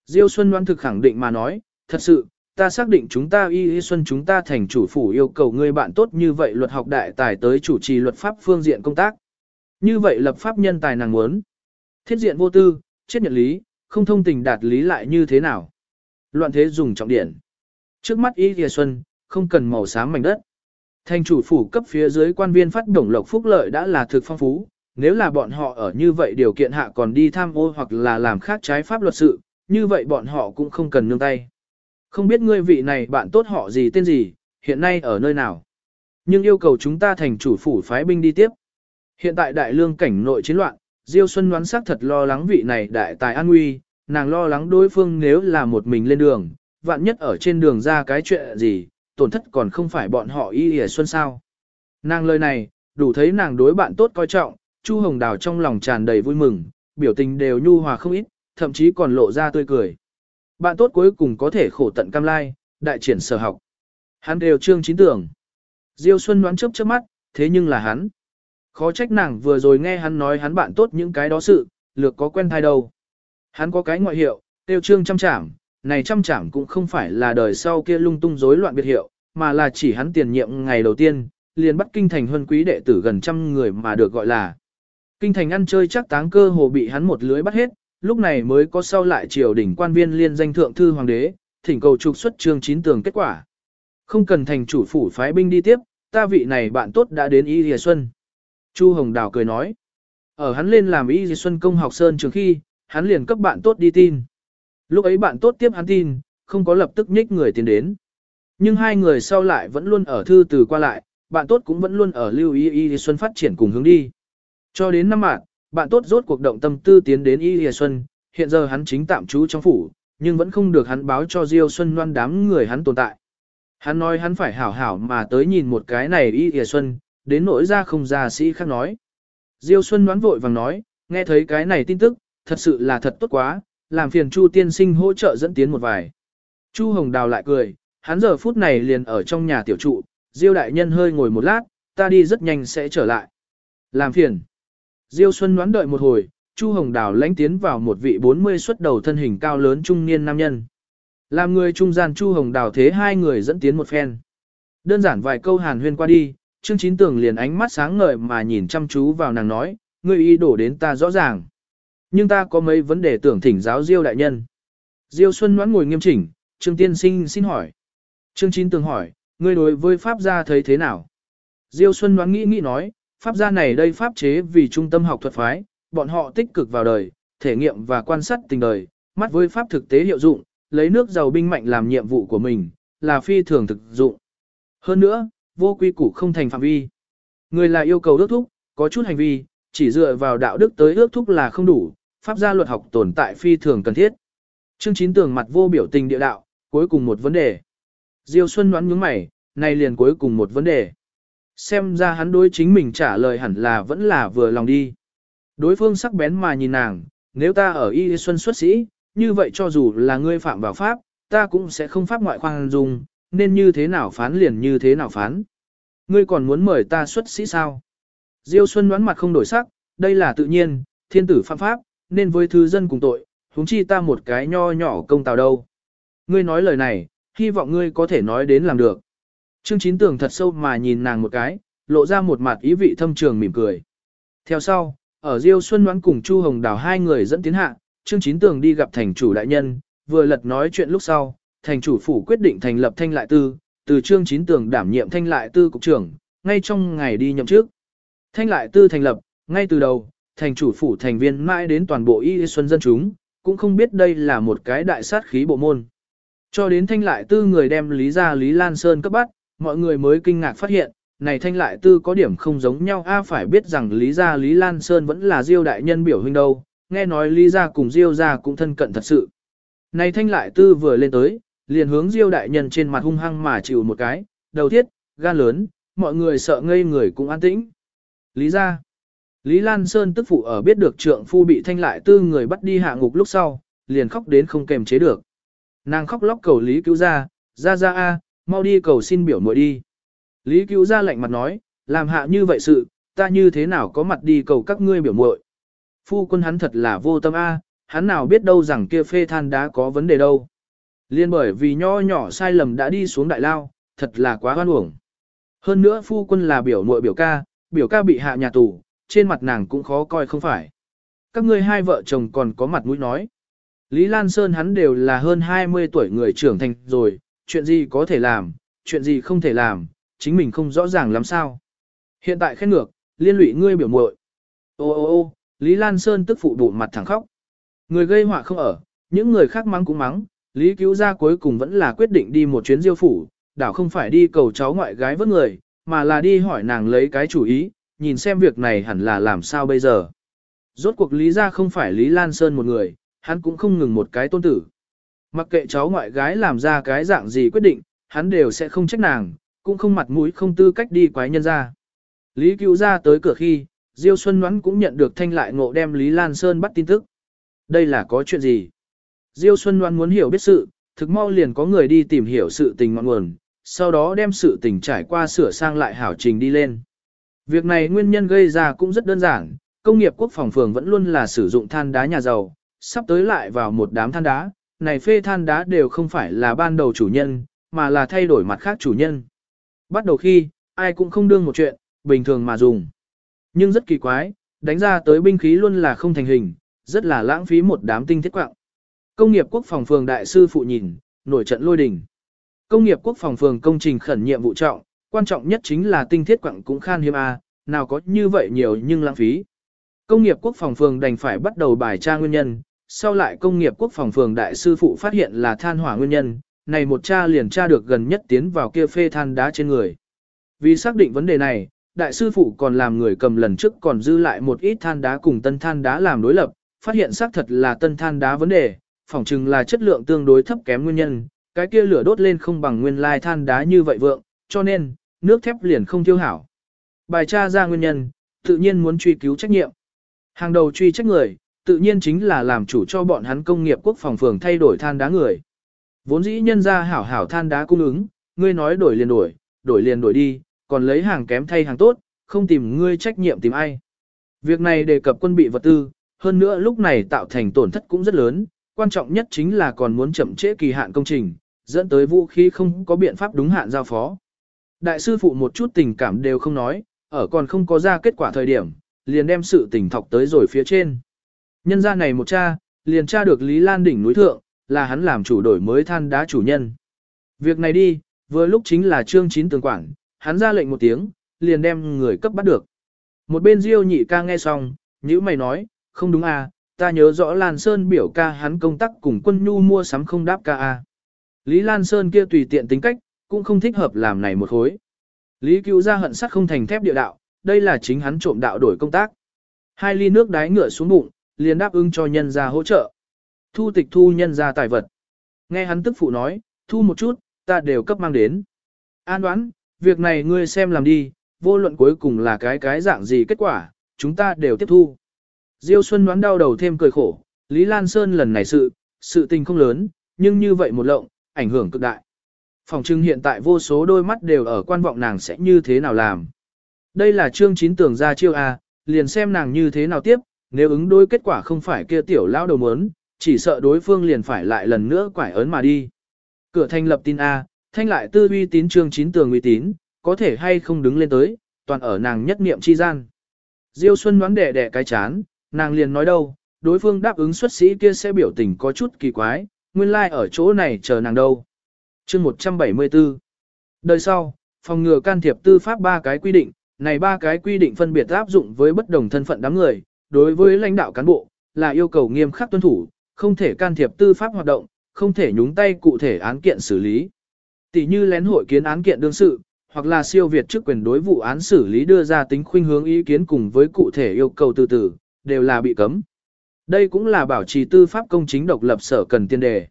Diêu Xuân đoán thực khẳng định mà nói, thật sự, ta xác định chúng ta y y xuân chúng ta thành chủ phủ yêu cầu ngươi bạn tốt như vậy luật học đại tài tới chủ trì luật pháp phương diện công tác. Như vậy lập pháp nhân tài nàng muốn. Thiết diện vô tư, chết nhận lý, không thông tình đạt lý lại như thế nào. Loạn thế dùng trọng điển. Trước mắt y y xuân, không cần màu xám mảnh đất. Thành chủ phủ cấp phía dưới quan viên phát đồng lộc phúc lợi đã là thực phong phú, nếu là bọn họ ở như vậy điều kiện hạ còn đi tham ô hoặc là làm khác trái pháp luật sự, như vậy bọn họ cũng không cần nương tay. Không biết ngươi vị này bạn tốt họ gì tên gì, hiện nay ở nơi nào. Nhưng yêu cầu chúng ta thành chủ phủ phái binh đi tiếp. Hiện tại đại lương cảnh nội chiến loạn, Diêu Xuân đoán xác thật lo lắng vị này đại tài an nguy, nàng lo lắng đối phương nếu là một mình lên đường, vạn nhất ở trên đường ra cái chuyện gì, tổn thất còn không phải bọn họ y ỉa xuân sao. Nàng lời này, đủ thấy nàng đối bạn tốt coi trọng, Chu Hồng Đào trong lòng tràn đầy vui mừng, biểu tình đều nhu hòa không ít, thậm chí còn lộ ra tươi cười. Bạn tốt cuối cùng có thể khổ tận cam lai, đại triển sở học. Hắn đều trương chín tưởng. Diêu Xuân đoán chớp chớp mắt, thế nhưng là hắn. Khó trách nàng vừa rồi nghe hắn nói hắn bạn tốt những cái đó sự, lược có quen thai đâu. Hắn có cái ngoại hiệu, tiêu trương chăm chảm, này trăm trảm cũng không phải là đời sau kia lung tung rối loạn biệt hiệu, mà là chỉ hắn tiền nhiệm ngày đầu tiên, liền bắt kinh thành huân quý đệ tử gần trăm người mà được gọi là. Kinh thành ăn chơi chắc táng cơ hồ bị hắn một lưới bắt hết, lúc này mới có sau lại triều đỉnh quan viên liên danh thượng thư hoàng đế, thỉnh cầu trục xuất chương chín tường kết quả. Không cần thành chủ phủ phái binh đi tiếp, ta vị này bạn tốt đã đến Y Dìa Xuân. Chu Hồng Đào cười nói. Ở hắn lên làm Y Dìa Xuân công học sơn trường khi, hắn liền cấp bạn tốt đi tin. Lúc ấy bạn tốt tiếp hắn tin, không có lập tức nhích người tiến đến. Nhưng hai người sau lại vẫn luôn ở thư từ qua lại, bạn tốt cũng vẫn luôn ở lưu ý Y Xuân phát triển cùng hướng đi. Cho đến năm mạng, bạn tốt rốt cuộc động tâm tư tiến đến Y Lìa Xuân, hiện giờ hắn chính tạm trú trong phủ, nhưng vẫn không được hắn báo cho Diêu Xuân loan đám người hắn tồn tại. Hắn nói hắn phải hảo hảo mà tới nhìn một cái này Y Lìa Xuân, đến nỗi ra không ra sĩ khác nói. Diêu Xuân đoán vội vàng nói, nghe thấy cái này tin tức, thật sự là thật tốt quá, làm phiền Chu tiên sinh hỗ trợ dẫn tiến một vài. Chu Hồng Đào lại cười, hắn giờ phút này liền ở trong nhà tiểu trụ, Diêu đại nhân hơi ngồi một lát, ta đi rất nhanh sẽ trở lại. Làm phiền. Diêu Xuân đoán đợi một hồi, Chu Hồng Đào lãnh tiến vào một vị 40 xuất đầu thân hình cao lớn trung niên nam nhân. Làm người trung gian Chu Hồng Đào thế hai người dẫn tiến một phen. Đơn giản vài câu hàn huyên qua đi, Trương Chín Tường liền ánh mắt sáng ngời mà nhìn chăm chú vào nàng nói, ngươi ý đổ đến ta rõ ràng. Nhưng ta có mấy vấn đề tưởng thỉnh giáo Diêu đại nhân. Diêu Xuân Ngoãn ngồi nghiêm chỉnh, Trương Tiên Sinh xin hỏi. Trương Chín Tường hỏi, ngươi đối với Pháp gia thấy thế nào? Diêu Xuân Ngoãn nghĩ nghĩ nói, Pháp gia này đây Pháp chế vì trung tâm học thuật phái, bọn họ tích cực vào đời, thể nghiệm và quan sát tình đời, mắt với Pháp thực tế hiệu dụng, lấy nước giàu binh mạnh làm nhiệm vụ của mình, là phi thường thực dụng. Hơn nữa, vô quy củ không thành phạm vi. Người là yêu cầu ước thúc, có chút hành vi, chỉ dựa vào đạo đức tới ước thúc là không đủ, pháp gia luật học tồn tại phi thường cần thiết. Chương chín tường mặt vô biểu tình địa đạo, cuối cùng một vấn đề. Diêu Xuân đoán nhướng mày, này liền cuối cùng một vấn đề. Xem ra hắn đối chính mình trả lời hẳn là vẫn là vừa lòng đi. Đối phương sắc bén mà nhìn nàng, nếu ta ở Y Xuân xuất sĩ, như vậy cho dù là ngươi phạm vào pháp, ta cũng sẽ không pháp ngoại khoan dung, nên như thế nào phán liền như thế nào phán. Ngươi còn muốn mời ta xuất sĩ sao? Diêu Xuân đoán mặt không đổi sắc, đây là tự nhiên, thiên tử phạm pháp, nên với thứ dân cùng tội, huống chi ta một cái nho nhỏ công tào đâu. Ngươi nói lời này, hy vọng ngươi có thể nói đến làm được. Trương Chín Tường thật sâu mà nhìn nàng một cái, lộ ra một mặt ý vị thâm trường mỉm cười. Theo sau, ở Diêu Xuân đoán cùng Chu Hồng Đào hai người dẫn tiến hạ, Trương Chín Tường đi gặp thành chủ đại nhân, vừa lật nói chuyện lúc sau, thành chủ phủ quyết định thành lập thanh lại tư, từ Trương Chín Tường đảm nhiệm thanh lại tư cục trưởng, ngay trong ngày đi nhậm chức. Thanh lại tư thành lập, ngay từ đầu, thành chủ phủ thành viên mãi đến toàn bộ y xuân dân chúng, cũng không biết đây là một cái đại sát khí bộ môn. Cho đến thanh lại tư người đem Lý ra Lý Lan Sơn cấp bắt, mọi người mới kinh ngạc phát hiện, này thanh lại tư có điểm không giống nhau a phải biết rằng Lý ra Lý Lan Sơn vẫn là diêu đại nhân biểu huynh đâu, nghe nói Lý ra cùng diêu ra cũng thân cận thật sự. Này thanh lại tư vừa lên tới, liền hướng diêu đại nhân trên mặt hung hăng mà chịu một cái, đầu thiết, gan lớn, mọi người sợ ngây người cũng an tĩnh. Lý ra, Lý Lan Sơn tức phụ ở biết được trượng phu bị thanh lại tư người bắt đi hạ ngục lúc sau, liền khóc đến không kềm chế được. Nàng khóc lóc cầu Lý cứu ra, ra ra a, mau đi cầu xin biểu muội đi. Lý cứu ra lạnh mặt nói, làm hạ như vậy sự, ta như thế nào có mặt đi cầu các ngươi biểu muội. Phu quân hắn thật là vô tâm a, hắn nào biết đâu rằng kia phê than đá có vấn đề đâu. Liên bởi vì nho nhỏ sai lầm đã đi xuống đại lao, thật là quá hoan uổng. Hơn nữa phu quân là biểu muội biểu ca, biểu ca bị hạ nhà tù, trên mặt nàng cũng khó coi không phải. Các ngươi hai vợ chồng còn có mặt mũi nói. Lý Lan Sơn hắn đều là hơn 20 tuổi người trưởng thành rồi, chuyện gì có thể làm, chuyện gì không thể làm, chính mình không rõ ràng lắm sao. Hiện tại khét ngược, liên lụy ngươi biểu muội. Ô ô ô, Lý Lan Sơn tức phụ bụng mặt thẳng khóc. Người gây họa không ở, những người khác mắng cũng mắng, Lý cứu gia cuối cùng vẫn là quyết định đi một chuyến diêu phủ, đảo không phải đi cầu cháu ngoại gái vớt người, mà là đi hỏi nàng lấy cái chủ ý, nhìn xem việc này hẳn là làm sao bây giờ. Rốt cuộc Lý gia không phải Lý Lan Sơn một người, hắn cũng không ngừng một cái tôn tử. Mặc kệ cháu ngoại gái làm ra cái dạng gì quyết định, hắn đều sẽ không trách nàng, cũng không mặt mũi không tư cách đi quái nhân ra. Lý cứu ra tới cửa khi, Diêu Xuân Ngoãn cũng nhận được thanh lại ngộ đem Lý Lan Sơn bắt tin tức. Đây là có chuyện gì? Diêu Xuân Ngoãn muốn hiểu biết sự, thực mau liền có người đi tìm hiểu sự tình ngọn nguồn, sau đó đem sự tình trải qua sửa sang lại hảo trình đi lên. Việc này nguyên nhân gây ra cũng rất đơn giản, công nghiệp quốc phòng phường vẫn luôn là sử dụng than đá nhà giàu, sắp tới lại vào một đám than đá, này phê than đá đều không phải là ban đầu chủ nhân, mà là thay đổi mặt khác chủ nhân. Bắt đầu khi, ai cũng không đương một chuyện, bình thường mà dùng. Nhưng rất kỳ quái, đánh ra tới binh khí luôn là không thành hình, rất là lãng phí một đám tinh thiết quạng. Công nghiệp quốc phòng phường đại sư phụ nhìn, nổi trận lôi đình. Công nghiệp quốc phòng phường công trình khẩn nhiệm vụ trọng, quan trọng nhất chính là tinh thiết quặng cũng khan hiếm A, nào có như vậy nhiều nhưng lãng phí. Công nghiệp quốc phòng phường đành phải bắt đầu bài tra nguyên nhân, sau lại công nghiệp quốc phòng phường đại sư phụ phát hiện là than hỏa nguyên nhân, này một cha liền tra được gần nhất tiến vào kia phê than đá trên người. Vì xác định vấn đề này, đại sư phụ còn làm người cầm lần trước còn dư lại một ít than đá cùng tân than đá làm đối lập, phát hiện xác thật là tân than đá vấn đề, phỏng chừng là chất lượng tương đối thấp kém nguyên nhân, cái kia lửa đốt lên không bằng nguyên lai than đá như vậy vượng, cho nên, nước thép liền không thiêu hảo. Bài tra ra nguyên nhân, tự nhiên muốn truy cứu trách nhiệm. Hàng đầu truy trách người, tự nhiên chính là làm chủ cho bọn hắn công nghiệp quốc phòng phường thay đổi than đá người. Vốn dĩ nhân ra hảo hảo than đá cung ứng, ngươi nói đổi liền đổi, đổi liền đổi đi, còn lấy hàng kém thay hàng tốt, không tìm ngươi trách nhiệm tìm ai. Việc này đề cập quân bị vật tư, hơn nữa lúc này tạo thành tổn thất cũng rất lớn, quan trọng nhất chính là còn muốn chậm trễ kỳ hạn công trình, dẫn tới vũ khí không có biện pháp đúng hạn giao phó. Đại sư phụ một chút tình cảm đều không nói, ở còn không có ra kết quả thời điểm, liền đem sự tình thọc tới rồi phía trên. Nhân ra này một cha, liền tra được Lý Lan đỉnh núi thượng, là hắn làm chủ đổi mới than đá chủ nhân. Việc này đi, vừa lúc chính là trương chín tường quản, hắn ra lệnh một tiếng, liền đem người cấp bắt được. Một bên Diêu nhị ca nghe xong, nhữ mày nói, không đúng à, ta nhớ rõ Lan Sơn biểu ca hắn công tác cùng quân nhu mua sắm không đáp ca à. Lý Lan Sơn kia tùy tiện tính cách, cũng không thích hợp làm này một hối. Lý cứu ra hận sắt không thành thép địa đạo, đây là chính hắn trộm đạo đổi công tác. Hai ly nước đái ngựa xuống bụng, liền đáp ứng cho nhân gia hỗ trợ. Thu tịch thu nhân gia tài vật. Nghe hắn tức phụ nói, thu một chút, ta đều cấp mang đến. An đoán, việc này ngươi xem làm đi, vô luận cuối cùng là cái cái dạng gì kết quả, chúng ta đều tiếp thu. Diêu Xuân đoán đau đầu thêm cười khổ, Lý Lan Sơn lần này sự, sự tình không lớn, nhưng như vậy một lộng, ảnh hưởng cực đại. Phòng trưng hiện tại vô số đôi mắt đều ở quan vọng nàng sẽ như thế nào làm. Đây là chương chín tưởng ra chiêu A, liền xem nàng như thế nào tiếp, nếu ứng đối kết quả không phải kia tiểu lão đầu muốn, chỉ sợ đối phương liền phải lại lần nữa quải ớn mà đi. Cửa thanh lập tin A, thanh lại tư uy tín chương chín tường uy tín, có thể hay không đứng lên tới, toàn ở nàng nhất niệm chi gian. Diêu Xuân đoán đẻ đẻ cái chán, nàng liền nói đâu, đối phương đáp ứng xuất sĩ kia sẽ biểu tình có chút kỳ quái, nguyên lai like ở chỗ này chờ nàng đâu. chương 174 Đời sau, phòng ngừa can thiệp tư pháp ba cái quy định, này ba cái quy định phân biệt áp dụng với bất đồng thân phận đám người, đối với lãnh đạo cán bộ, là yêu cầu nghiêm khắc tuân thủ, không thể can thiệp tư pháp hoạt động, không thể nhúng tay cụ thể án kiện xử lý. Tỷ như lén hội kiến án kiện đương sự, hoặc là siêu việt chức quyền đối vụ án xử lý đưa ra tính khuynh hướng ý kiến cùng với cụ thể yêu cầu từ từ, đều là bị cấm. Đây cũng là bảo trì tư pháp công chính độc lập sở cần tiên đề.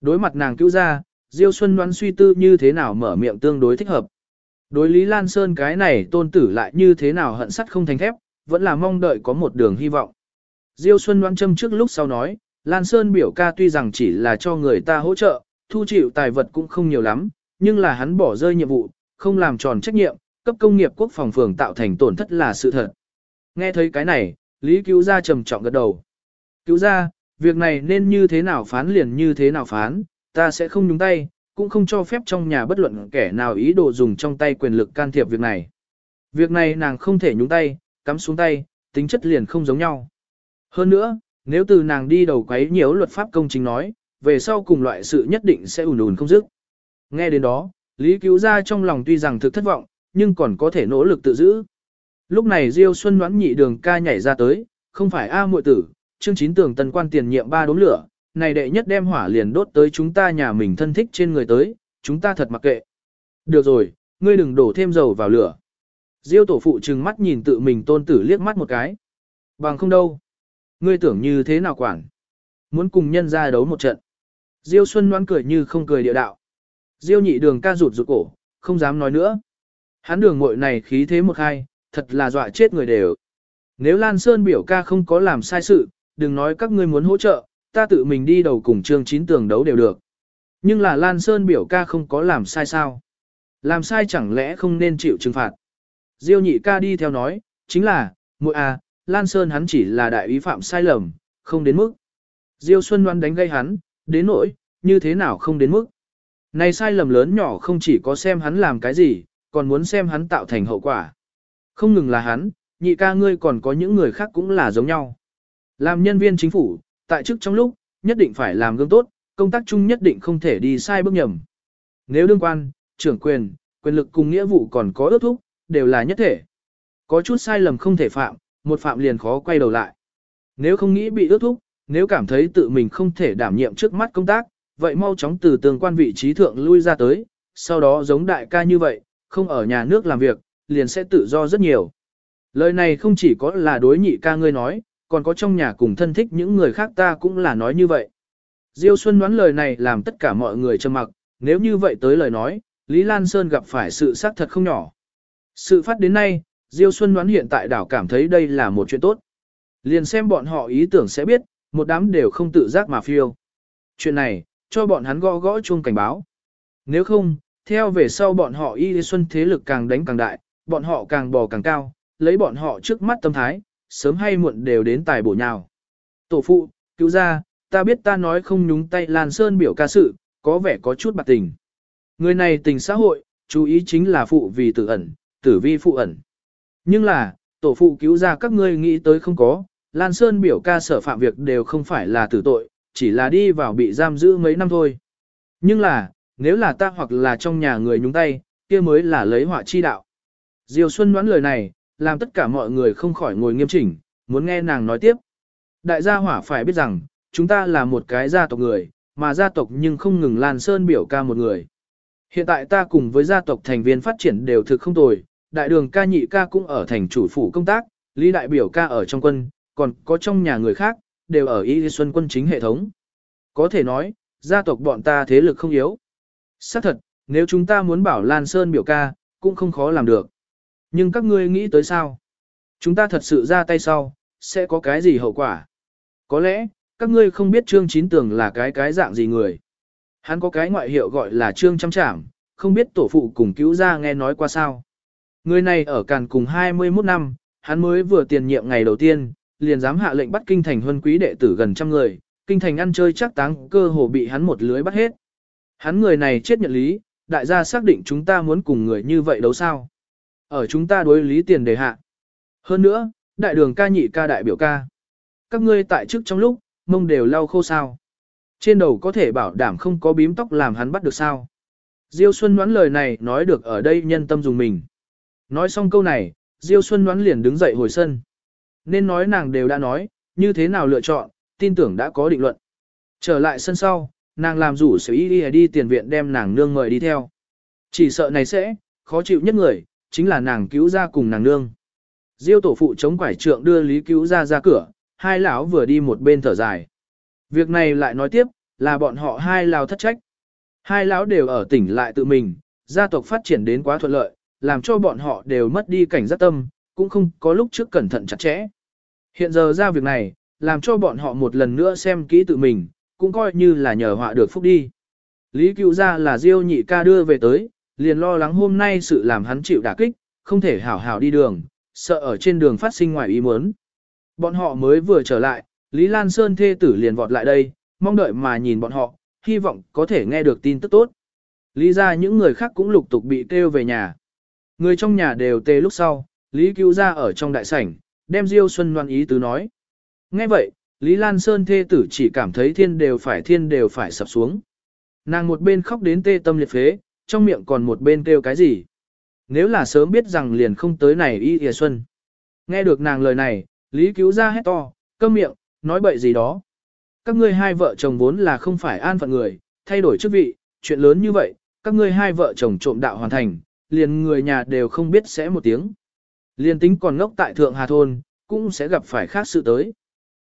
Đối mặt nàng cứu ra, Diêu Xuân đoán suy tư như thế nào mở miệng tương đối thích hợp. Đối Lý Lan Sơn cái này tôn tử lại như thế nào hận sắt không thành thép, vẫn là mong đợi có một đường hy vọng. Diêu Xuân đoán châm trước lúc sau nói, Lan Sơn biểu ca tuy rằng chỉ là cho người ta hỗ trợ, thu chịu tài vật cũng không nhiều lắm, nhưng là hắn bỏ rơi nhiệm vụ, không làm tròn trách nhiệm, cấp công nghiệp quốc phòng phường tạo thành tổn thất là sự thật. Nghe thấy cái này, Lý cứu gia trầm trọng gật đầu. Cứu gia, việc này nên như thế nào phán liền như thế nào phán, ta sẽ không nhúng tay, cũng không cho phép trong nhà bất luận kẻ nào ý đồ dùng trong tay quyền lực can thiệp việc này. Việc này nàng không thể nhúng tay, cắm xuống tay, tính chất liền không giống nhau. Hơn nữa, nếu từ nàng đi đầu quấy nhiễu luật pháp công chính nói, về sau cùng loại sự nhất định sẽ ủn ủn không dứt. Nghe đến đó, Lý cứu gia trong lòng tuy rằng thực thất vọng, nhưng còn có thể nỗ lực tự giữ. Lúc này Diêu Xuân đoán nhị đường ca nhảy ra tới, không phải A muội tử, chương chín tường tần quan tiền nhiệm ba đốm lửa, này đệ nhất đem hỏa liền đốt tới chúng ta nhà mình thân thích trên người tới, chúng ta thật mặc kệ. Được rồi, ngươi đừng đổ thêm dầu vào lửa. Diêu tổ phụ trừng mắt nhìn tự mình tôn tử liếc mắt một cái. Bằng không đâu. Ngươi tưởng như thế nào quản. Muốn cùng nhân ra đấu một trận. Diêu Xuân Loan cười như không cười địa đạo. Diêu nhị đường ca rụt rụt cổ, không dám nói nữa. Hắn đường muội này khí thế một hai, thật là dọa chết người đều. Nếu Lan Sơn biểu ca không có làm sai sự, đừng nói các ngươi muốn hỗ trợ, ta tự mình đi đầu cùng trương chín tường đấu đều được. Nhưng là Lan Sơn biểu ca không có làm sai sao. Làm sai chẳng lẽ không nên chịu trừng phạt. Diêu nhị ca đi theo nói, chính là, muội à, Lan Sơn hắn chỉ là đại ý phạm sai lầm, không đến mức. Diêu Xuân Loan đánh gây hắn, đến nỗi, như thế nào không đến mức. Này sai lầm lớn nhỏ không chỉ có xem hắn làm cái gì, còn muốn xem hắn tạo thành hậu quả. Không ngừng là hắn, nhị ca ngươi còn có những người khác cũng là giống nhau. Làm nhân viên chính phủ, tại chức trong lúc, nhất định phải làm gương tốt, công tác chung nhất định không thể đi sai bước nhầm. Nếu đương quan, trưởng quyền, quyền lực cùng nghĩa vụ còn có ước thúc, đều là nhất thể. Có chút sai lầm không thể phạm, một phạm liền khó quay đầu lại. Nếu không nghĩ bị ước thúc, nếu cảm thấy tự mình không thể đảm nhiệm trước mắt công tác, vậy mau chóng từ tương quan vị trí thượng lui ra tới, sau đó giống đại ca như vậy, không ở nhà nước làm việc, liền sẽ tự do rất nhiều. Lời này không chỉ có là đối nhị ca ngươi nói, còn có trong nhà cùng thân thích những người khác ta cũng là nói như vậy. Diêu Xuân đoán lời này làm tất cả mọi người trầm mặc, nếu như vậy tới lời nói, Lý Lan Sơn gặp phải sự xác thật không nhỏ. Sự phát đến nay, Diêu Xuân đoán hiện tại đảo cảm thấy đây là một chuyện tốt. Liền xem bọn họ ý tưởng sẽ biết, một đám đều không tự giác mà phiêu. Chuyện này, cho bọn hắn gõ gõ chuông cảnh báo. Nếu không, theo về sau bọn họ y xuân thế lực càng đánh càng đại, bọn họ càng bò càng cao, lấy bọn họ trước mắt tâm thái, sớm hay muộn đều đến tài bổ nhào. Tổ phụ, cứu ra, ta biết ta nói không nhúng tay Lan Sơn biểu ca sự, có vẻ có chút bạc tình. Người này tình xã hội, chú ý chính là phụ vì tử ẩn, tử vi phụ ẩn. Nhưng là, tổ phụ cứu ra các ngươi nghĩ tới không có, Lan Sơn biểu ca sở phạm việc đều không phải là tử tội, chỉ là đi vào bị giam giữ mấy năm thôi. Nhưng là, nếu là ta hoặc là trong nhà người nhúng tay, kia mới là lấy họa chi đạo. Diều Xuân đoán lời này, làm tất cả mọi người không khỏi ngồi nghiêm chỉnh, muốn nghe nàng nói tiếp. Đại gia hỏa phải biết rằng, chúng ta là một cái gia tộc người, mà gia tộc nhưng không ngừng Lan Sơn biểu ca một người. Hiện tại ta cùng với gia tộc thành viên phát triển đều thực không tồi, đại đường ca nhị ca cũng ở thành chủ phủ công tác, lý đại biểu ca ở trong quân, còn có trong nhà người khác, đều ở Y Xuân quân chính hệ thống. Có thể nói, gia tộc bọn ta thế lực không yếu. Xác thật, nếu chúng ta muốn bảo Lan Sơn biểu ca, cũng không khó làm được. Nhưng các ngươi nghĩ tới sao? Chúng ta thật sự ra tay sau, sẽ có cái gì hậu quả? Có lẽ, các ngươi không biết Trương Chín Tường là cái cái dạng gì người. Hắn có cái ngoại hiệu gọi là Trương Trăm Trảm, không biết tổ phụ cùng cứu ra nghe nói qua sao. Người này ở càn cùng 21 năm, hắn mới vừa tiền nhiệm ngày đầu tiên, liền dám hạ lệnh bắt kinh thành huân quý đệ tử gần trăm người, kinh thành ăn chơi chắc táng cơ hồ bị hắn một lưới bắt hết. Hắn người này chết nhận lý, đại gia xác định chúng ta muốn cùng người như vậy đấu sao. Ở chúng ta đối lý tiền đề hạ. Hơn nữa, đại đường ca nhị ca đại biểu ca. Các ngươi tại chức trong lúc, mông đều lau khô sao. Trên đầu có thể bảo đảm không có bím tóc làm hắn bắt được sao. Diêu Xuân đoán lời này nói được ở đây nhân tâm dùng mình. Nói xong câu này, Diêu Xuân đoán liền đứng dậy hồi sân. Nên nói nàng đều đã nói, như thế nào lựa chọn, tin tưởng đã có định luận. Trở lại sân sau, nàng làm rủ sở y đi, đi tiền viện đem nàng nương mời đi theo. Chỉ sợ này sẽ, khó chịu nhất người, chính là nàng cứu ra cùng nàng nương. Diêu tổ phụ chống quải trượng đưa Lý cứu ra ra cửa, hai lão vừa đi một bên thở dài. Việc này lại nói tiếp, là bọn họ hai lão thất trách. Hai lão đều ở tỉnh lại tự mình, gia tộc phát triển đến quá thuận lợi, làm cho bọn họ đều mất đi cảnh giác tâm, cũng không có lúc trước cẩn thận chặt chẽ. Hiện giờ ra việc này, làm cho bọn họ một lần nữa xem kỹ tự mình, cũng coi như là nhờ họa được phúc đi. Lý cứu ra là Diêu nhị ca đưa về tới, liền lo lắng hôm nay sự làm hắn chịu đả kích, không thể hảo hảo đi đường, sợ ở trên đường phát sinh ngoài ý muốn. Bọn họ mới vừa trở lại, Lý Lan Sơn thê tử liền vọt lại đây, mong đợi mà nhìn bọn họ, hy vọng có thể nghe được tin tức tốt. Lý ra những người khác cũng lục tục bị kêu về nhà. Người trong nhà đều tê lúc sau, Lý cứu ra ở trong đại sảnh, đem Diêu Xuân Loan ý tứ nói. Nghe vậy, Lý Lan Sơn thê tử chỉ cảm thấy thiên đều phải thiên đều phải sập xuống. Nàng một bên khóc đến tê tâm liệt phế, trong miệng còn một bên kêu cái gì. Nếu là sớm biết rằng liền không tới này y thìa xuân. Nghe được nàng lời này, Lý cứu ra hét to, câm miệng, nói bậy gì đó. các ngươi hai vợ chồng vốn là không phải an phận người, thay đổi chức vị, chuyện lớn như vậy, các ngươi hai vợ chồng trộm đạo hoàn thành, liền người nhà đều không biết sẽ một tiếng. liền tính còn ngốc tại Thượng Hà Thôn, cũng sẽ gặp phải khác sự tới.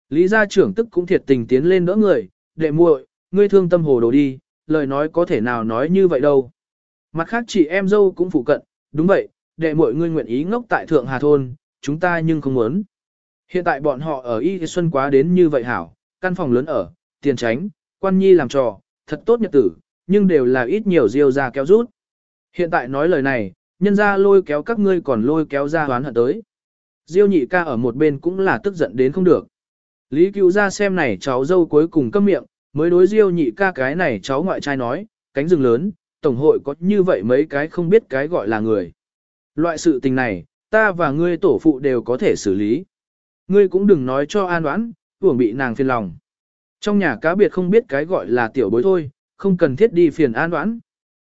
Lý gia trưởng tức cũng thiệt tình tiến lên đỡ người, đệ muội, ngươi thương tâm hồ đồ đi, lời nói có thể nào nói như vậy đâu. Mặt khác chị em dâu cũng phụ cận, đúng vậy, đệ mọi ngươi nguyện ý ngốc tại Thượng Hà Thôn, chúng ta nhưng không muốn. Hiện tại bọn họ ở Y Xuân quá đến như vậy hảo, căn phòng lớn ở, tiền tránh, quan nhi làm trò, thật tốt nhật tử, nhưng đều là ít nhiều diêu ra kéo rút. Hiện tại nói lời này, nhân ra lôi kéo các ngươi còn lôi kéo ra hoán hận tới. Diêu nhị ca ở một bên cũng là tức giận đến không được. Lý cứu ra xem này cháu dâu cuối cùng câm miệng, mới đối diêu nhị ca cái này cháu ngoại trai nói, cánh rừng lớn, tổng hội có như vậy mấy cái không biết cái gọi là người. Loại sự tình này, ta và ngươi tổ phụ đều có thể xử lý. Ngươi cũng đừng nói cho an đoán, tưởng bị nàng phiền lòng. Trong nhà cá biệt không biết cái gọi là tiểu bối thôi, không cần thiết đi phiền an đoán.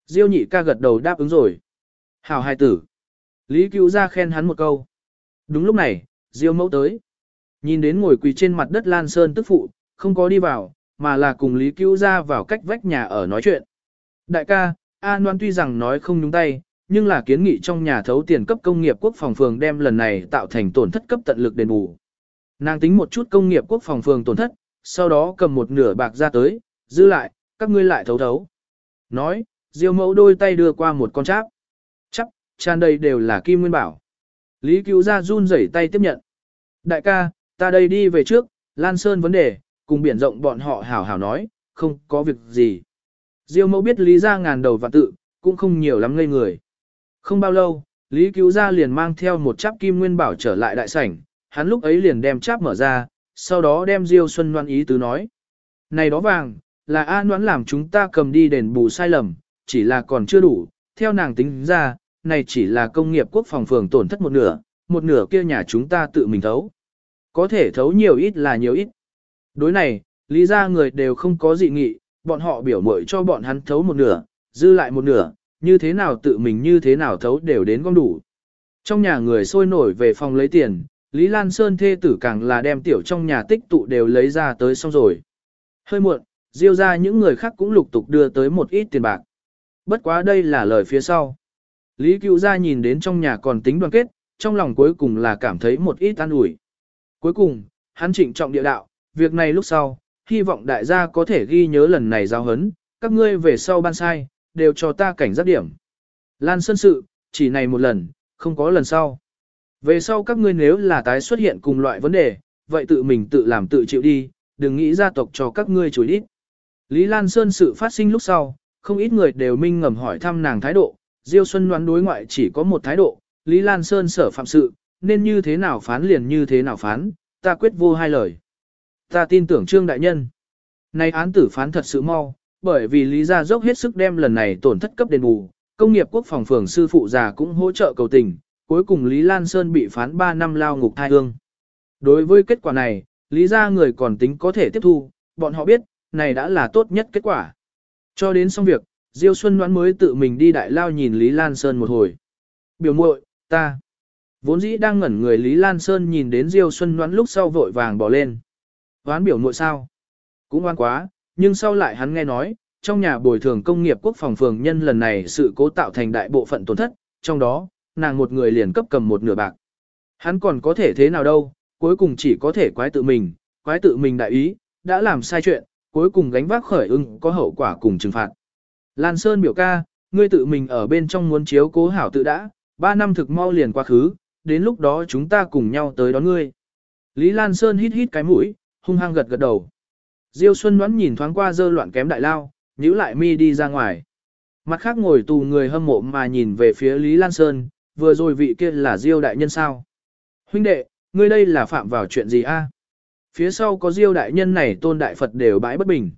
Diêu nhị ca gật đầu đáp ứng rồi. Hảo hai tử. Lý cứu ra khen hắn một câu. Đúng lúc này, Diêu mẫu tới. Nhìn đến ngồi quỳ trên mặt đất Lan Sơn tức phụ, không có đi vào, mà là cùng Lý cứu ra vào cách vách nhà ở nói chuyện. Đại ca, An Loan tuy rằng nói không nhúng tay, nhưng là kiến nghị trong nhà thấu tiền cấp công nghiệp quốc phòng phường đem lần này tạo thành tổn thất cấp tận lực đền bù. Nàng tính một chút công nghiệp quốc phòng phường tổn thất, sau đó cầm một nửa bạc ra tới, giữ lại, các ngươi lại thấu thấu. Nói, diêu mẫu đôi tay đưa qua một con cháp. Chắp, tràn đầy đều là kim nguyên bảo. Lý cứu ra run rẩy tay tiếp nhận. Đại ca, ta đây đi về trước, Lan Sơn vấn đề, cùng biển rộng bọn họ hảo hảo nói, không có việc gì. Diêu mẫu biết lý ra ngàn đầu và tự, cũng không nhiều lắm ngây người. Không bao lâu, Lý cứu ra liền mang theo một cháp kim nguyên bảo trở lại đại sảnh, hắn lúc ấy liền đem cháp mở ra, sau đó đem Diêu Xuân Loan ý tứ nói. Này đó vàng, là A Noãn làm chúng ta cầm đi đền bù sai lầm, chỉ là còn chưa đủ, theo nàng tính ra, này chỉ là công nghiệp quốc phòng phường tổn thất một nửa, một nửa kia nhà chúng ta tự mình thấu. Có thể thấu nhiều ít là nhiều ít. Đối này, lý ra người đều không có dị nghị, bọn họ biểu mội cho bọn hắn thấu một nửa, dư lại một nửa, như thế nào tự mình như thế nào thấu đều đến gom đủ. Trong nhà người sôi nổi về phòng lấy tiền, Lý Lan Sơn thê tử càng là đem tiểu trong nhà tích tụ đều lấy ra tới xong rồi. Hơi muộn, diêu ra những người khác cũng lục tục đưa tới một ít tiền bạc. Bất quá đây là lời phía sau. Lý cựu gia nhìn đến trong nhà còn tính đoàn kết, trong lòng cuối cùng là cảm thấy một ít an ủi. Cuối cùng, hắn trịnh trọng địa đạo, việc này lúc sau, hy vọng đại gia có thể ghi nhớ lần này giao hấn, các ngươi về sau ban sai, đều cho ta cảnh giác điểm. Lan Sơn sự, chỉ này một lần, không có lần sau. Về sau các ngươi nếu là tái xuất hiện cùng loại vấn đề, vậy tự mình tự làm tự chịu đi, đừng nghĩ gia tộc cho các ngươi chối ít. Lý Lan Sơn sự phát sinh lúc sau, không ít người đều minh ngầm hỏi thăm nàng thái độ, Diêu Xuân đoán đối ngoại chỉ có một thái độ, Lý Lan Sơn sở phạm sự, nên như thế nào phán liền như thế nào phán, ta quyết vô hai lời. Ta tin tưởng Trương Đại Nhân. Này án tử phán thật sự mau, bởi vì Lý Gia dốc hết sức đem lần này tổn thất cấp đền bù, công nghiệp quốc phòng phường sư phụ già cũng hỗ trợ cầu tình, cuối cùng Lý Lan Sơn bị phán 3 năm lao ngục thai hương. Đối với kết quả này, Lý Gia người còn tính có thể tiếp thu, bọn họ biết, này đã là tốt nhất kết quả. Cho đến xong việc, Diêu Xuân đoán mới tự mình đi đại lao nhìn Lý Lan Sơn một hồi. Biểu muội, ta. Vốn dĩ đang ngẩn người Lý Lan Sơn nhìn đến Diêu Xuân đoán lúc sau vội vàng bỏ lên. Hoán biểu muội sao? Cũng oan quá, nhưng sau lại hắn nghe nói, trong nhà bồi thường công nghiệp quốc phòng phường nhân lần này sự cố tạo thành đại bộ phận tổn thất, trong đó, nàng một người liền cấp cầm một nửa bạc. Hắn còn có thể thế nào đâu, cuối cùng chỉ có thể quái tự mình, quái tự mình đại ý, đã làm sai chuyện, cuối cùng gánh vác khởi ưng có hậu quả cùng trừng phạt. Lan Sơn biểu ca, ngươi tự mình ở bên trong muốn chiếu cố hảo tự đã, ba năm thực mau liền quá khứ, đến lúc đó chúng ta cùng nhau tới đón ngươi. Lý Lan Sơn hít hít cái mũi, hung hăng gật gật đầu. Diêu Xuân đoán nhìn thoáng qua dơ loạn kém đại lao, nhíu lại mi đi ra ngoài. Mặt khác ngồi tù người hâm mộ mà nhìn về phía Lý Lan Sơn, vừa rồi vị kia là Diêu đại nhân sao? Huynh đệ, ngươi đây là phạm vào chuyện gì a? Phía sau có Diêu đại nhân này tôn đại Phật đều bãi bất bình.